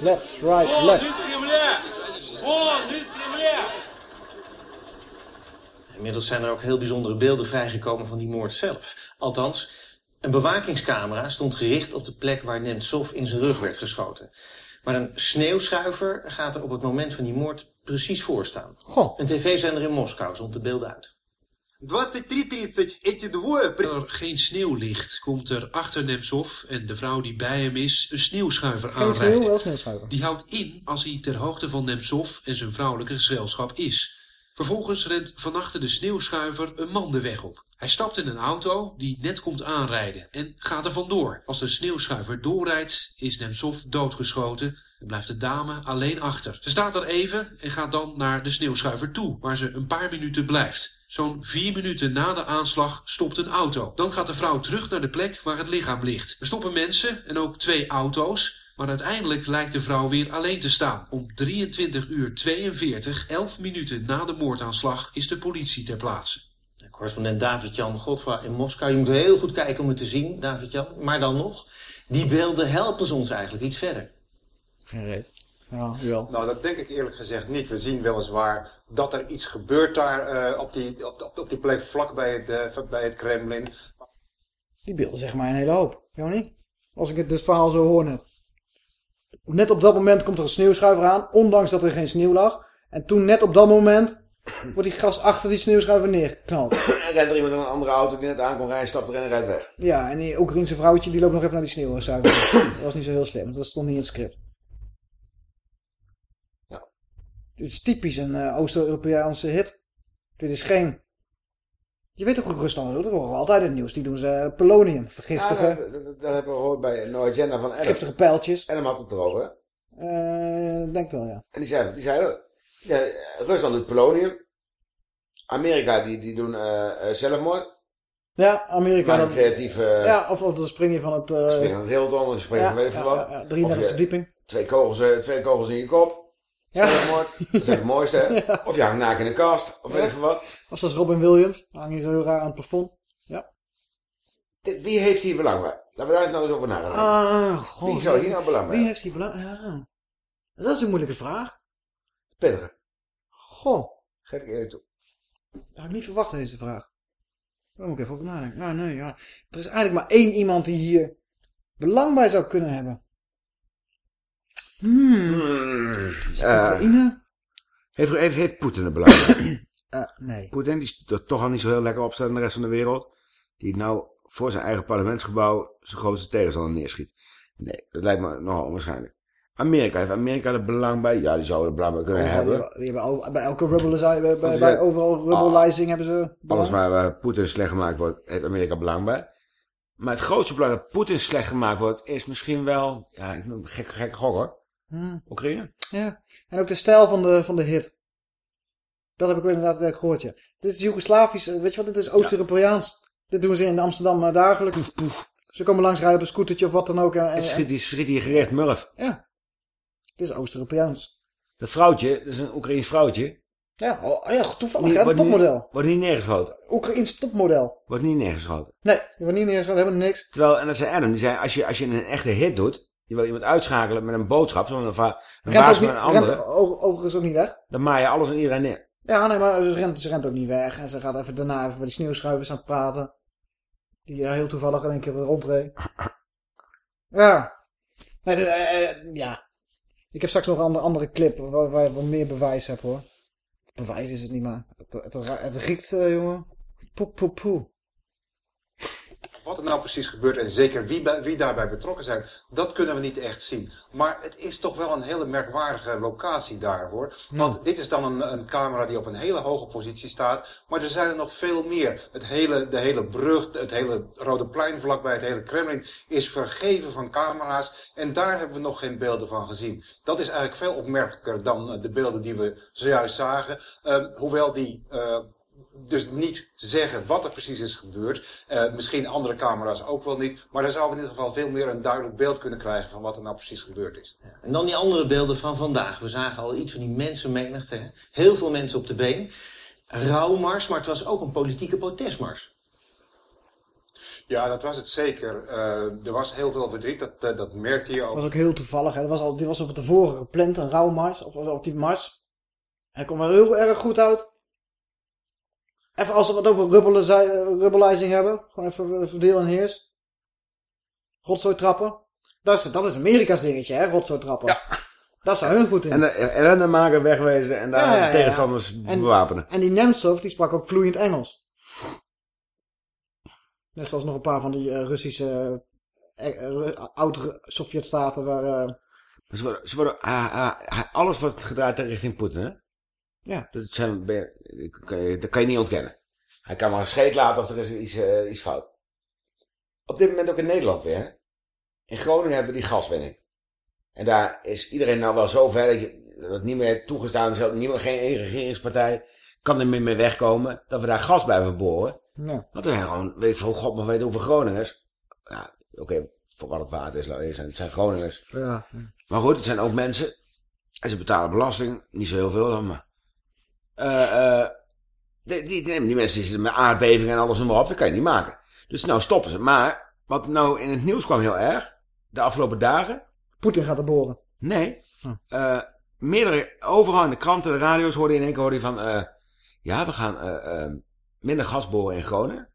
Left, right, left. Inmiddels zijn er ook heel bijzondere beelden vrijgekomen van die moord zelf. Althans, een bewakingscamera stond gericht op de plek waar Nemtsov in zijn rug werd geschoten. Maar een sneeuwschuiver gaat er op het moment van die moord precies voor staan. Goh. Een tv-zender in Moskou zond de beelden uit. 23.30 эти двое... Er geen sneeuw ligt, komt er achter Nemtsov en de vrouw die bij hem is een sneeuwschuiver Geen sneeuw, aanrijden. wel sneeuwschuiver. Die houdt in als hij ter hoogte van Nemtsov en zijn vrouwelijke gezelschap is. Vervolgens rent van achter de sneeuwschuiver een man de weg op. Hij stapt in een auto die net komt aanrijden en gaat er vandoor. Als de sneeuwschuiver doorrijdt, is Nemtsov doodgeschoten en blijft de dame alleen achter. Ze staat er even en gaat dan naar de sneeuwschuiver toe, waar ze een paar minuten blijft. Zo'n vier minuten na de aanslag stopt een auto. Dan gaat de vrouw terug naar de plek waar het lichaam ligt. Er stoppen mensen en ook twee auto's, maar uiteindelijk lijkt de vrouw weer alleen te staan. Om 23 uur 42, 11 minuten na de moordaanslag, is de politie ter plaatse. Correspondent David-Jan Godfra in Moskou. Je moet heel goed kijken om het te zien, David-Jan. Maar dan nog, die beelden helpen ze ons eigenlijk iets verder. Geen reet. Ja, wel. Nou, dat denk ik eerlijk gezegd niet. We zien weliswaar dat er iets gebeurt daar eh, op, die, op, op, op die plek vlak bij het, eh, bij het Kremlin. Die beelden zeggen mij een hele hoop. Niet? Als ik het dit verhaal zo hoor net. Net op dat moment komt er een sneeuwschuiver aan, ondanks dat er geen sneeuw lag. En toen net op dat moment wordt die gast achter die sneeuwschuiver neergeknald. En rent er iemand in een andere auto die net aankomt rijden, stapt erin en rijdt weg. Ja, en die Oekraïense vrouwtje die loopt nog even naar die sneeuwschuiver. dat was niet zo heel slim, want dat stond niet in het script. Ja. Dit is typisch een eh, Oost-Europese hit. Dit is geen... Je weet toch hoe Rusland doet? Dat horen we altijd in het nieuws. Die doen ze eh, polonium, vergiftigen. Ja, dat, dat, dat hebben we gehoord bij No Agenda van Adam. Giftige pijltjes. Adam had het erover. hè? Eh, denk wel, ja. En die zei, die zei dat. Eh, Rusland doet polonium. Amerika die, die doen eh, zelfmoord. Ja, Amerika. Maar een dan- creatieve... Ja, of, of dan spring je van het... eh, Spring van het Hilton, of spring ja, van weet ja, wat. ja, ja, 33e Of je- verdieping. Twee kogels, twee kogels in je kop. Ja. Zelfmoord. Dat is het mooiste, hè? Ja. Of je hangt naakt in een kast, of weet Ja. veel wat. Als dat is Robin Williams. Dan hang je zo heel raar aan het plafond. Ja. Dit- Wie heeft hier belang bij? Laten we daar nou eens over nadenken. Ah, goh. Wie zou hier nou belang bij Wie heeft hier belang... Ja. Dat is een moeilijke vraag. Pittige. Goh. Geef ik eerlijk toe. Dat had ik niet verwacht, deze vraag. Daar moet ik even over nadenken. Nou, nee, ja. Er is eigenlijk maar één iemand die hier belang bij zou kunnen hebben. Hmm. Is het Eh, Oekraïne? Heeft, heeft, heeft Poetin er belang bij? Eh, nee. Poetin, die er toch al niet zo heel lekker op staat in de rest van de wereld. Die nou voor zijn eigen parlementsgebouw zijn grootste tegenstander neerschiet. Nee, dat lijkt me nogal onwaarschijnlijk. Amerika, heeft Amerika er belang bij? Ja, die zouden er belang bij kunnen Oh, hebben. Die hebben, die hebben over- bij elke rebelizing, bij, bij, bij overal rebelizing hebben ze belang. Alles waar eh, Poetin slecht gemaakt wordt, heeft Amerika belang bij. Maar het grootste belang dat Poetin slecht gemaakt wordt, is misschien wel, ja, ik noem gek, gek gok hoor. Hmm. Oekraïne? Ja, en ook de stijl van de, van de hit. Dat heb ik inderdaad wel gehoord, ja. Dit is Joegoslavisch, eh, weet je wat, dit is Oost-Europeaans. Dit doen ze in Amsterdam eh, dagelijks. Ze komen langs rijden op een scootertje of wat dan ook. En, En en- schiet die, schiet die gericht Murf. ja, dit is Oost-Europeaans. Dat vrouwtje, dat is een Oekraïns vrouwtje. Ja, oh, ja toevallig, niet- topmodel. Wordt niet neergeschoten. Oekraïns topmodel. Wordt niet neergeschoten. Nee, die wordt niet neergeschoten, helemaal niks. Terwijl, en dat zei Adam, die zei, als je, als je een echte hit doet, Je wil iemand uitschakelen met een boodschap, va- een baas met een andere. overigens ook niet weg. Dan maai je alles en iedereen neer. Ja, nee, maar ze rent, ze rent ook niet weg. En ze gaat even daarna even bij die sneeuwschuivers aan het praten. Die eh, heel toevallig in één keer rondreed. Ja. Nee, eh, eh, ja. Ik heb straks nog een andere, andere clip waar, waar je wat meer bewijs hebt hoor. Bewijs is het niet maar. Het, het, het riekt, eh, jongen. Poe, poe, poe. Wat er nou precies gebeurt en zeker wie, bij- wie daarbij betrokken zijn, dat kunnen we niet echt zien. Maar het is toch wel een hele merkwaardige locatie daar hoor. Want dit is dan een, een camera die op een hele hoge positie staat. Maar er zijn er nog veel meer. Het hele, de hele brug, het hele Rode Plein vlakbij het hele Kremlin is vergeven van camera's. En daar hebben we nog geen beelden van gezien. Dat is eigenlijk veel opmerkelijker dan de beelden die we zojuist zagen. Ehm, hoewel die... eh, dus niet zeggen wat er precies is gebeurd. Eh, misschien andere camera's ook wel niet. Maar dan zouden we in ieder geval veel meer een duidelijk beeld kunnen krijgen van wat er nou precies gebeurd is. En dan die andere beelden van vandaag. We zagen al iets van die mensenmenigte. hè. Heel veel mensen op de been. Rouwmars, maar het was ook een politieke protestmars. Ja, dat was het zeker. Eh, er was heel veel verdriet, dat, dat merkte je Dat ook. was ook heel toevallig. Hè. Dat was al, dit was al van tevoren gepland, een rouwmars. Of, of die mars. Hij kwam er heel erg goed uit. Even als we wat over rebellizi- rebellizing hebben. Gewoon even verdeel en heers. Rotzooi trappen. Dat is, dat is Amerika's dingetje, hè, rotzooi trappen. Ja. Dat zijn hun goed in. En de ellende maken, wegwezen en daar Ja, ja, ja. de tegenstanders En- bewapenen. En die Nemtsov, die sprak ook vloeiend Engels. Net zoals nog een paar van die eh, Russische eh, eh, oudere Sovjet-staten waar... eh, Ze worden, ze worden, ah, ah, ah, alles wordt gedraaid richting Poetin, hè? Ja. Dat, zijn, ben- kan je- dat kan je niet ontkennen. Hij kan maar een scheet laten of er is iets, eh, iets fout. Op dit moment ook in Nederland weer? In Groningen hebben we die gaswinning. En daar is iedereen nou wel zo ver dat, je, dat het niet meer toegestaan is. Niemand, geen één regeringspartij kan er meer mee wegkomen. Dat we daar gas blijven boren. ja. Want er zijn gewoon, weet ik veel, god maar weten hoeveel Groningers. Ja, oké, voor wat het waard is, het zijn Groningers. Ja. Maar goed, het zijn ook mensen. En ze betalen belasting. Niet zo heel veel dan, maar... eh eh die, die, die, mensen die zitten met aardbevingen en alles en maar op. Dat kan je niet maken. Dus nou stoppen ze. Maar wat nou in het nieuws kwam heel erg. De afgelopen dagen. Poetin gaat er boren. Nee. Hm. eh, meerdere, overal in de kranten, de radio's hoorde je in één keer hoorde je van... ja, we gaan minder gas boren in Groningen.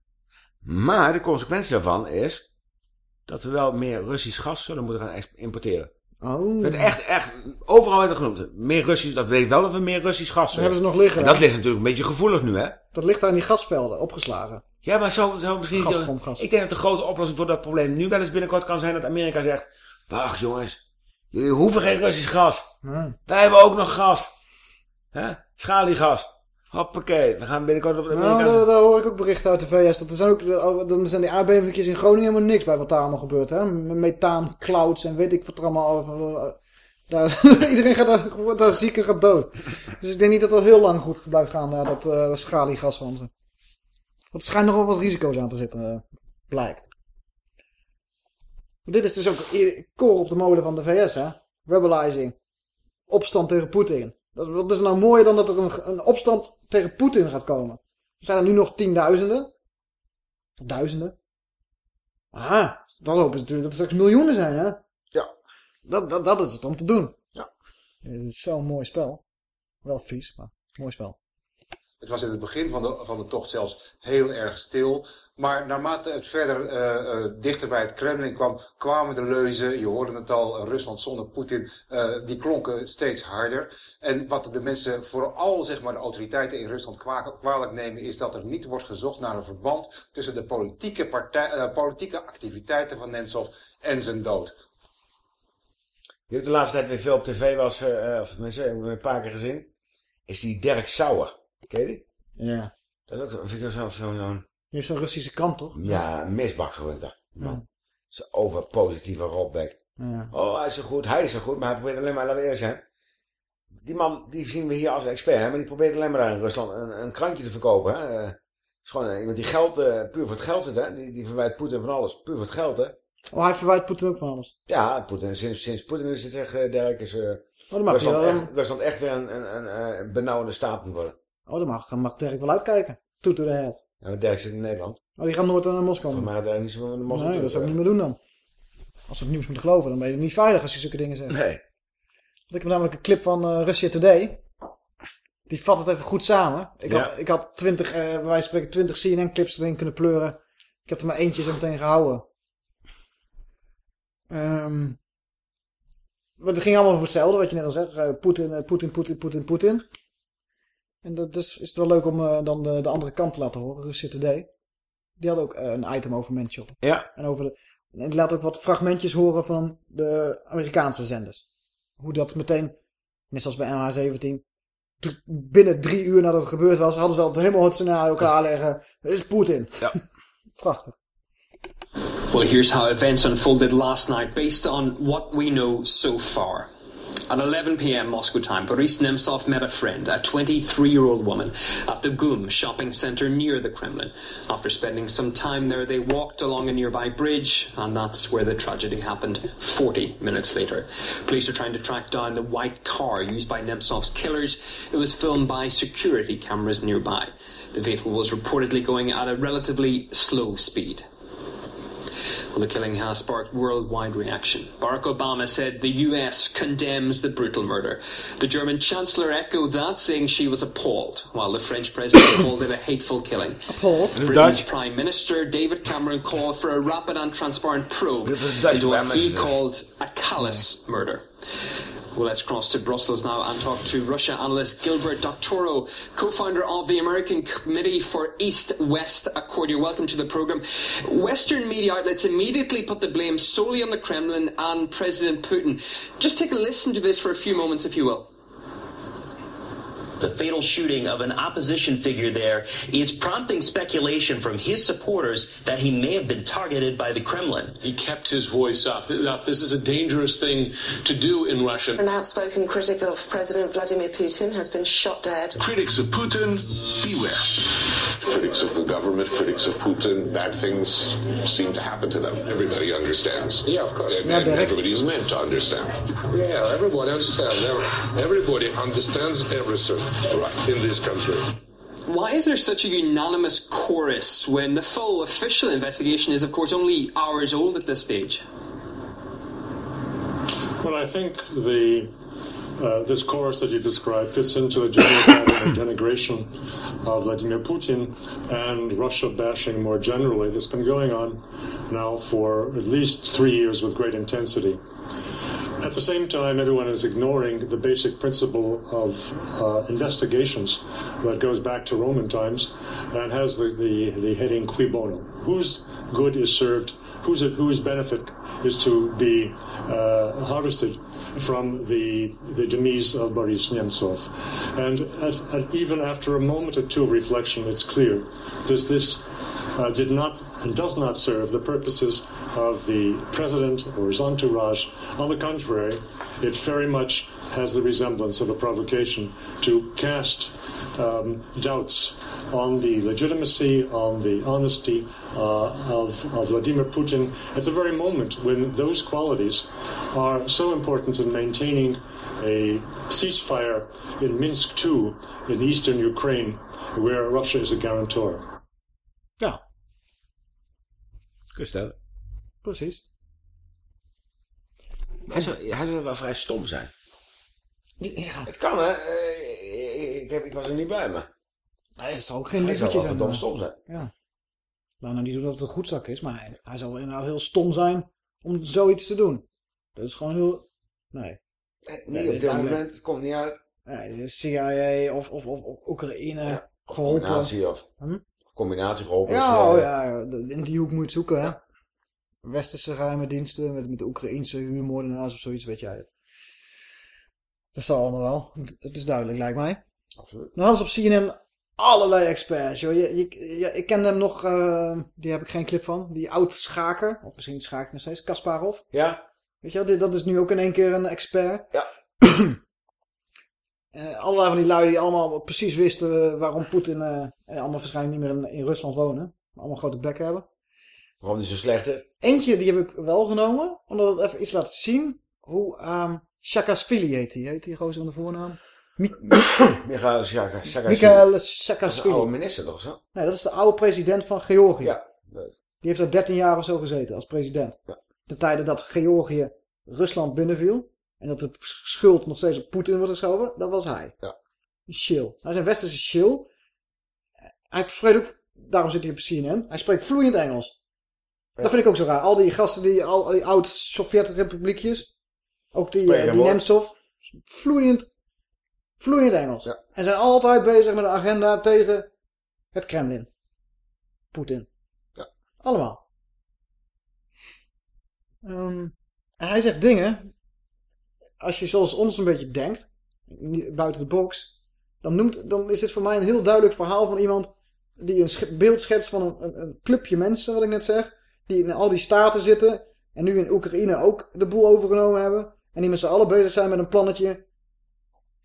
Maar de consequentie daarvan is... dat we wel meer Russisch gas zullen moeten gaan importeren. Oh. Het echt, echt, overal werd er genoemd. Meer Russisch, dat weet ik wel dat we meer Russisch gas Dat hebben ze nog liggen, En dat ligt natuurlijk een beetje gevoelig nu, hè? Dat ligt daar in die gasvelden, opgeslagen. Ja, maar zo, zo misschien... Ik denk dat de grote oplossing voor dat probleem nu wel eens binnenkort kan zijn dat Amerika zegt... Wacht jongens, jullie hoeven geen Russisch gas. Wij hebben ook nog gas. Hè? Schaliegas. Hoppakee, we gaan binnenkort op de Nou, Amerikaanse... daar, daar hoor ik ook berichten uit de VS. Dat er zijn ook, oh, dan zijn die aardbevingjes in Groningen helemaal niks bij wat daar allemaal gebeurt. Hè? Methaan, clouds en weet ik wat er allemaal over. eh, Daar, iedereen gaat daar, wordt daar ziek en gaat dood. Dus ik denk niet dat dat heel lang goed blijft gaan, eh, dat eh schaliegas van ze. Want er schijnt nogal wat risico's aan te zitten, blijkt. Maar dit is dus ook koor op de molen van de VS, hè? Rebelizing. Opstand tegen Poetin. Dat, wat is nou mooier dan dat er een, een opstand tegen Poetin gaat komen? Er zijn er nu nog tienduizenden. Duizenden. Ah, dan hopen ze natuurlijk dat er straks miljoenen zijn, hè? Ja. Dat, dat, dat is het om te doen. Ja. Het is zo'n mooi spel. Wel vies, maar mooi spel. Het was in het begin van de, van de tocht zelfs heel erg stil. Maar naarmate het verder eh, eh, dichter bij het Kremlin kwam, kwamen de leuzen, je hoorde het al, Rusland zonder Poetin, eh, die klonken steeds harder. En wat de mensen, vooral zeg maar de autoriteiten in Rusland kwa- kwalijk nemen, is dat er niet wordt gezocht naar een verband tussen de politieke, partij, politieke activiteiten van Nemtsov en zijn dood. Die ook de laatste tijd weer veel op tv was, eh, of tenminste, ik heb hem een paar keer gezien. Is die Dirk Sauer. Ken je die? Ja. Dat is ook zo- vind ik zo'n zo, zo'n Je hebt zo'n Russische kant, toch? ja, misbak zo dat. Man. Zo'n overpositieve rotbek. Ja. Oh, hij is zo goed, hij is zo goed, maar hij probeert alleen maar, we eerlijk zijn. Die man, die zien we hier als expert, hè, maar die probeert alleen maar in Rusland een, een krantje te verkopen. Hè. Eh, Het is gewoon eh, iemand die geld, eh, puur voor het geld zit, hè. Die, die verwijt Poetin van alles, puur voor het geld, hè. Oh, hij verwijt Poetin ook van alles. Ja, Poetin, sinds, sinds Poetin is het eh, Dirk, is eh dat mag Rusland, echt, Rusland echt weer een, een, een, een benauwende staat moet worden. Oh, dan mag, mag Dirk wel uitkijken. Toe to the head. Dirk zit in Nederland. Oh, die gaat nooit naar Moskou. Voor mij gaat niet zo naar Moskou Nee, dat zou ik niet meer doen dan. Als we het nieuws moeten geloven, dan ben je niet veilig als je zulke dingen zegt. Nee. Want ik heb namelijk een clip van eh Russia Today. Die vat het even goed samen. Ik, Ja. had, ik had 20, eh, bij wijze van spreken 20 CNN-clips erin kunnen pleuren. Ik heb er maar eentje zo meteen gehouden. Ehm, maar het ging allemaal over hetzelfde, wat je net al zegt. Eh, Poetin, eh, Poetin, Poetin, Poetin, Poetin. En dat dus is het wel leuk om eh, dan de, de andere kant te laten horen, Russia Today. Die had ook eh, een item over Menschov. Ja. En, over de, en die laat ook wat fragmentjes horen van de Amerikaanse zenders. Hoe dat meteen, net zoals bij MH17, d- binnen drie uur nadat het gebeurd was, hadden ze al helemaal het scenario klaarleggen. Het is Poetin. Ja. Prachtig. Well, here's how events unfolded last night based on what we know so far. At 11 p.m. Moscow time, Boris Nemtsov met a friend, a 23-year-old woman, at the GUM shopping center near the Kremlin. After spending some time there, they walked along a nearby bridge, and that's where the tragedy happened 40 minutes later. Police are trying to track down the white car used by Nemtsov's killers. It was filmed by security cameras nearby. The vehicle was reportedly going at a relatively slow speed. Well, the killing has sparked worldwide reaction. Barack Obama said the US condemns the brutal murder. The German Chancellor echoed that, saying she was appalled, while the French president called it a hateful killing. Appalled? Britain's Prime Minister David Cameron called for a rapid and transparent probe Dutch into what he called a callous murder. Well, let's cross to Brussels now and talk to Russia analyst Gilbert Doctorow, co-founder of the American Committee for East-West Accord. You're welcome to the program. Western media outlets immediately put the blame solely on the Kremlin and President Putin. Just take a listen to this for a few moments, if you will. The fatal shooting of an opposition figure there is prompting speculation from his supporters that he may have been targeted by the Kremlin. He kept his voice up. up. This is a dangerous thing to do in Russia. An outspoken critic of President Vladimir Putin has been shot dead. Critics of Putin, beware. Critics of the government, critics of Putin, bad things seem to happen to them. Everybody understands. Yeah, of course. Yeah, Derek. everybody is meant to understand. Yeah, everybody understands. Everybody understands everything right, in this country. Why is there such a unanimous chorus when the full official investigation is, of course, only hours old at this stage? Well, I think the uh, this chorus that you described fits into the general pattern of denigration of Vladimir Putin and Russia bashing more generally that's been going on now for at least three years with great intensity. At the same time, everyone is ignoring the basic principle of uh, investigations that goes back to Roman times and has the, the, the heading qui bono. Whose good is served, whose, whose benefit is to be uh, harvested from the, the demise of Boris Nemtsov. And at, at even after a moment or two of reflection, it's clear this, this uh, did not and does not serve the purposes of the president or his entourage. On the contrary, it very much has the resemblance of a provocation to cast um, doubts on the legitimacy, on the honesty uh, of, of Vladimir Putin at the very moment when those qualities are so important in maintaining a ceasefire in Minsk II in eastern Ukraine, where Russia is a guarantor. Gesteld. precies. Hij zou, hij zou wel vrij stom zijn. Ja. Het kan, hè. Eh, Ik, heb, ik was er niet bij, maar... Het zal ook geen Hij zou wel zijn. eh. stom zijn. Ja. Laat nou niet doen dat het een goed zak is, maar hij, hij zal inderdaad heel stom zijn om zoiets te doen. Dat is gewoon heel... Nee. Nee, Nee, op dit moment, eigenlijk- het komt niet uit. Nee, de CIA of, of, of, Oekraïne Of geholpen. combinatie of... Hm? Combinatie geholpen. Ja, oh ja, in die hoek moet je het zoeken, hè. Westerse geheime diensten met, met de Oekraïnse huurmoordenaars of zoiets, weet jij het. Dat zal allemaal wel. Het is duidelijk, lijkt mij. Absoluut. Dan hadden ze op CNN allerlei experts, joh. Je, je, je- ik ken hem nog, eh, die heb ik geen clip van. Die oud-schaker, of misschien schaak ik nog steeds, Kasparov. Ja. Weet je wel, dat is nu ook in één keer een expert. Ja. Eh, allerlei van die lui die allemaal precies wisten eh, waarom Poetin eh, allemaal waarschijnlijk niet meer in, in Rusland wonen. Maar allemaal grote bekken hebben. Waarom die zo slecht is? Eentje die heb ik wel genomen, omdat het even iets laat zien hoe ehm Saakashvili heet hij. Heet die gozer van de voornaam? Mi- Michael Saakashvili. Michael Saakashvili. oude minister toch zo? Nee, dat is de oude president van Georgië. Ja. Die heeft er 13 jaar of zo gezeten als president. de tijden dat Georgië Rusland binnenviel. En dat het schuld nog steeds op Poetin wordt geschoven. Dat was hij. Ja. Chill. Hij is een westerse chill. Hij spreekt ook, daarom zit hij op CNN. Hij spreekt vloeiend Engels. Dat vind ik ook zo raar. Al die gasten, die, al, al die oud-Sovjet-republiekjes. Ook die, eh, die. Nemtsov. Vloeiend, vloeiend Engels. En zijn altijd bezig met een agenda tegen het Kremlin. Poetin. Ja. Allemaal. Ehm, en hij zegt dingen. Als je zoals ons een beetje denkt. Buiten de box. Dan, noemt, dan is dit voor mij een heel duidelijk verhaal van iemand. Die een beeld schetst van een, een, een clubje mensen, wat ik net zeg. Die in al die staten zitten. En nu in Oekraïne ook de boel overgenomen hebben. En die met z'n allen bezig zijn met een plannetje.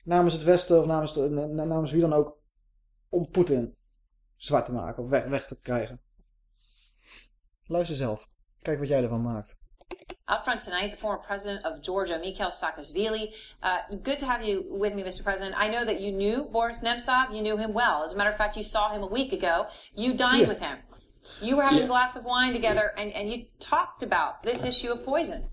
Namens het Westen of namens, namens wie dan ook. Om Poetin zwart te maken of weg te krijgen. Luister zelf. Kijk wat jij ervan maakt. Up front tonight, the former president of Georgia, Mikhail Saakashvili. Uh, good to have you with me, Mr. President. I know that you knew Boris Nemtsov. You knew him well. As a matter of fact, you saw him a week ago. You dined Yeah. with him. You were having Yeah. a glass of wine together, and, and you talked about this issue of poison.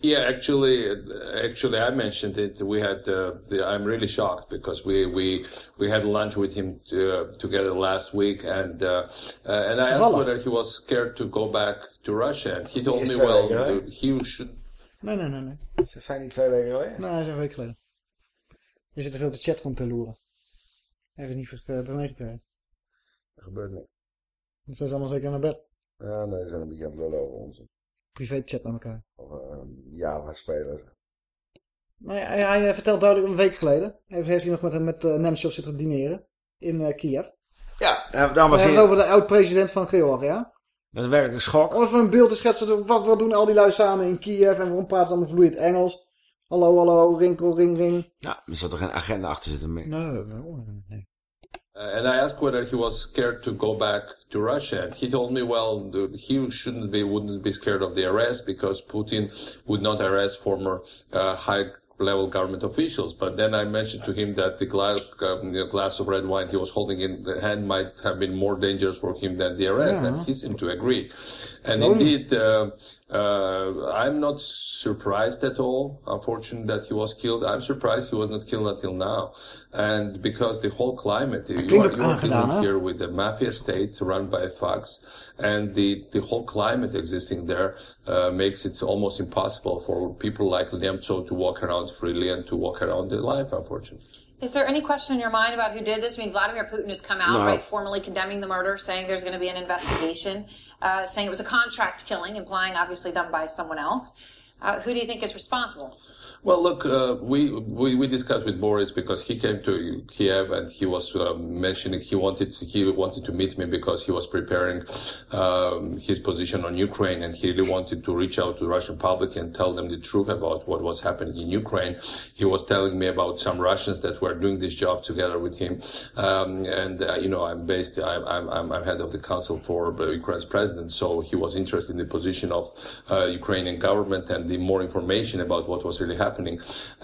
Yeah, actually, uh, actually, I mentioned it. We had. Uh, the, I'm really shocked because we we we had lunch with him uh, together last week, and uh, uh, and I asked Toevallig. whether he was scared to go back to Russia, and he told me, well, weken, hè? uh, should. Nee, nee, nee, nee. Ze zijn niet twee weken geleden? Nee, dat is een week geleden. Je zit te veel op de chat rond te loeren. Even niet uh, meegekregen. Dat gebeurt niet. Dan zijn ze allemaal zeker naar bed. Ja, nee, ze zijn een beetje aan het lullen over ons. Privé chat naar elkaar. Of uh, Java spelen. Nou ja, hij, eh, vertelt duidelijk een week geleden. Heeft, heeft hij nog met, met uh, Nemtsov zitten dineren. In uh, Kiev. Ja, dan was hij... het over de oud-president van Georgië, ja? Dat is werkelijk een schok. Om even een beeld te schetsen. Wat, wat doen al die lui samen in Kiev? En waarom praten ze allemaal vloeiend Engels? Hallo, hallo, rinkel, ring, ring. Ja, er zat toch geen agenda achter zitten? Nee, nee, nee. Uh, and I asked whether he was scared to go back to Russia, and he told me, well, he shouldn't be, wouldn't be scared of the arrest because Putin would not arrest former uh, high level government officials. But then I mentioned to him that the glass, um, the glass of red wine he was holding in the hand might have been more dangerous for him than the arrest, Yeah. and he seemed to agree. And indeed, uh, uh, I'm not surprised at all, unfortunately, that he was killed. I'm surprised he was not killed until now. And because the whole climate, you are, you are dealing here with a mafia state run by thugs, and the, the whole climate existing there uh, makes it almost impossible for people like Nemtsov to walk around freely and to walk around their life, unfortunately. Is there any question in your mind about who did this? I mean, Vladimir Putin has come out, No. right, formally condemning the murder, saying there's going to be an investigation, uh, saying it was a contract killing, implying obviously done by someone else. Uh, who do you think is responsible? Well, look, uh, we, we we discussed with Boris because he came to Kiev and he was um, mentioning he wanted to, he wanted to meet me because he was preparing um, his position on Ukraine and he really wanted to reach out to the Russian public and tell them the truth about what was happening in Ukraine. He was telling me about some Russians that were doing this job together with him, um, and uh, you know I'm based I'm, I'm I'm head of the council for uh, Ukraine's president, so he was interested in the position of uh, Ukrainian government and the more information about what was really happening.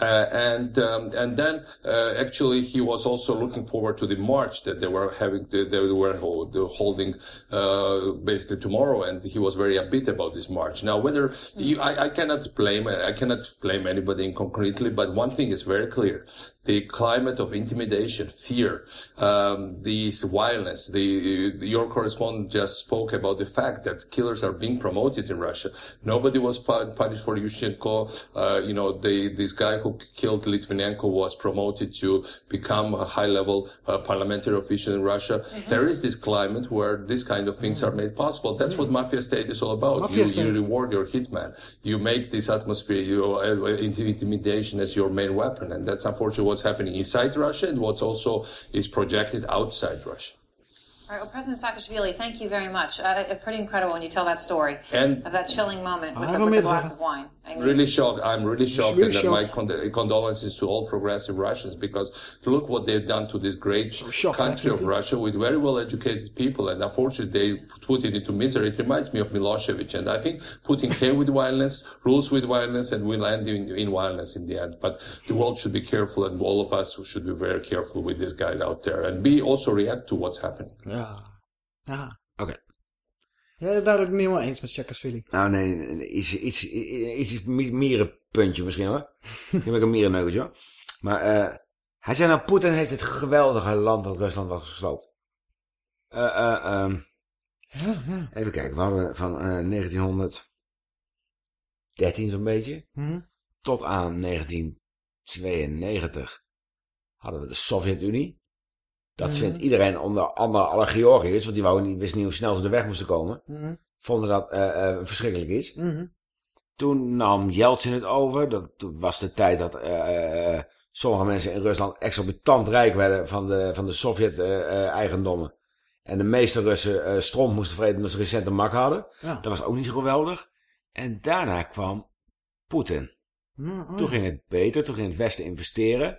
Uh, and um, and then uh, actually he was also looking forward to the march that they were having they were holding uh, basically tomorrow, and he was very upbeat about this march. Now whether you, I, I cannot blame I cannot blame anybody concretely, but one thing is very clear: the climate of intimidation, fear, um, this violence. The, your correspondent just spoke about the fact that killers are being promoted in Russia. Nobody was punished for Yushchenko. Uh, you know, the, this guy who killed Litvinenko was promoted to become a high-level uh, parliamentary official in Russia. There is this climate where these kind of things are made possible. That's what mafia state is all about. Mafia You, you reward your hitman. You make this atmosphere, you uh, intimidation as your main weapon, and that's unfortunately what's happening inside Russia and what's also is projected outside Russia. All right, well, President Saakashvili, thank you very much. Uh, uh, pretty incredible when you tell that story And- of that chilling moment with, I the, don't with the glass of wine. I mean, Really shocked. I'm really shocked, really and my shocked. con- condolences to all progressive Russians because look what they've done to this great country of Russia with very well-educated people, and unfortunately they put it into misery. It reminds me of Milosevic, and I think Putin came with violence, rules with violence, and will end in, in violence in the end. But the world should be careful, and all of us should be very careful with this guy out there, and be also react to what's happening. Ja. Ja. Oké. Ja, daar ben ik niet helemaal eens met Saakashvili. Nou nee, iets, iets, iets, iets mierenpuntje misschien hoor. Misschien ben ik een mierenneugeltje hoor. Maar eh, hij zei nou, Poetin heeft het geweldige land dat Rusland was gesloopt. Eh, eh, ehm, Ja, ja. even kijken, we hadden van eh 1913 zo'n beetje, Hm? tot aan 1992 hadden we de Sovjet-Unie. Dat Mhm. vindt iedereen onder andere alle Georgiërs, want die wouden niet, wisten niet hoe snel ze de weg moesten komen. Mhm. Vonden dat eh eh, verschrikkelijk iets. Mhm. Toen nam Yeltsin het over. Dat toen was de tijd dat eh, sommige mensen in Rusland exorbitant rijk werden van de, van de Sovjet-eigendommen. en de meeste Russen stront moesten vreten omdat ze recente mak hadden. Ja. Dat was ook niet zo geweldig. En daarna kwam Poetin. Mm, Toen ging het beter, toen ging het Westen investeren.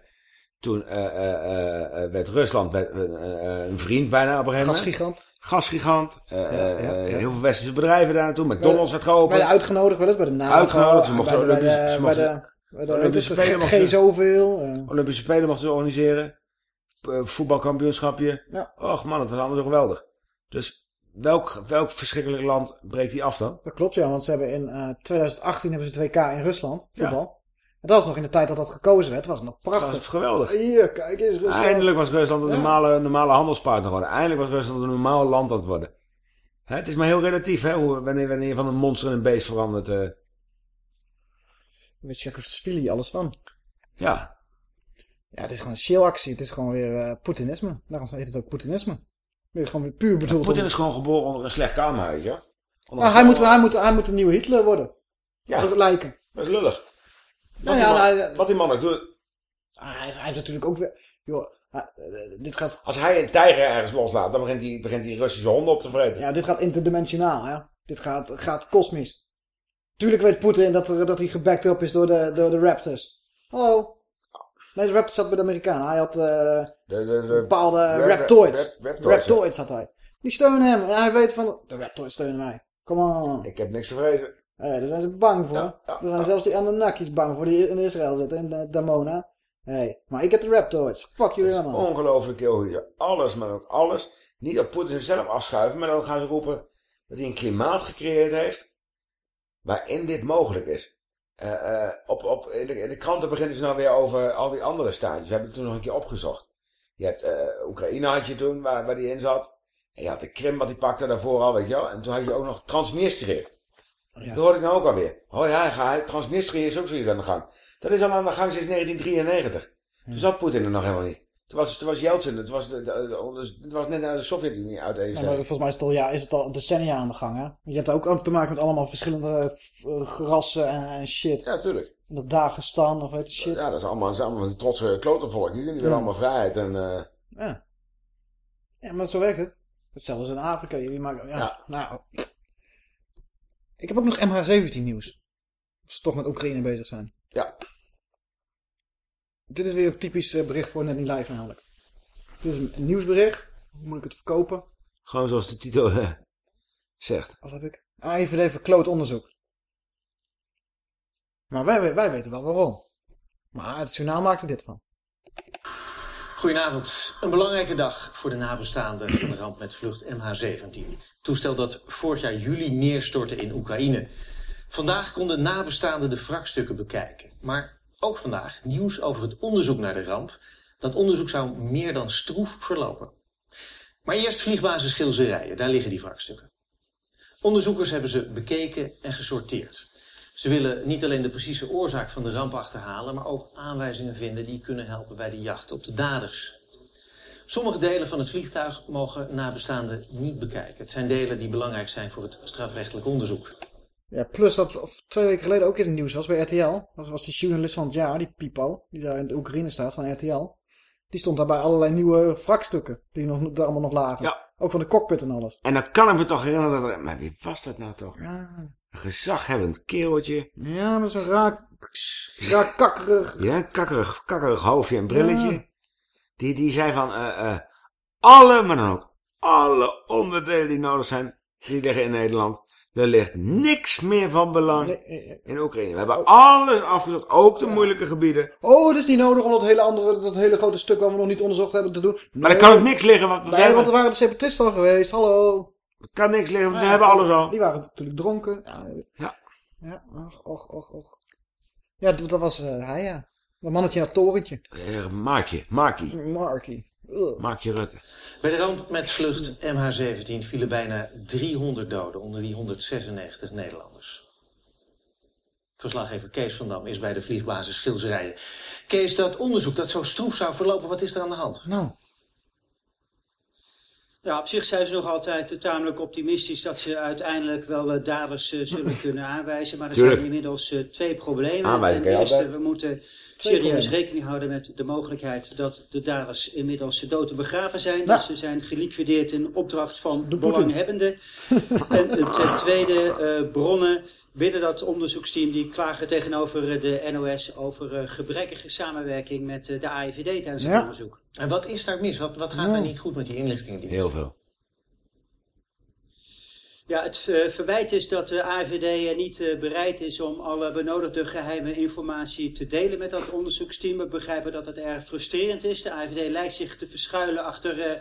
Toen eh, eh, eh, werd Rusland werd, een vriend bijna op een gegeven moment. Gasgigant. Gasgigant. Ja, ja, ja. Heel veel westerse bedrijven daar naartoe. McDonald's werd geopend. Uitgenodigd, bij de NAVO. Uitgenodigd, ze mochten bij de, de, Olympische- ze bij de, mochten- bij de, Olympische Spelen G mochten- zoveel. eh. Olympische Spelen mochten ze organiseren. Voetbalkampioenschapje. Ja. Och man, het was allemaal zo geweldig. Dus welk, welk verschrikkelijk land breekt die af dan? Dat klopt, ja, want ze hebben in eh 2018 hebben ze het WK in Rusland, voetbal. Dat was nog in de tijd dat dat gekozen werd, was het nog prachtig. Dat was geweldig. Hier, kijk eens, Rusland. Eindelijk was Rusland een Ja. normale, normale handelspartner geworden. Eindelijk was Rusland een normaal land aan het worden. Hè, het is maar heel relatief, hè, hoe, wanneer, wanneer je van een monster in een beest verandert. eh. Weet Tchaikovsky alles van. Ja. Ja, het is gewoon een shellactie. Het is gewoon weer eh Poetinisme. Daarom heet het ook Poetinisme. Het is gewoon weer puur bedoeld Poetin om- is gewoon geboren onder een slecht karma, weet je. Onder Nou, moet, hij, moet, hij moet een nieuwe Hitler worden. Ja. Dat lijken. Dat is lullig. Wat, Nou die ja, man, nou, wat die man ook doet. Ah, hij, hij heeft natuurlijk ook weer... Joh, eh, dit gaat... Als hij een tijger ergens loslaat, dan begint hij, begint hij Russische honden op te vreten. Ja, dit gaat interdimensionaal, hè. Dit gaat, gaat kosmisch. Tuurlijk weet Poetin dat, er- dat hij gebacked up is door de, door de Raptors. Hallo. Nee, de Raptors zat bij de Amerikanen. Hij had eh, De, de, de, bepaalde Rap- Raptoids. Rap- Raptoids, Raptoids had hij. Die steunen hem. En hij weet van... De Raptoids steunen mij. Come on. Ik heb niks te vrezen. Eh, daar zijn ze bang voor. er zijn zelfs die Anunnakis bang voor die in Israël zitten. In uh, Damona. Hey, maar ik heb de Raptoids. Fuck jullie allemaal. ongelooflijk heel je alles, maar ook alles, niet dat Poetin zichzelf afschuiven, maar dan gaan ze roepen dat hij een klimaat gecreëerd heeft waarin dit mogelijk is. Eh, eh, op, op, in, de, in de kranten beginnen ze nou weer over al die andere staatjes. We hebben het toen nog een keer opgezocht. Je hebt eh, Oekraïne had je toen, waar, waar die in zat. En je had de Krim, wat die pakte daarvoor al, weet je wel. En toen had je ook nog Transnistrië. Dat hoorde ik nou ook alweer. Oh ja, ga, Transnistrië is ook zoiets aan de gang. Dat is al aan de gang sinds 1993. Toen zat Poetin er nog helemaal niet. Toen was, toen was Yeltsin, het was, de, de- de- het was net naar de Sovjet-Unie uit Ja, maar volgens mij is het, al, ja, is het al decennia aan de gang, hè? Je hebt ook, ook te maken met allemaal verschillende eh, rassen en, en shit. Ja, tuurlijk. Dat Dagestan of weet je shit. Ja, dat is allemaal, is allemaal een trotse klotenvolk. Die willen Ja. allemaal vrijheid en... eh, Ja. Ja, maar zo werkt het. Hetzelfde als in Afrika. Je maakt, ja, Ja. Nou. Ik heb ook nog MH17 nieuws. Als we toch met Oekraïne bezig zijn. Ja. Dit is weer een typisch eh, bericht voor Net Niet Live namelijk. Dit is een nieuwsbericht. Hoe moet ik het verkopen? gewoon zoals de titel eh, zegt. Wat heb ik? AIVD verkloot onderzoek. Maar wij, wij weten wel waarom. Maar het journaal maakt er dit van. Goedenavond. Een belangrijke dag voor de nabestaanden van de ramp met vlucht MH17. Toestel dat vorig jaar juli neerstortte in Oekraïne. Vandaag konden nabestaanden de wrakstukken bekijken. Maar ook vandaag nieuws over het onderzoek naar de ramp. Dat onderzoek zou meer dan stroef verlopen. Maar eerst vliegbasis Schilzerijen, daar liggen die wrakstukken. Onderzoekers hebben ze bekeken en gesorteerd. Ze willen niet alleen de precieze oorzaak van de ramp achterhalen, maar ook aanwijzingen vinden die kunnen helpen bij de jacht op de daders. Sommige delen van het vliegtuig mogen nabestaanden niet bekijken. Het zijn delen die belangrijk zijn voor het strafrechtelijk onderzoek. Ja, plus dat of twee weken geleden ook in het nieuws was bij RTL. Dat was die journalist van het jaar, die Pipo, die daar in de Oekraïne staat van RTL. Die stond daar bij allerlei nieuwe wrakstukken die nog, daar allemaal nog lagen. Ja. Ook van de cockpit en alles. En dan kan ik me toch herinneren dat er... Maar wie was dat nou toch? Ja, Een gezaghebbend kereltje. ja met zo'n raar, raar kakkerig. Ja, een kakkerig, kakkerig hoofdje en brilletje. Ja. Die, die zei van... eh, eh, alle, maar dan ook alle onderdelen die nodig zijn, die liggen in Nederland. Er ligt niks meer van belang in Oekraïne. We hebben alles afgezocht, ook de moeilijke gebieden. Oh, het is niet nodig om dat hele andere, dat hele grote stuk waar we nog niet onderzocht hebben te doen. Maar er kan ook niks liggen. Nee, hebben- want er waren de separatisten al geweest. Hallo. Het kan niks liggen, want we Ja, hebben alles al. Die waren natuurlijk dronken. Ja. Ja. Ja, och, och, och, och. Ja, dat dat was eh, hij, ja. Dat mannetje in dat torentje. Eh, Maakje. Ugh. Maakje Rutte. Bij de ramp met vlucht MH17 vielen bijna 300 doden, onder die 196 Nederlanders. Verslaggever Kees van Dam is bij de vliegbasis Schilserijen. Kees, dat onderzoek dat zo stroef zou verlopen, wat is er aan de hand? Nou. Ja, op zich zijn ze nog altijd eh, tamelijk optimistisch dat ze uiteindelijk wel eh, daders eh, zullen kunnen aanwijzen. Maar er Tuurlijk. zijn inmiddels twee problemen. Aanwijzen Ten eerste, we moeten serieus rekening houden met de mogelijkheid dat de daders inmiddels dood en begraven zijn. Ja. Dat ze zijn geliquideerd in opdracht van De belanghebbenden. en eh, ten tweede, eh, bronnen binnen dat onderzoeksteam die klagen tegenover eh, de NOS over eh, gebrekkige samenwerking met eh, de AIVD tijdens het Ja. onderzoek. En wat is daar mis? Wat, wat gaat Ja. er niet goed met die inlichtingendienst? Heel veel. Ja, het verwijt is dat de AVD niet eh, bereid is om alle benodigde geheime informatie te delen met dat onderzoeksteam. We begrijpen dat het erg frustrerend is. De AVD lijkt zich te verschuilen achter eh,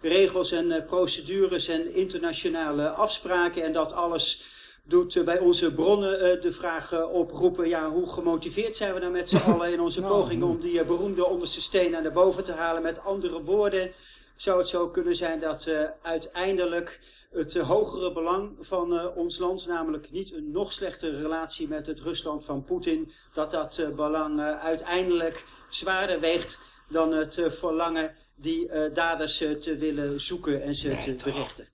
regels en eh, procedures en internationale afspraken. En dat alles doet bij onze bronnen de vraag oproepen, ja, hoe gemotiveerd zijn we nou met z'n allen in onze Nou, poging om die beroemde onderste steen naar boven te halen. Met andere woorden zou het zo kunnen zijn dat eh, uiteindelijk het eh, hogere belang van eh, ons land, namelijk niet een nog slechtere relatie met het Rusland van Poetin, dat dat eh, belang uiteindelijk zwaarder weegt dan het verlangen die eh, daders te willen zoeken en ze te berichten.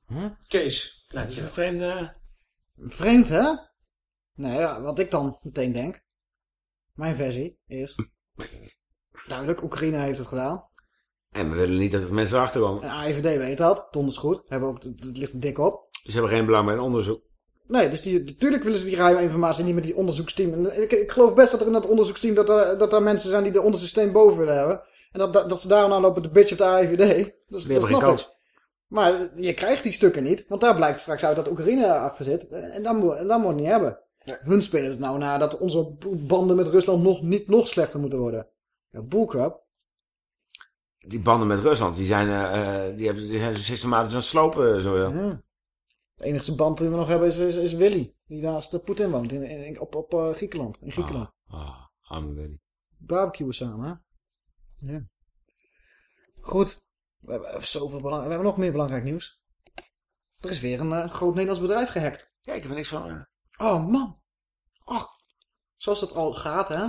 Kees, Dat is een vreemde... Vreemd, hè? Nou ja, wat ik dan meteen denk. Mijn versie is... Duidelijk, Oekraïne heeft het gedaan. En we willen niet dat er mensen achter komen. En AIVD weet dat. Donders goed. Hebben ook, het ligt er dik op. Ze hebben geen belang bij een onderzoek. Nee, dus die, natuurlijk willen ze die geheime informatie niet met die onderzoeksteam. En ik, ik geloof best dat er in dat onderzoeksteam dat er, dat er mensen zijn die de onderste steen boven willen hebben. En dat, dat, dat ze daarom nou lopen de bitch op de AIVD. Dat, Die dat hebben geen snap ik. kans. Maar je krijgt die stukken niet. Want daar blijkt straks uit dat Oekraïne achter zit. En dat moet, en dat moet het niet hebben. Hun spelen het nou na dat onze banden met Rusland nog, niet nog slechter moeten worden. Ja, bullcrap. Die banden met Rusland, die zijn, eh, eh, die hebben, die zijn systematisch aan het slopen. Zo, ja. Ja. De enige band die we nog hebben is, is, is Willy. Die naast eh, Poetin woont. In, in- op op eh, Griekenland. In Griekenland. Ah, arme Willy. Barbecuen samen, hè? Ja. Goed. We hebben, zoveel belang... we hebben nog meer belangrijk nieuws. Er is weer een eh, groot Nederlands bedrijf gehackt. Ja, ik heb er niks van. eh. Oh, man. Och. Zoals dat al gaat, hè?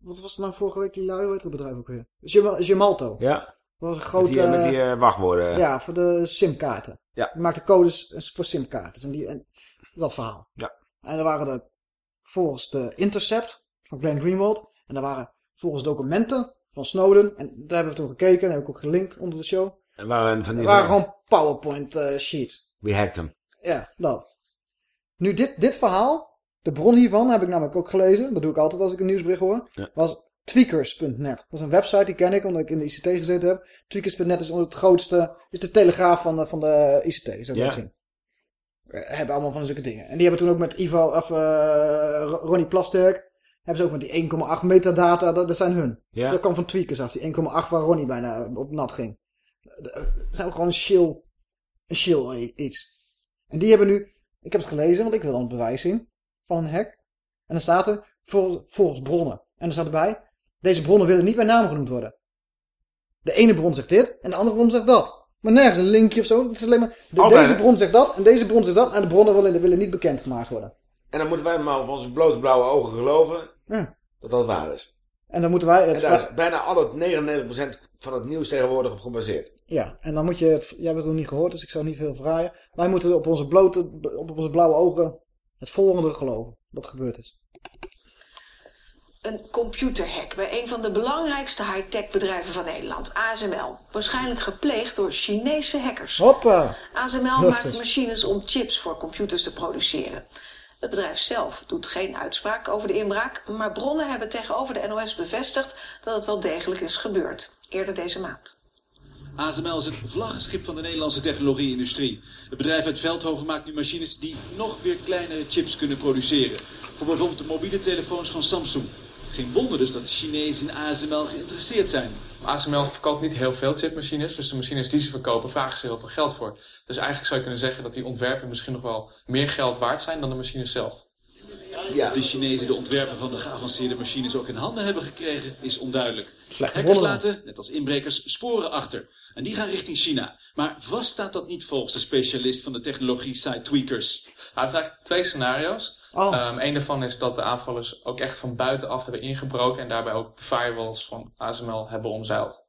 Wat was er nou vorige week die lui? Hoe heet dat bedrijf ook weer? Gemal- Gemalto. Ja. Dat was een groot... Met die, eh, met die eh, wachtwoorden. Ja, voor de simkaarten. Ja. Die maakte codes voor simkaarten. En, die, en dat verhaal. Ja. En er waren er volgens de Intercept van Glenn Greenwald. En er waren volgens documenten van Snowden. En daar hebben we toen gekeken. En heb ik ook gelinkt onder de show. En waren van die... waren gewoon PowerPoint eh, sheets. Wie hackt hem? Ja, dat. Nu, dit, dit verhaal, de bron hiervan heb ik namelijk ook gelezen. Dat doe ik altijd als ik een nieuwsbericht hoor. Ja. Was tweakers.net. Dat is een website, die ken ik omdat ik in de ICT gezeten heb. Tweakers.net is het grootste, is de telegraaf van de, van de ICT, zo kan je Ja. het zien. Eh, hebben allemaal van zulke dingen. En die hebben toen ook met Ivo, of eh, Ro- Ronnie Plasterk, hebben ze ook met die 1,8 metadata, dat, dat zijn hun. Ja. Dat kwam van Tweakers af, die 1,8 waar Ronnie bijna op nat ging. Dat is ook gewoon een shill, een shill i- iets. En die hebben nu, ik heb het gelezen, want ik wil dan het bewijs zien van een hack. En dan staat er, vol- volgens bronnen. En er staat erbij, deze bronnen willen niet bij naam genoemd worden. De ene bron zegt dit, en de andere bron zegt dat. Maar nergens een linkje of zo. Het is alleen maar, de- deze bron zegt dat, en deze bron zegt dat, en de bronnen willen, willen niet bekendgemaakt worden. En dan moeten wij maar op onze blote blauwe ogen geloven Ja. dat dat waar is. En dan moeten wij het... En daar is bijna al het 99% van het nieuws tegenwoordig op gebaseerd. Ja, en dan moet je het... Jij hebt het nog niet gehoord, dus ik zou niet veel vraaien. Wij moeten op onze, blote, op onze blauwe ogen het volgende geloven. Wat gebeurd is. Een computerhack bij een van de belangrijkste high-tech bedrijven van Nederland, ASML. Waarschijnlijk gepleegd door Chinese hackers. Hoppa! ASML Luchters. maakt machines om chips voor computers te produceren. Het bedrijf zelf doet geen uitspraak over de inbraak, maar bronnen hebben tegenover de NOS bevestigd dat het wel degelijk is gebeurd, eerder deze maand. ASML is het vlaggenschip van de Nederlandse technologie-industrie. Het bedrijf uit Veldhoven maakt nu machines die nog weer kleinere chips kunnen produceren. Voor bijvoorbeeld de mobiele telefoons van Samsung. Geen wonder dus dat de Chinezen in ASML geïnteresseerd zijn. ASML verkoopt niet heel veel chipmachines, dus de machines die ze verkopen vragen ze heel veel geld voor. Dus eigenlijk zou je kunnen zeggen dat die ontwerpen misschien nog wel meer geld waard zijn dan de machines zelf. Of de Chinezen de ontwerpen van de geavanceerde machines ook in handen hebben gekregen, is onduidelijk. Slechte Hackers laten, net als inbrekers, sporen achter. En die gaan richting China. Maar vast staat dat niet volgens de specialist van de technologie site Tweakers. Nou, het zijn eigenlijk twee scenario's. Oh. Ehm, een daarvan is dat de aanvallers ook echt van buitenaf hebben ingebroken en daarbij ook de firewalls van ASML hebben omzeild.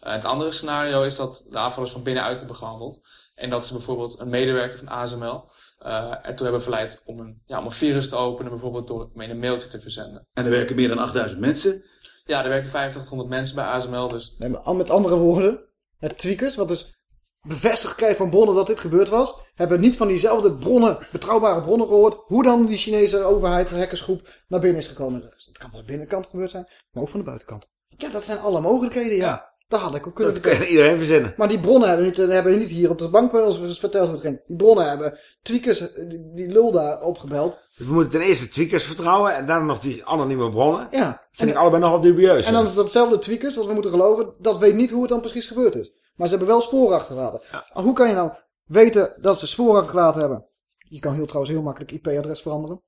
Eh, het andere scenario is dat de aanvallers van binnenuit hebben gehandeld. En dat ze bijvoorbeeld een medewerker van ASML eh, ertoe hebben verleid om een, ja, om een virus te openen, bijvoorbeeld door hem in een mailtje te verzenden. En er werken meer dan 8000 mensen. Ja, er werken 8500 mensen bij ASML, dus Nee, maar met andere woorden, het tweakers, wat dus bevestigd kreeg van bronnen dat dit gebeurd was, hebben niet van diezelfde bronnen, betrouwbare bronnen gehoord, hoe dan die Chinese overheid, de hackersgroep, naar binnen is gekomen. Het kan van de binnenkant gebeurd zijn, maar ook van de buitenkant. Ja, dat zijn alle mogelijkheden, ja. Dat had ik ook kunnen Dat kan iedereen verzinnen. Maar die bronnen hebben niet, hebben niet hier op de bankpanels verteld hoe het ging. Die bronnen hebben tweakers, die, die lul daar opgebeld. Dus we moeten ten eerste tweakers vertrouwen en daarna nog die anonieme bronnen. Ja. Vind ik allebei nogal dubieus. En dan is datzelfde tweakers, wat we moeten geloven, dat weet niet hoe het dan precies gebeurd is. Maar ze hebben wel sporen achtergelaten. Hoe kan je nou weten dat ze sporen achtergelaten hebben? Je kan heel trouwens heel makkelijk IP-adres veranderen.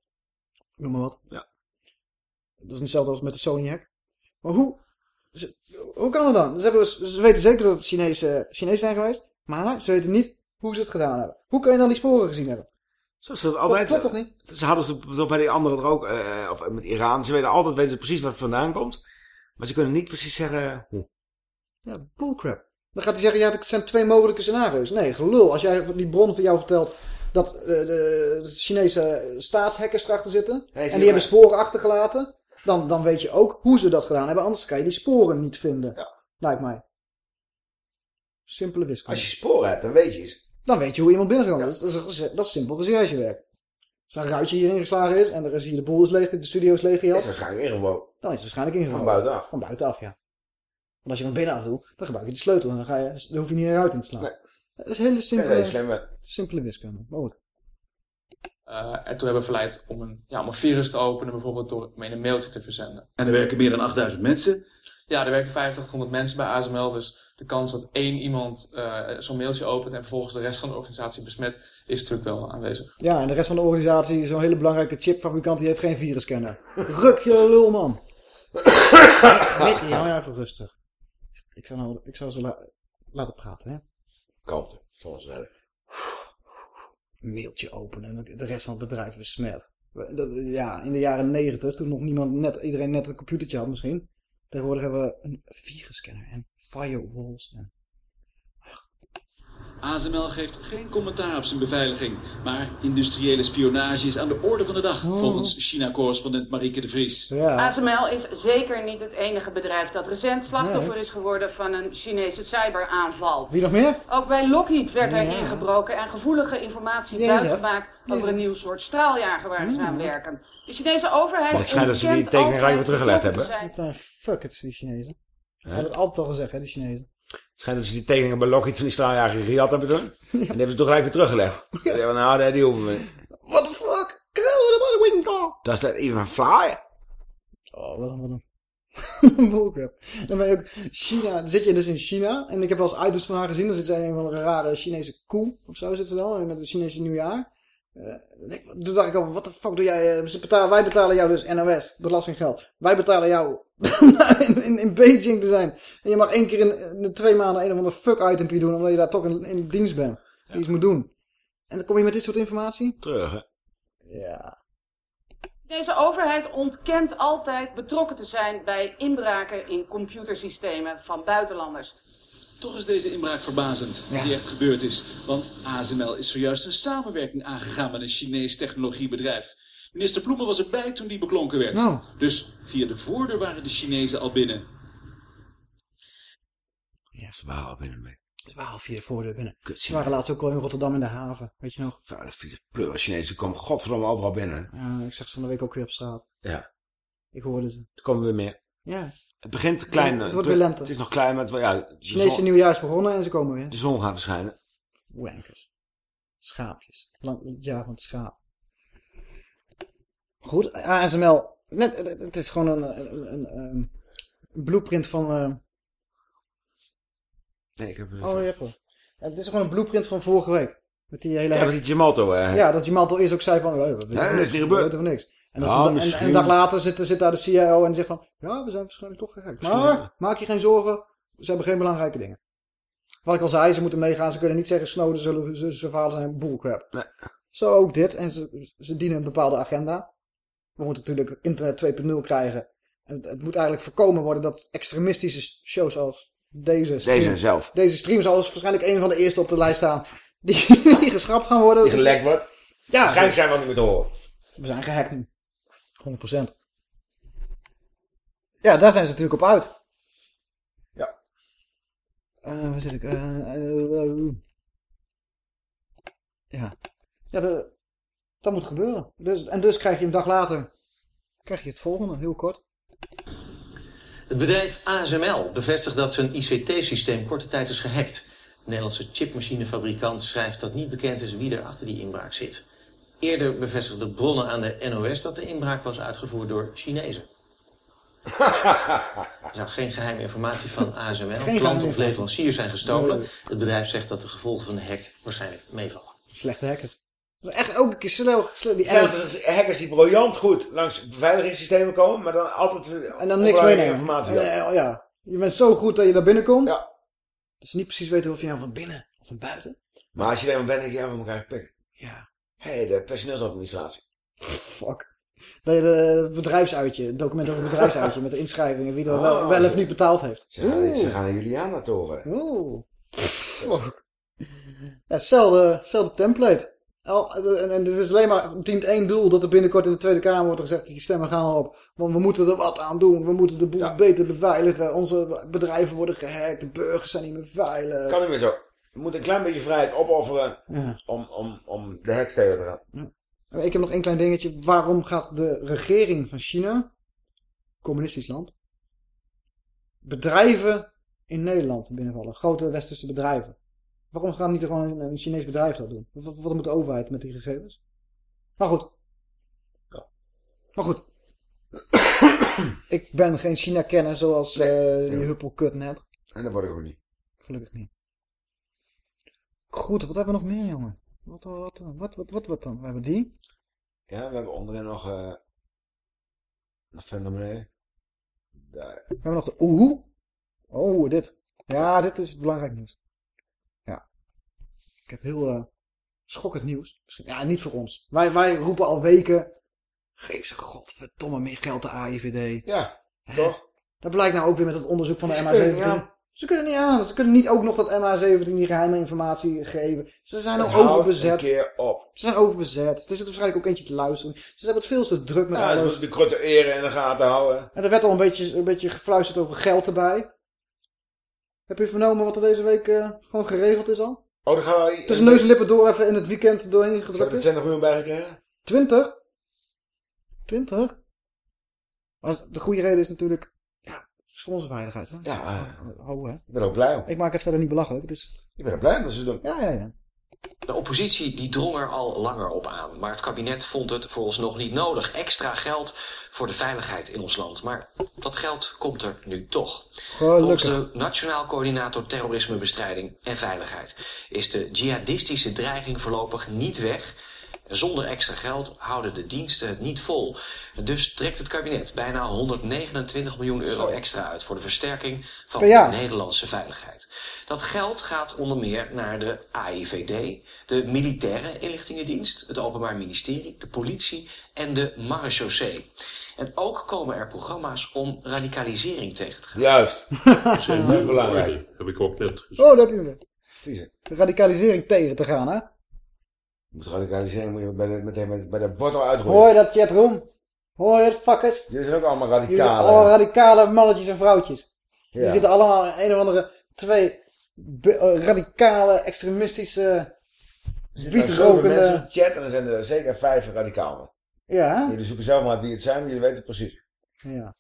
Noem maar wat. Ja. Dat is hetzelfde als met de Sony hack. Maar hoe, hoe kan het dan? Ze, hebben, dus- ze weten zeker dat het Chinezen Chinees zijn geweest. Maar ze weten niet hoe ze het gedaan hebben. Hoe kan je dan die sporen gezien hebben? Zo is dat altijd. klopt toch niet? Ze hadden ze bij die anderen er ook, eh, of met Iran. Ze weten altijd weten ze precies wat vandaan komt. Maar ze kunnen niet precies zeggen hoe. Ja, bullcrap. Dan gaat hij zeggen, ja, het zijn twee mogelijke scenario's. Nee, gelul. Als jij die bron van jou vertelt dat eh, de, Chinese staatshackers erachter zitten. En die hebben sporen achtergelaten. Dan, dan weet je ook hoe ze dat gedaan hebben. Anders kan je die sporen niet vinden. Lijkt mij. Simpele wiskunde. Als je sporen hebt, dan weet je iets. Dan weet je hoe iemand binnengekomen is. Dat, is. dat is simpel recherchewerk. Als er een ruitje hier ingeslagen is en er is hier de boel is leeg, de studio is leeg. Is waarschijnlijk ingebouwd. Dan is het waarschijnlijk ingevallen. Van buitenaf. Van buitenaf, ja. Want als je van binnenaf doet, dan gebruik je de sleutel en dan, ga je, dan hoef je niet eruit in te slaan. Dat is hele simpele, simpele wiskunde. Maar goed. Eh, ertoe hebben verleid om een, ja, om een virus te openen, bijvoorbeeld door in een mailtje te verzenden. En er werken meer dan 8000 mensen. Ja, er werken 8500 mensen bij ASML, dus de kans dat één iemand eh, zo'n mailtje opent en vervolgens de rest van de organisatie besmet, is natuurlijk wel aanwezig. Ja, en de rest van de organisatie, zo'n hele belangrijke chipfabrikant, die heeft geen virusscanner. Ruk je lul, man. Hou je even rustig. Ik zou, nou, ik zou ze la- laten praten, hè. Kalmte, zoals ze Een mailtje openen en de rest van het bedrijf besmet. Ja, in de jaren negentig, toen nog niemand net, iedereen net een computertje had misschien. Tegenwoordig hebben we een virusscanner en firewalls. En... ASML geeft geen commentaar op zijn beveiliging. Maar industriële spionage is aan de orde van de dag, volgens China-correspondent Marieke de Vries. ASML is zeker niet het enige bedrijf dat recent slachtoffer is geworden van een Chinese cyberaanval. Wie nog meer? Ook bij Lockheed werd er Ja. ingebroken en gevoelige informatie buitgemaakt over een nieuw soort straaljager waar ze aan werken. De Chinese overheid. Maar het schijnt dat ze die gelijk weer teruggelegd hebben. te zijn. Het zijn fuckers, die Chinezen. Hebben het altijd al gezegd, hè, die Chinezen. Schijnt dat ze die tekeningen bij Lockheed van die straaljager gejat hebben toen. En die hebben ze toch gelijk weer teruggelegd. Ja, maar nou, nee, die hoeven we niet. What the fuck? Dat is dat even fly. Oh, wat een, wat een bullcrap. Dan ben je ook China, dan zit je dus in China. En ik heb wel eens items van haar gezien. Dan zit ze in een van de rare Chinese koe. Of zo zit ze dan. Met het Chinese nieuwjaar. Eh, toen dacht ik al, wat de fuck doe jij? eh, Ze betalen, wij betalen jou dus NOS, belastinggeld. Wij betalen jou in, in, in Beijing te zijn. En je mag één keer in, in de twee maanden een of ander fuck itempje doen. Omdat je daar toch in, in dienst bent. Die iets moet doen. En dan kom je met dit soort informatie? Terug, hè? Ja. Deze overheid ontkent altijd betrokken te zijn bij inbraken in computersystemen van buitenlanders. Toch is deze inbraak verbazend, die echt gebeurd is. Want ASML is zojuist een samenwerking aangegaan met een Chinees technologiebedrijf. Minister Ploemen was erbij toen die beklonken werd. Nou. Dus via de voordeur waren de Chinezen al binnen. Ja, ze waren al binnen mee. Ze waren al via de voordeur binnen. Kut, Ze waren laatst ook al in Rotterdam in de haven. Weet je nog? Pleur, Chinezen komen godverdomme overal binnen. Ja, ik zag ze van de week ook weer op straat. Ja. Ik hoorde ze. Er komen weer meer. Ja. Het begint klein. Het wordt weer lente. Het is nog klein, maar het, ja, de Chinese zon- nieuwjaar is begonnen en ze komen weer. De zon gaat verschijnen. Wankers. Schaapjes. Lang, ja, van het schaap. Goed, ASML. Net, het, het is gewoon een, een, een, een blueprint van, eh, Nee, ik heb het Oh, je hebt. Ja, dit is gewoon een blueprint van vorige week. Met die hele Ja, dat die Gemalto, hè. Ja, dat Gemalto is ook zei van, oh, we Nee, dat is niet gebeurd. niks. En, Ja, een dag later zit, zit daar de CIO en zegt van, ja, we zijn waarschijnlijk toch gehackt. Maar, maak je geen zorgen, ze hebben geen belangrijke dingen. Wat ik al zei, ze moeten meegaan, ze kunnen niet zeggen, Snowden zullen ze, verhalen zijn bullcrap. Nee. Zo ook dit, en ze, ze dienen een bepaalde agenda. We moeten natuurlijk internet 2.0 krijgen. En het, het moet eigenlijk voorkomen worden dat extremistische shows als deze stream, Deze zelf. deze stream zal waarschijnlijk een van de eerste op de lijst staan die, die geschrapt gaan worden. Die gelekt wordt. Ja, Waarschijnlijk zijn we niet meer te horen. we zijn gehackt nu. 100%. Ja, daar zijn ze natuurlijk op uit. Ja. Eh, waar zit ik? Eh, eh, ja. Ja, de, dat moet gebeuren. Dus, en dus krijg je een dag later krijg je het volgende, heel kort. Het bedrijf ASML bevestigt dat zijn ICT-systeem korte tijd is gehackt. De Nederlandse chipmachinefabrikant schrijft dat niet bekend is wie er achter die inbraak zit. Eerder bevestigden bronnen aan de NOS dat de inbraak was uitgevoerd door Chinezen. Er zou geen geheime informatie van ASML, klanten of informatie. leveranciers zijn gestolen. Nee. Het bedrijf zegt dat de gevolgen van de hack waarschijnlijk meevallen. Slechte hackers. Dat is echt ook een keer snel. snel die Zijn NS het hackers die briljant goed langs beveiligingssystemen komen, maar dan altijd en dan niks meenemen. informatie. Eh, ja. Je bent zo goed dat je daar binnenkomt. Ja. Dat ze niet precies weten of je nou van binnen of van buiten. Maar als je er eenmaal bent, denk je, ja, we elkaar gepikt. Ja. Hé, hey, de personeelsadministratie. Fuck. Dat je de bedrijfsuitje, het document over het bedrijfsuitje met de inschrijvingen, wie er wel, Oh, wel of niet betaald heeft. Ze gaan, Oeh. ze gaan naar Juliana toren. Oeh. Fuck. Hetzelfde, hetzelfde template. En, en dit is alleen maar, dient één doel, dat er binnenkort in de Tweede Kamer wordt gezegd, die stemmen gaan al op. Want we moeten er wat aan doen, we moeten de boel beter beveiligen, onze bedrijven worden gehackt, de burgers zijn niet meer veilig. Kan niet meer zo. We moeten een klein beetje vrijheid opofferen Ja. om, om, om de heks tegen te gaan. Maar Ik heb nog één klein dingetje. Waarom gaat de regering van China, communistisch land, bedrijven in Nederland binnenvallen? Grote westerse bedrijven. Waarom gaat niet gewoon een, Chinees bedrijf dat doen? Wat, wat moet de overheid met die gegevens? Maar goed. Maar goed. ik ben geen China-kenner zoals eh die huppelkut net. En dat word ik ook niet. Gelukkig niet. Goed, wat hebben we nog meer, jongen? Wat, wat, wat, wat, wat, wat dan? We hebben die. Ja, we hebben onderin nog... eh nog verder naar beneden. Daar. We hebben nog de oeh. Oh, dit. Ja, dit is belangrijk nieuws. Ja. Ik heb heel eh, schokkend nieuws. Misschien, ja, niet voor ons. Wij, wij roepen al weken. Geef ze godverdomme meer geld de AIVD. Ja, toch? Dat blijkt nou ook weer met het onderzoek van de Ze MH17. Ze kunnen niet aan. Ze kunnen niet ook nog dat MH17 die geheime informatie geven. Ze zijn Hou overbezet. een keer op. Ze zijn overbezet. Er zit waarschijnlijk ook eentje te luisteren. Ze hebben het veel te druk met Ja, ze alles. moeten de krotte eren in de gaten houden. En er werd al een beetje, een beetje gefluisterd over geld erbij. Heb je vernomen wat er deze week eh, gewoon geregeld is al? Oh, dan gaan we... Tussen neus en lippen door even in het weekend doorheen gedrukt er is. 20 miljoen bijgekregen? 20? 20? Maar de goede reden is natuurlijk... Ja, het is voor onze veiligheid. Hè? Ja, Ho, hè? ik ben er ook blij om. Ik maak het verder niet belachelijk. Het is... Ik ben er blij om dat ze het doen. Ja, ja, ja. De oppositie die drong er al langer op aan, maar het kabinet vond het vooralsnog niet nodig. Extra geld voor de veiligheid in ons land. Maar dat geld komt er nu toch. Volgens de Nationaal Coördinator Terrorismebestrijding en Veiligheid is de jihadistische dreiging voorlopig niet weg. Zonder extra geld houden de diensten het niet vol. Dus trekt het kabinet bijna 129 miljoen euro extra uit voor de versterking van de Nederlandse veiligheid. Dat geld gaat onder meer naar de AIVD, de Militaire Inlichtingendienst, het Openbaar Ministerie, de politie en de marechaussee. En ook komen er programma's om radicalisering tegen te gaan. Juist. Dat is belangrijk. Heb ik ook net Oh, daar heb je. Vieze. De radicalisering tegen te gaan, hè? Moet radicaliseren, moet je bij de, meteen bij de, bij de wortel uitroeien. Hoor je dat, chatroom? Hoor je dat, fuckers? Jullie zijn ook allemaal Jullie zijn radicalen. allemaal radicale mannetjes en vrouwtjes. Die Ja. zitten allemaal in een of andere twee eh, radicale, extremistische, mensen wietrokende... in de chat en er zijn er zeker vijf radicalen. Ja, Jullie zoeken zelf maar wie het zijn, maar jullie weten het precies. ja.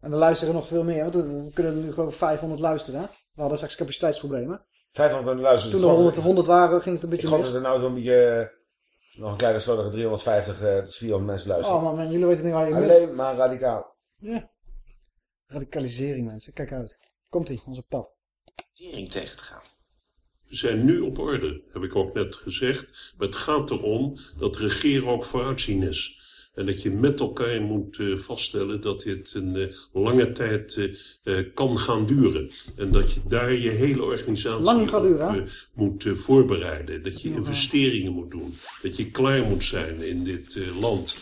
En er luisteren nog veel meer, want we kunnen nu gewoon 500 luisteren. We hadden straks capaciteitsproblemen. 500 kunnen luisteren. Toen er 100, 100 waren, ging het een Ik beetje gok mis. dat er nou zo'n beetje... eh, nog een kleine slordige 350 eh, tot 400 mensen luisteren. Oh man, man, jullie weten niet waar je mist. Alleen maar radicaal. Ja. Radicalisering, mensen. Kijk uit. Komt-ie, onze pad. tegen te gaan. We zijn nu op orde, heb ik ook net gezegd. Maar het gaat erom dat regeren ook vooruitzien is. En dat je met elkaar moet uh, vaststellen dat dit een uh, lange tijd uh, kan gaan duren. En dat je daar je hele organisatie op, moet voorbereiden. Dat je investeringen moet doen. Dat je klaar moet zijn in dit land.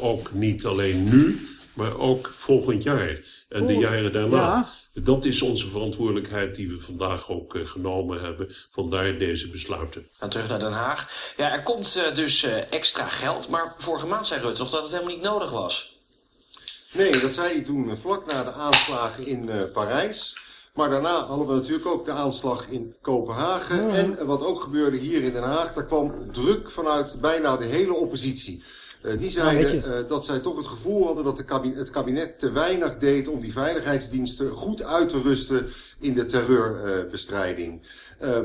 ook niet alleen nu, maar ook volgend jaar. En de jaren daarna. Ja. Dat is onze verantwoordelijkheid die we vandaag ook uh, genomen hebben. Vandaar deze besluiten. Gaan terug naar Den Haag. Ja, er komt uh, dus uh, extra geld. Maar vorige maand zei Rutte nog dat het helemaal niet nodig was. Nee, dat zei hij toen vlak na de aanslagen in Parijs. Maar daarna hadden we natuurlijk ook de aanslag in Kopenhagen. En wat ook gebeurde hier in Den Haag, daar kwam druk vanuit bijna de hele oppositie. Uh, die zeiden uh, dat zij toch het gevoel hadden dat kabinet, het kabinet te weinig deed om die veiligheidsdiensten goed uit te rusten in de terreurbestrijding. Uh,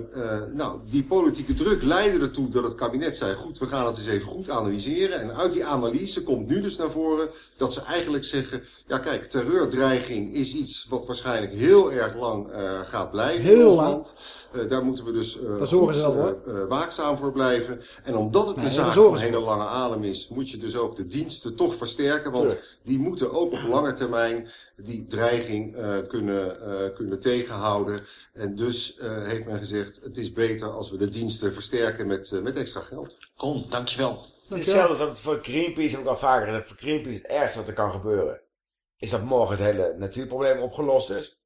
nou, die politieke druk leidde ertoe dat het kabinet zei, goed, we gaan het eens even goed analyseren. En uit die analyse komt nu dus naar voren dat ze eigenlijk zeggen, ja kijk, terreurdreiging is iets wat waarschijnlijk heel erg lang gaat blijven heel lang. Land. daar moeten we dus Daar zorgen ze wel voor. waakzaam voor blijven. En omdat het Nee, een zaak zorgen van ze hele lange adem is, moet je dus ook de diensten toch versterken. Want Tuurlijk. die moeten ook op lange termijn die dreiging eh, kunnen, eh, kunnen tegenhouden. En dus eh, heeft men gezegd, het is beter als we de diensten versterken met, eh, met extra geld. Ron, dankjewel. Het is hetzelfde als dat het voor Greenpeace, ik al vaker gezegd, voor Greenpeace het ergste wat er kan gebeuren. Is dat morgen het hele natuurprobleem opgelost is.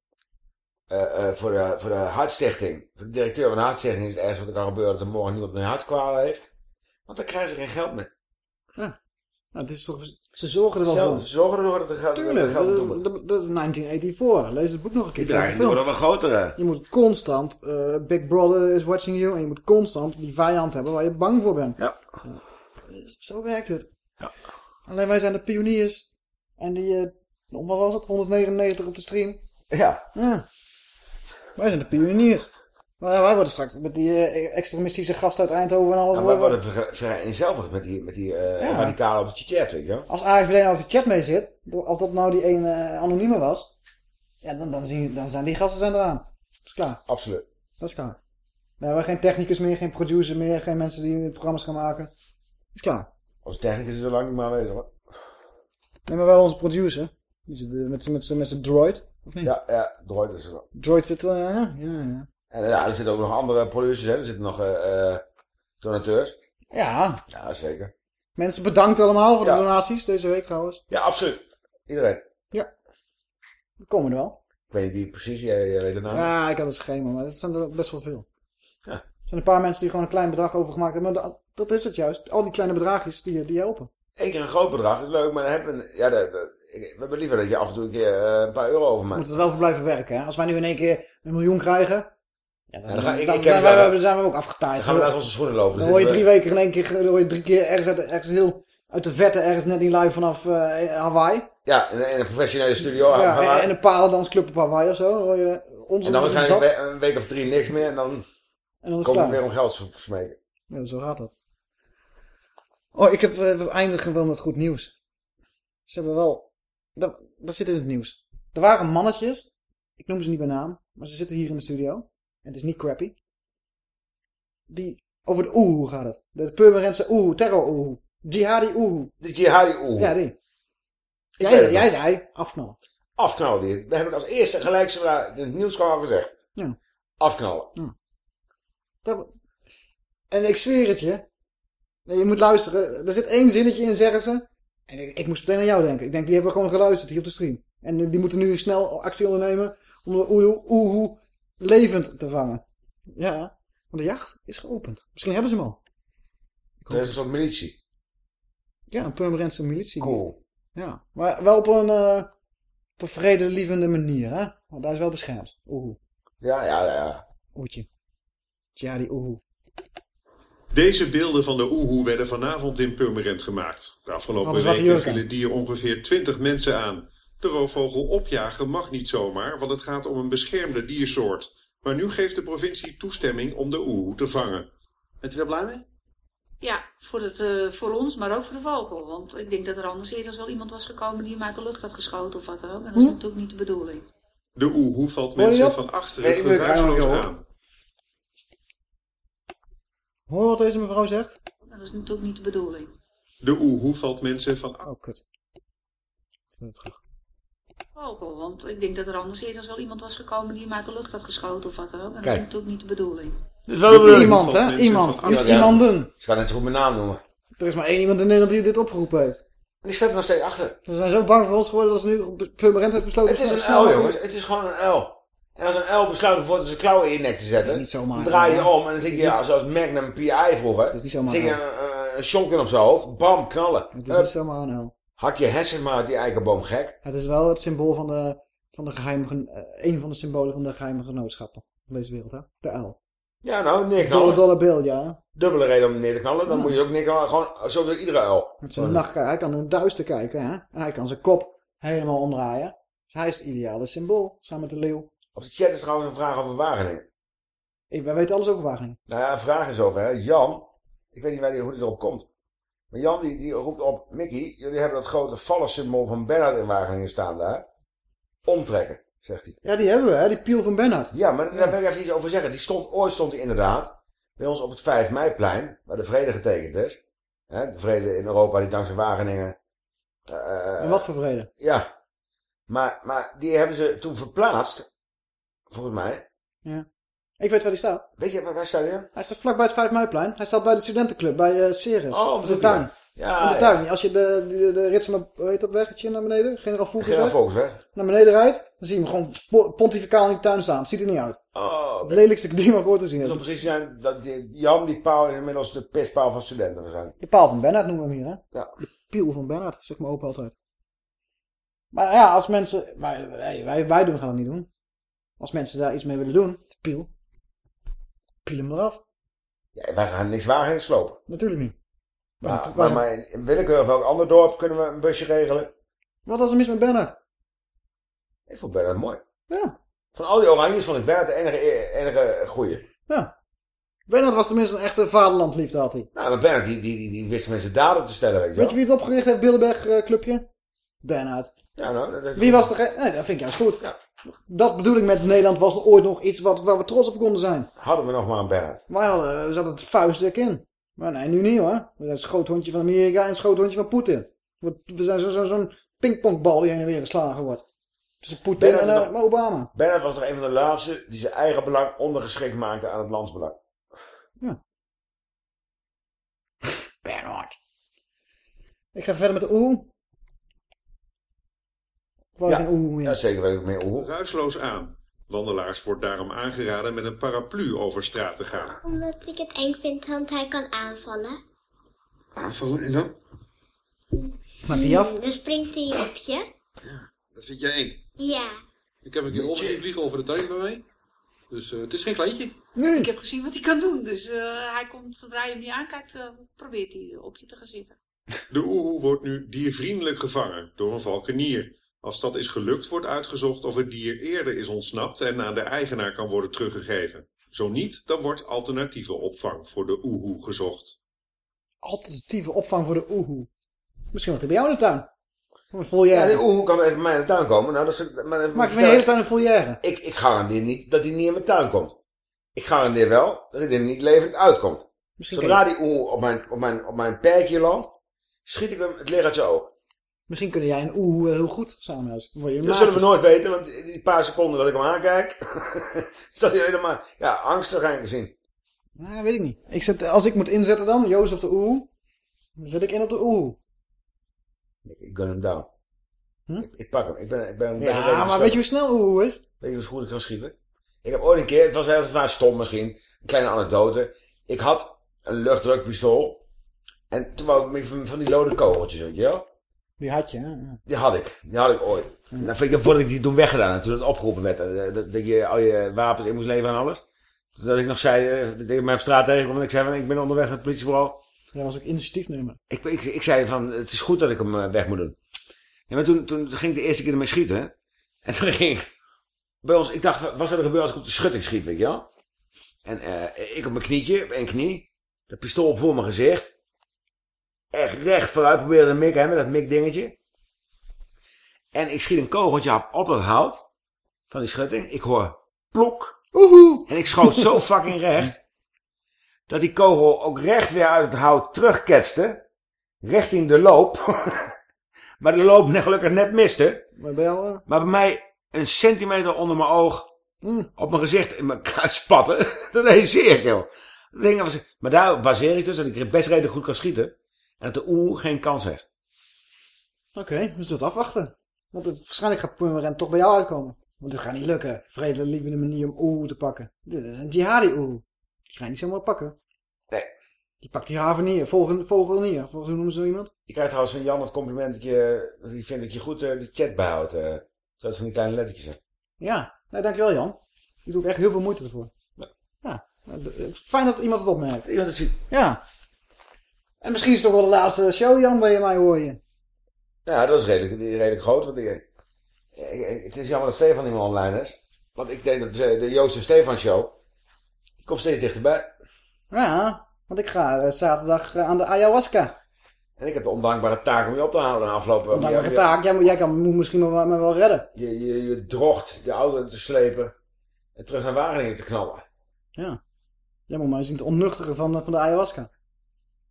Eh, eh, voor, de, voor de hartstichting, voor de directeur van de hartstichting is het ergste wat er kan gebeuren dat er morgen niemand meer hartkwalen heeft. Want dan krijgen ze geen geld meer. Nou, het is toch, ze zorgen er wel voor. Ze zorgen ervoor dat er geld, dat er Tuurlijk, geld dat, dat- dat is 1984. Lees het boek nog een keer. Die dreiging worden wel groter. Je moet constant, eh, Big Brother is watching you, en je moet constant die vijand hebben waar je bang voor bent. Ja. Zo werkt het. Ja. Alleen wij zijn de pioniers. En die, eh, wat was het, 199 op de stream. Ja. Ja. Wij zijn de pioniers. Maar wij worden straks met die eh, extremistische gast uit Eindhoven en alles. En wij worden- worden ver- vereenzelvigd met die, met die Ja. radicalen op de chat, weet je wel. Als AFD nou op de chat mee zit, als dat nou die ene eh, anonieme was, ja, dan, dan, zie je, dan zijn die gasten zijn eraan. Dat is klaar. Absoluut. Dat is klaar. We hebben geen technicus meer, geen producer meer, geen mensen die programma's gaan maken. Dat is klaar. Als technicus is er lang niet meer aanwezig hoor. Nee, maar wel onze producer. Met z'n- met zijn droid. Of niet? Ja, ja, Droid is er wel. Droid zit, eh, ja, ja. En ja, er zitten ook nog andere producers, hè. Er zitten nog eh, eh, donateurs. Ja. Ja, zeker. Mensen bedankt allemaal voor de donaties deze week trouwens. Ja, absoluut. Iedereen. Ja. We komen er wel. Ik weet niet wie precies, jij, jij weet het nou. Ja, ik had het schema, maar het zijn er best wel veel. Ja. Er zijn een paar mensen die gewoon een klein bedrag overgemaakt hebben. Maar dat, dat is het juist. Al die kleine bedragjes, die, die helpen. Eén keer een groot bedrag is leuk, maar dan hebben we... Ja, dat, dat- we hebben liever dat je af en toe een keer eh, een paar euro overmaakt. moeten er wel voor blijven werken. Hè? Als wij nu in één keer een miljoen krijgen... Ja, dan, Ja, dan ga- ik- dan ik zijn, we ook afgetaaid. Dan gaan we naast onze schoenen lopen. Dan hoor je drie we- weken in één keer, dan hoor je drie keer ergens, uit, ergens heel uit de vette, ergens net niet live vanaf eh, Hawaii. Ja, in, in een professionele studio. ja, en, en een palendansclub op Hawaii of zo. Dan hoor je onze en dan waarschijnlijk een we- een week of drie niks meer en dan, En dan het komen we weer om geld te versmeken. Ja, zo gaat dat. Oh, ik heb, eh, we eindigen wel met goed nieuws. Ze hebben wel, dat, dat zit in het nieuws. Er waren mannetjes, ik noem ze niet bij naam, maar ze zitten hier in de studio. En het is niet crappy. Die, over de oehoe gaat het. De Purmerendse oehoe, terror oehoe. Jihadi oehoe. De jihadi oehoe. Ja, die. Jij, jij zei, afknallen. Afknallen die. Dat heb ik als eerste gelijk zodra het in het nieuws kwam al gezegd. Ja. Afknallen. Dat- En ik zweer het je. Je moet luisteren. Er zit één zinnetje in, zeggen ze. En ik, ik moest meteen aan jou denken. Ik denk, die hebben gewoon geluisterd hier op de stream. En die moeten nu snel actie ondernemen om de oehoe, levend te vangen. Ja, want de jacht is geopend. Misschien hebben ze hem al. Er is een soort militie. Ja, een Purmerendse militie. Cool. Ja, maar wel op een, eh op een vredelievende manier, hè. Want hij is wel beschermd. Oehoe. Ja, ja, ja. Oetje. Tja, die oehoe. Deze beelden van de oehoe werden vanavond in Purmerend gemaakt. De afgelopen weken vielen dier ongeveer 20 mensen aan. De roofvogel opjagen mag niet zomaar, want het gaat om een beschermde diersoort. Maar nu geeft de provincie toestemming om de oehoe te vangen. Bent u daar blij mee? Ja, voor, het, eh, voor ons, maar ook voor de vogel. Want ik denk dat er anders eerder wel iemand was gekomen die hem uit de lucht had geschoten of wat dan ook. En dat is Hm? natuurlijk niet de bedoeling. De oehoe valt mensen van achteren Nee, geruisloos aan. Hoor wat deze mevrouw zegt? Dat is natuurlijk niet de bedoeling. De oehoe valt mensen van Oh, kut. Ook al, want ik denk dat er anders eerder wel iemand was gekomen die hem uit de lucht had geschoten of wat dan ook. En dat is natuurlijk niet de bedoeling. Is wel de bedoeling. Iemand, hè? Iemand. Hoeft Ja, iemanden. Ze kan net zo goed mijn naam noemen. Er is maar één iemand in Nederland die dit opgeroepen heeft. Die staat er nog steeds achter. Ze zijn zo bang voor ons geworden dat ze nu Purmerend heeft besloten... Het is een L, snel- jongens. Het is gewoon een L. En als een L besluit bijvoorbeeld zijn klauwen in je nek te zetten, Het is niet zomaar dan draai je een om en dan zit je, is ja, zoals Magnum PI vroeger, Het is niet zit je een L. een, een, een shotgun op zijn hoofd, bam, knallen. Het is Hup, niet zomaar een L. hak je hersens maar uit die eikenboom, gek. Het is wel het symbool van de, van de geheime... eh, een van de symbolen van de geheime genootschappen van deze wereld, hè? De L. Ja, nou, Dollar neerknallen. dollar bill, ja. Dubbele reden om neer te knallen, dan Ja. moet je ook neerknallen, gewoon zo door iedere L. Met zijn nacht, hij kan in het duister kijken, hè. En hij kan zijn kop helemaal omdraaien. Dus hij is het ideale symbool, samen met de leeuw. Op de chat is trouwens een vraag over Wageningen. Ik, wij weten alles over Wageningen. Nou ja, een vraag is over, hè. Jan, ik weet niet waar die, hoe die erop komt. Maar Jan die, die roept op, Mickey, jullie hebben dat grote vallensymbool van Bernhard in Wageningen staan daar. Omtrekken, zegt hij. Ja, die hebben we, hè. Die piel van Bernhard. Ja, maar daar wil ik even iets over zeggen. Die stond, ooit stond hij inderdaad bij ons op het 5 meiplein, waar de vrede getekend is. Hè, de vrede in Europa die dankzij Wageningen... eh, En wat voor vrede? Ja. Maar, maar die hebben ze toen verplaatst, volgens mij. Ja. Ik weet waar die staat. Weet je, waar, waar staat hij? Hij staat vlakbij het 5 meiplein. Hij staat bij de studentenclub, bij eh Ceres. Oh, in de tuin. Ja, in de ja. tuin. Als je de, de, de Ritsema, heet dat weggetje naar beneden? Generaal Volkersweg. Naar beneden rijdt, dan zie je hem gewoon po- pontificaal in de tuin staan. Het ziet er niet uit. Oh, Het lelijkste die ik ooit gezien heb. precies zijn, dat die, Jan die paal is inmiddels de pispaal van studenten waarschijnlijk. De paal van Bernhard noemen we hem hier, hè? Ja. De piel van Bernhard, zegt mijn opa altijd. Maar ja, als mensen... Wij, wij, wij, wij doen gaan dat niet doen. Als mensen daar iets mee willen doen, de piel. Piel hem eraf. Ja, wij gaan niks Wageningen slopen. Natuurlijk niet. Maar, Want- maar, maar in, in willekeurig welk ander dorp kunnen we een busje regelen. Wat was er mis met Bernhard? Ik vond Bernhard mooi. Ja. Van al die oranjes vond ik Bernhard de enige, enige goeie. Ja. Bernhard was tenminste een echte vaderlandliefde, had hij. Nou, maar Bernhard die, die, die, die wist mensen daden te stellen, weet je Weet je wie het opgericht heeft, Bilderberg eh, Clubje? Bernhard. Ja, nou, dat is Wie was er... Nee, dat vind ik juist goed. Dat bedoel ik met Nederland was er ooit nog iets wat, waar we trots op konden zijn. Hadden we nog maar een Bernhard. Wij hadden, we zaten het vuistdik in. Maar nee, nu niet hoor. We zijn een schoothondje van Amerika en een schoothondje van Poetin. We zijn zo'n zo, zo'n pingpongbal die heen en weer geslagen wordt. Tussen Poetin en eh, nog- Obama. Bernhard was toch een van de laatste die zijn eigen belang ondergeschikt maakte aan het landsbelang. Ja. Bernhard. Ik ga verder met de oeh. Waar Ja. geen. Ja, zeker weet ik meer. Ruisloos aan. Wandelaars wordt daarom aangeraden met een paraplu over straat te gaan. Omdat ik het eng vind, want hij kan aanvallen. Aanvallen en dan? Maakt hij af? Hmm, Dan springt hij op je. Dat vind jij eng. Ja. Ik heb een keer zien vliegen over de tuin bij mij. Dus eh, het is geen kleintje. Ik heb gezien wat hij kan doen, dus eh, hij komt, zodra je hem niet aankijkt, eh, probeert hij op je te gaan zitten. De oehoe wordt nu diervriendelijk gevangen door een valkenier. Als dat is gelukt, wordt uitgezocht of het dier eerder is ontsnapt en aan de eigenaar kan worden teruggegeven. Zo niet, dan wordt alternatieve opvang voor de oehoe gezocht. Alternatieve opvang voor de oehoe. Misschien wat hij bij jou in de tuin. Een volière. Ja, die oehoe kan even bij mij in de tuin komen. Nou, dat is, maar, Maak van je hele tuin een volière. Ik, ik garandeer niet dat hij niet in mijn tuin komt. Ik garandeer wel dat hij er niet levend uitkomt. Misschien Zodra die oehoe op mijn, op, mijn, op mijn perkje landt, schiet ik hem het zijn ogen. Misschien kunnen jij en oehoe heel goed je Dat zullen we nooit weten, want die paar seconden dat ik hem aankijk, staat hij helemaal, ja, angstig eigenlijk zien. Nou, weet ik niet. Ik zet, als ik moet inzetten dan, Jozef de oehoe, dan zet ik in op de oehoe. Ik gun hem down. Ik, ik pak hem. Ik ben, ik ben, ben Hm? Ja, maar weet je hoe snel oehoe is? Weet je hoe goed ik kan schieten? Ik heb ooit een keer, het was heel maar stom misschien, een kleine anekdote. Ik had een luchtdrukpistool. En toen wou ik van die lode kogeltjes, weet je wel? Die had je, hè? Die had ik. Die had ik ooit. En dan vind ik, voordat ik die toen weggedaan toen het opgeroepen werd, eh, dat, dat je al je wapens in moest leveren en alles. Toen dat ik nog zei, eh, dat ik mij op straat tegenkwam en ik zei van, ik ben onderweg naar het politiebureau. Jij was ook initiatiefnemer. Ik, ik, ik zei van, het is goed dat ik hem eh, weg moet doen. Ja, maar toen, toen ging ik de eerste keer ermee schieten. En toen ging ik bij ons, ik dacht, wat zou er gebeuren als ik op de schutting schiet, weet je wel? En eh, ik op mijn knietje, op één knie, de pistool voor mijn gezicht. Echt recht vooruit proberen te mikken, hè, met dat mikdingetje. En ik schiet een kogeltje af op dat hout. van die schutting. Ik hoor plok. Oehoe. En ik schoot zo fucking recht. Dat die kogel ook recht weer uit het hout terugketste. Richting de loop. maar de loop net gelukkig net miste. Maar bij jou, eh, Maar bij mij een centimeter onder mijn oog. Op mijn gezicht in mijn kaart spatten. dat deed zeer, joh. Dat ding was, maar daar baseer ik dus dat ik best redelijk goed kan schieten. En dat de oeh geen kans heeft. Oké, we zullen het afwachten. Want het- waarschijnlijk gaat Purmerend toch bij jou uitkomen. Want dit gaat niet lukken. Vredelievende manier om oeh te pakken. Dit is een jihadi oeh. Die ga je niet zomaar pakken. Nee. Die pakt die havenier, volgende, volgende Volgens hoe noemen ze zo iemand? Je krijgt trouwens van Jan het compliment dat je, hij vindt dat je goed eh, de chat bijhoudt. eh zoals van die kleine lettertjes hebt. Ja, nee, dankjewel Jan. Je doet echt heel veel moeite ervoor. Ja, nou, het is fijn dat iemand het opmerkt. Iemand het ziet. Ja. En misschien is het toch wel de laatste show Jan je mij hoor je. Ja, dat is redelijk, redelijk groot. Want ik, het is jammer dat Stefan niet meer online is. Want ik denk dat de, de Joost en Stefan show, die komt steeds dichterbij. Ja, want ik ga eh, zaterdag eh, aan de ayahuasca. En ik heb de ondankbare taak om je op te halen na afgelopen. Ondankbare taak. Jij, kan moet misschien me, wel- me wel redden. Je, je, je drocht de auto te slepen en terug naar Wageningen te knallen. Ja. Jij moet mij zien te onnuchteren van, eh, van de ayahuasca.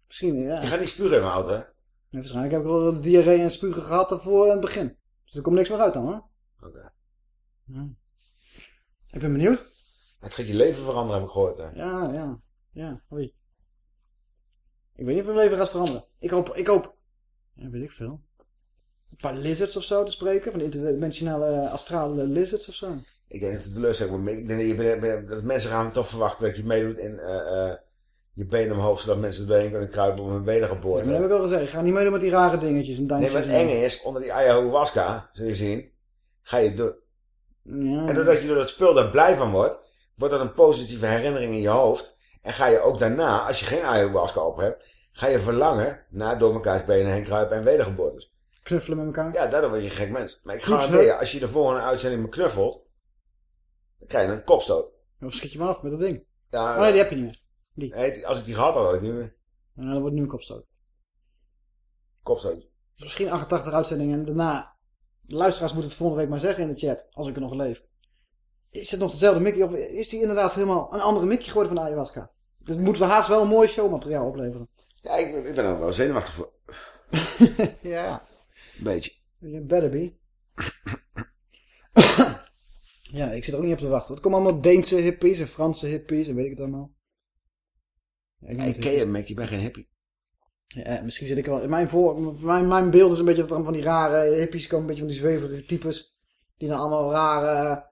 Misschien, ja. Je gaat niet spuren in mijn auto, hè? Ja, waarschijnlijk heb ik de diarree en spugen gehad daarvoor in het begin. Dus er komt niks meer uit dan, hoor. Oké. Ja. Ik ben benieuwd. Het gaat je leven veranderen, heb ik gehoord. Hè? Ja, ja. Ja, oei. Ik weet niet of mijn leven gaat veranderen. Ik hoop, ik hoop, ja, weet ik veel. Een paar lizards of zo te spreken. Van de interdimensionale eh, astrale lizards of zo. Ik denk dat het teleurstelling wordt. Ik denk dat, je, dat mensen gaan toch verwachten dat je meedoet in eh, eh, je benen omhoog, zodat mensen doorheen kunnen kruipen om hun wedergeboorte. Dat heb ik al gezegd. Ga niet meedoen met die rare dingetjes en Nee, dansjes. maar het en- enge is, onder die ayahuasca, zul je zien, ga je door. Ja. En doordat je door dat spul daar blij van wordt, wordt dat een positieve herinnering in je hoofd. En ga je ook daarna, als je geen ayahuasca op hebt, ga je verlangen naar door mekaars benen heen kruipen en wedergeboortes. Knuffelen met elkaar. Ja, daardoor word je een gek mens. Maar ik Klopt, garandeer als je de volgende uitzending me knuffelt, dan krijg je een kopstoot. Dan schiet je me af met dat ding. Ja, oh nee, die heb je niet meer. Die. Nee, als ik die gehad had, had ik niet meer. Ja, dan wordt nu een kopstoot. Kopstoot. Dus misschien 88 uitzendingen en daarna... De luisteraars moeten het volgende week maar zeggen in de chat. Als ik er nog leef. Is het nog dezelfde Mickey of is die inderdaad helemaal een andere Mickey geworden van de ayahuasca? Dat moeten we haast wel een mooi showmateriaal opleveren. Ja, ik, ik ben er wel zenuwachtig voor. Ja. Een beetje. You better be. ja, ik zit er ook niet op te wachten. Het komen allemaal Deense hippies en Franse hippies en weet ik het allemaal. Ik Ja, ken je, Mick, je bent geen hippie. Ja, misschien zit ik wel... Mijn, voor, mijn, mijn beeld is een beetje dat er van die rare hippies komen. Een beetje van die zweverige types. Die dan allemaal rare...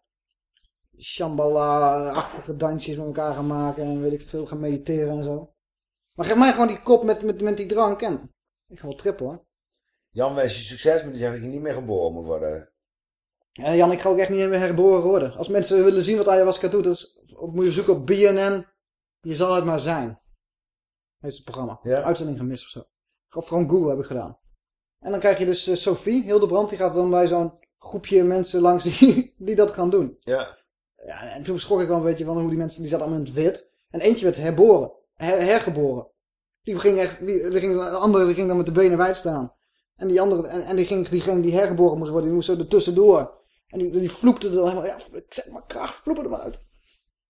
Shambhala-achtige dansjes met elkaar gaan maken. En weet ik veel, gaan mediteren en zo. Maar geef mij gewoon die kop met, met, met die drank en... Ik ga wel trippen hoor. Jan wens je succes, maar die zegt dat je niet meer geboren moet worden. Ja, Jan, ik ga ook echt niet meer herboren worden. Als mensen willen zien wat ayahuasca doet, dat is, op, moet je zoeken op BNN. Je zal het maar zijn. Heet het programma. Uitzending gemist of zo. Of gewoon Google heb ik gedaan. En dan krijg je dus eh, Sophie Hildebrand. Die gaat dan bij zo'n groepje mensen langs die, die dat gaan doen. Ja. Ja, en toen schrok ik wel een beetje van hoe die mensen, die zaten allemaal in het wit. En eentje werd herboren. Her- hergeboren. Die ging echt, die, die ging, de andere die ging dan met de benen wijd staan. En die andere, en, en die ging, diegene die hergeboren moest worden, die moest zo ertussendoor. En die, die vloekte er dan helemaal, ja, zet maar kracht, vloep er maar uit.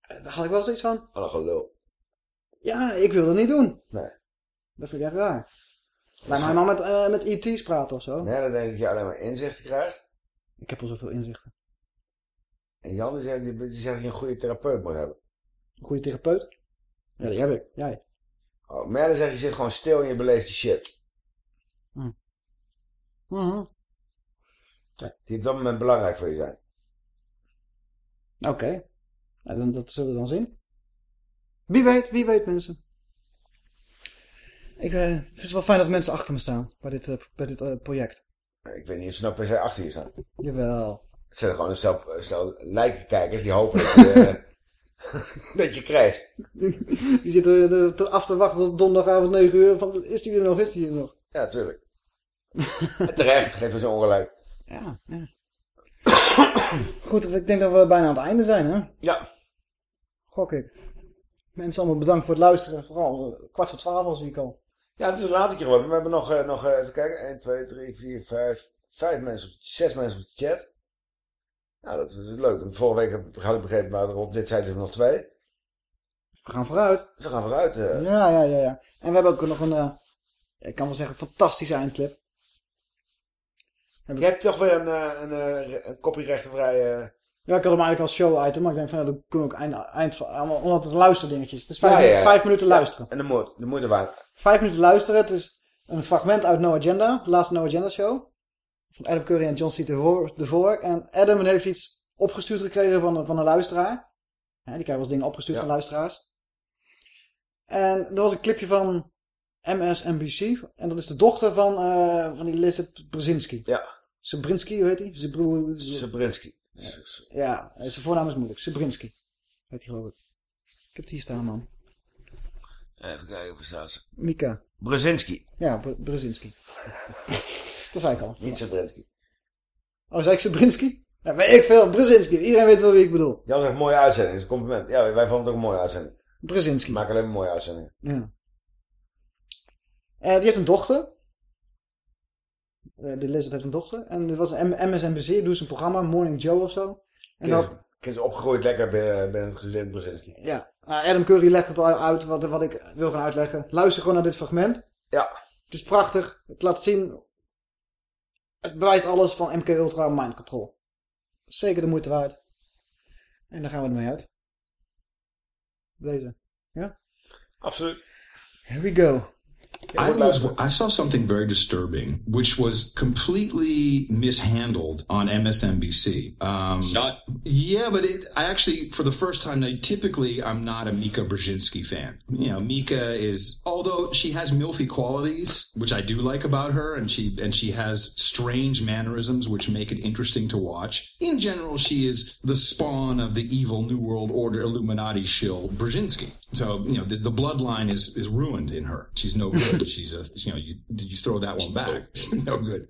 En daar had ik wel zoiets van, Wat een gelul. Ja, ik wil dat niet doen. Nee. Dat vind ik echt raar. Laat mij maar met, eh, met ET's praten of zo. Nee, dan denk ik dat je alleen maar inzichten krijgt. Ik heb al zoveel inzichten. En Jan die zegt, die zegt dat je een goede therapeut moet hebben. Een goede therapeut? Ja, die heb ik. Jij. Oh, maar dan zeg je, zit gewoon stil en je beleeft die shit. Mhm. Die op dat moment belangrijk voor je zijn. Oké. Nou, dan, dat zullen we dan zien. Wie weet, wie weet mensen. Ik eh, vind het wel fijn dat mensen achter me staan bij dit, eh, bij dit eh, project. Ik weet niet of ze nou per se achter je staan. Jawel. Het zijn gewoon een stel, stel lijkenkijkers die hopen dat je, eh, dat je krijgt. Die zitten er af te wachten tot donderdagavond 9 uur. Van, is die er nog, is die er nog? Ja, tuurlijk. Terecht, geef zo ongelijk. Ja, ja. Goed, ik denk dat we bijna aan het einde zijn, hè? Ja. Gok ik. Mensen allemaal bedankt voor het luisteren. Vooral eh, kwart voor twaalf al zie ik al. Ja, het is een later geworden. We hebben nog, eh, nog eh, even kijken. 1, 2, 3, 4, 5, 5 mensen, op, 6 mensen op de chat. Nou, dat is leuk. Want vorige week heb, had ik begrepen, maar rond dit zijn er nog twee. We gaan vooruit. Ze gaan vooruit. Uh. Ja, ja, ja, ja. En we hebben ook nog een, uh, ik kan wel zeggen, fantastische eindclip. Je hebt toch weer een, een, een, een copyrechtenvrije... Ja, ik had hem eigenlijk als show-item, maar ik denk van, ja, dan kunnen we ook eind, eind omdat het luisterdingetjes. Het is vijf, ja, ja, vijf minuten luisteren. En de moeite, de moeite waard. Vijf minuten luisteren, het is een fragment uit No Agenda, de laatste No Agenda show. Van Adam Curry en John C. DeVore. En Adam heeft iets opgestuurd gekregen van, van een luisteraar. Die krijgt wel eens dingen opgestuurd van luisteraars. En er was een clipje van MSNBC. En dat is de dochter van, uh, van die Lizard Brzezinski. Ja. Sabrinski, hoe heet hij? Sabrinski. Ja, zijn voornaam is moeilijk. Sabrinski. Heet hij geloof ik. Ik heb het hier staan, man. Even kijken of staat ze. Mika. Brzezinski. Ja, Brzezinski. dat zei ik al. Niet Sabrinski. Oh, zei ik? Ja, weet ik veel. Brzezinski. Iedereen weet wel wie ik bedoel. Jan zegt mooie uitzending. Dat is een compliment. Ja, wij vonden het ook een mooie uitzending. Brzezinski. Maak alleen maar mooie uitzendingen. Ja. Uh, die heeft een dochter. Uh, de Lizard heeft een dochter. En er was een MSNBC, doet ze een programma, Morning Joe of zo. En dat... Kind is opgegroeid lekker binnen, binnen het gezin Brzezinski. Ja. Uh, Adam Curry legt het al uit wat, wat ik wil gaan uitleggen. Luister gewoon naar dit fragment. Ja. Het is prachtig. Het laat zien... Het bewijst alles van MK Ultra Mind Control. Zeker de moeite waard. En daar gaan we ermee uit. Deze. Ja? Absoluut. Here we go. I, was, I saw something very disturbing, which was completely mishandled on MSNBC. Um, Not. Yeah, but it, I actually, for the first time, now, typically I'm not a Mika Brzezinski fan. You know, Mika is, although she has milfy qualities, which I do like about her, and she and she has strange mannerisms which make it interesting to watch. In general, she is the spawn of the evil New World Order Illuminati shill Brzezinski. So you know, the, the bloodline is is ruined in her. She's no good. She's a, you know, you, did you throw that one back? no good.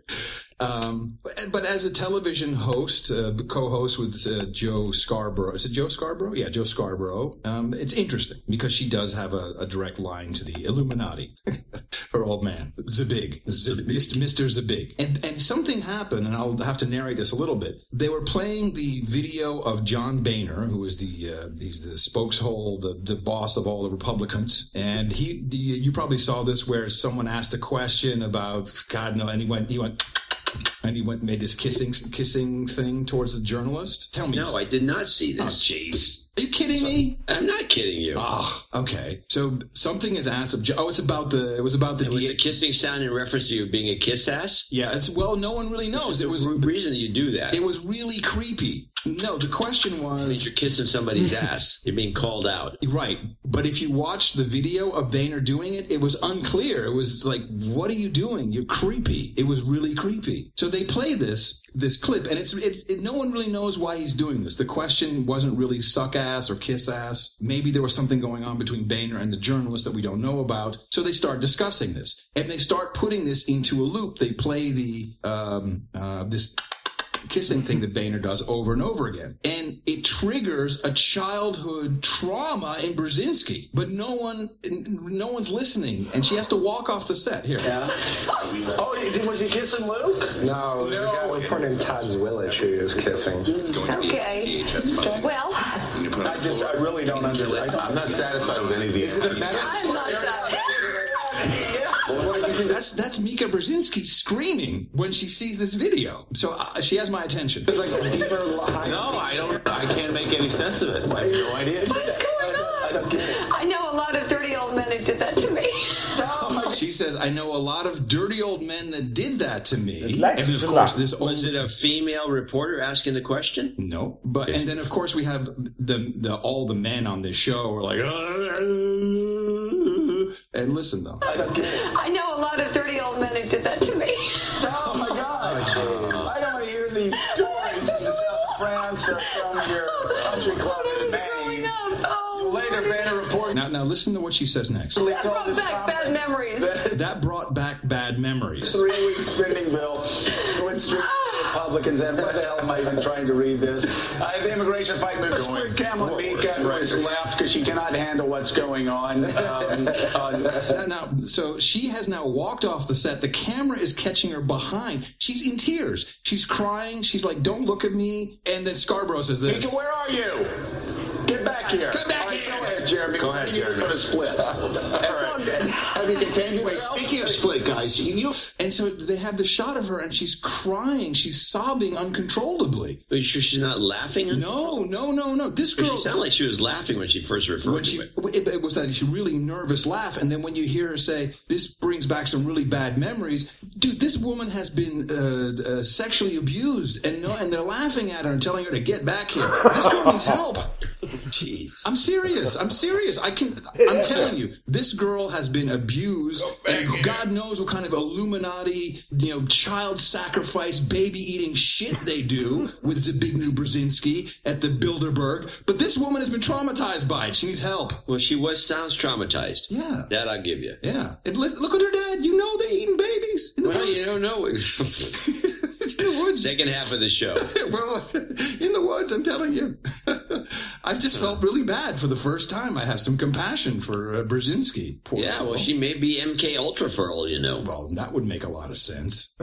Um, but, but, as a television host, uh, co-host with uh, Joe Scarborough, is it Joe Scarborough? Yeah, Joe Scarborough. Um, it's interesting because she does have a, a direct line to the Illuminati. Her old man, Zabig, Mr. Zabig. And, and something happened, and I'll have to narrate this a little bit. They were playing the video of John Boehner, who is the uh, he's the spokeshole, the, the boss of all the Republicans, and he the, you probably saw this where someone asked a question about God no, and he went he went and he went made this kissing kissing thing towards the journalist. Tell me. No, I did not see Oh, this. jeez. Are you kidding me? I'm not kidding you. Oh, okay. So something is asked of. Jo- Oh, it's about the. It was about the. And was D- the kissing sound in reference to you being a kiss ass? yeah, it's well. No one really knows. It was the reason that you do that. It was really creepy. No, the question means was you're kissing somebody's ass. You're being called out. right. But if you watch the video of Boehner doing it, it was unclear. It was like, "What are you doing? You're creepy." It was really creepy. So they play this this clip, and it's it, it, no one really knows why he's doing this. The question wasn't really suck ass or kiss ass. Maybe there was something going on between Boehner and the journalist that we don't know about. So they start discussing this, and they start putting this into a loop. They play the um, uh, this kissing thing that Boehner does over and over again. And it triggers a childhood trauma in Brzezinski. But no one no one's listening. And she has to walk off the set. Here. Yeah. Oh, was he kissing Luke? No, it was a guy reporting named Todd Zwillich who he was kissing. Okay. Well, I just, I really don't understand. I'm not satisfied with any of the Is it a better I'm not That's that's Mika Brzezinski screaming when she sees this video. So uh, she has my attention. It's like a deeper line. No, I don't. I can't make any sense of it. I have no idea. What's going on? I don't get it. I know a lot of dirty old men who did that to me. She says, "I know a lot of dirty old men that did that to me." lijkt and of course, lang. this Was it a female reporter asking the question? No, but and then of course we have the the all the men on this show are like, and listen though. I know a lot of dirty old men who did that to me. Oh my God! Oh. I don't want to hear these stories from the south of France or from your country club in Maine. Later, Banner report. Now, now listen to what she says next. That brought back bad memories. That brought back bad memories. Three week spending bill going straight to the Republicans. And what the hell am I even trying to read this? Uh, the immigration fight moved forward. Kamala Mika was left because she cannot handle what's going on. Um, Uh, now, so she has now walked off the set. The camera is catching her behind. She's in tears. She's crying. She's like, "Don't look at me." And then Scarborough says this. Mika, where are you? Get back here. Get back here. Go ahead, Jeremy. Go ahead, You Jeremy. Sort of split. It's all good. Have you contained Wait, yourself? speaking of split, guys, you, you know, and so they have the shot of her, and she's crying, she's sobbing uncontrollably. Are you sure she's not laughing? No, no, no, no. This girl. she sounded like she was laughing when she first referred when to she, it. it, it was that really nervous laugh, and then when you hear her say, "This brings back some really bad memories," dude, this woman has been uh, uh, sexually abused, and no, and they're laughing at her and telling her to get back here. This girl needs help. Jeez, I'm serious. I'm serious. I can. I'm telling you, this girl has been abused, and God knows what kind of Illuminati, you know, child sacrifice, baby eating shit they do with Zbigniew Brzezinski at the Bilderberg. But this woman has been traumatized by it. She needs help. Well, she was sounds traumatized. Yeah. That I'll give you. Yeah. And look at her dad. You know they're eating babies. In the Well, you woods. don't know. Second half of the show. well, in the woods, I'm telling you. I've just felt really bad for the first time. I have some compassion for uh, Brzezinski. Poor Yeah, well, she may be MK Ultra for all you know. Well, that would make a lot of sense.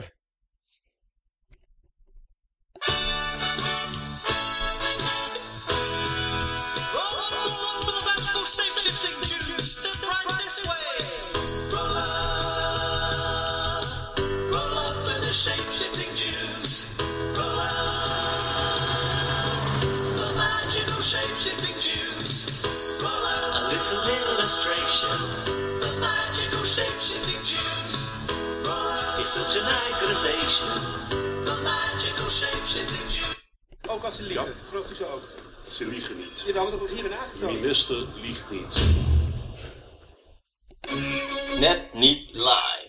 Ook als ze liegen, gelooft u ze ook? Ze liegen niet. Jawel, want dat wordt hierin De aangetoond. minister liegt niet. Net niet live.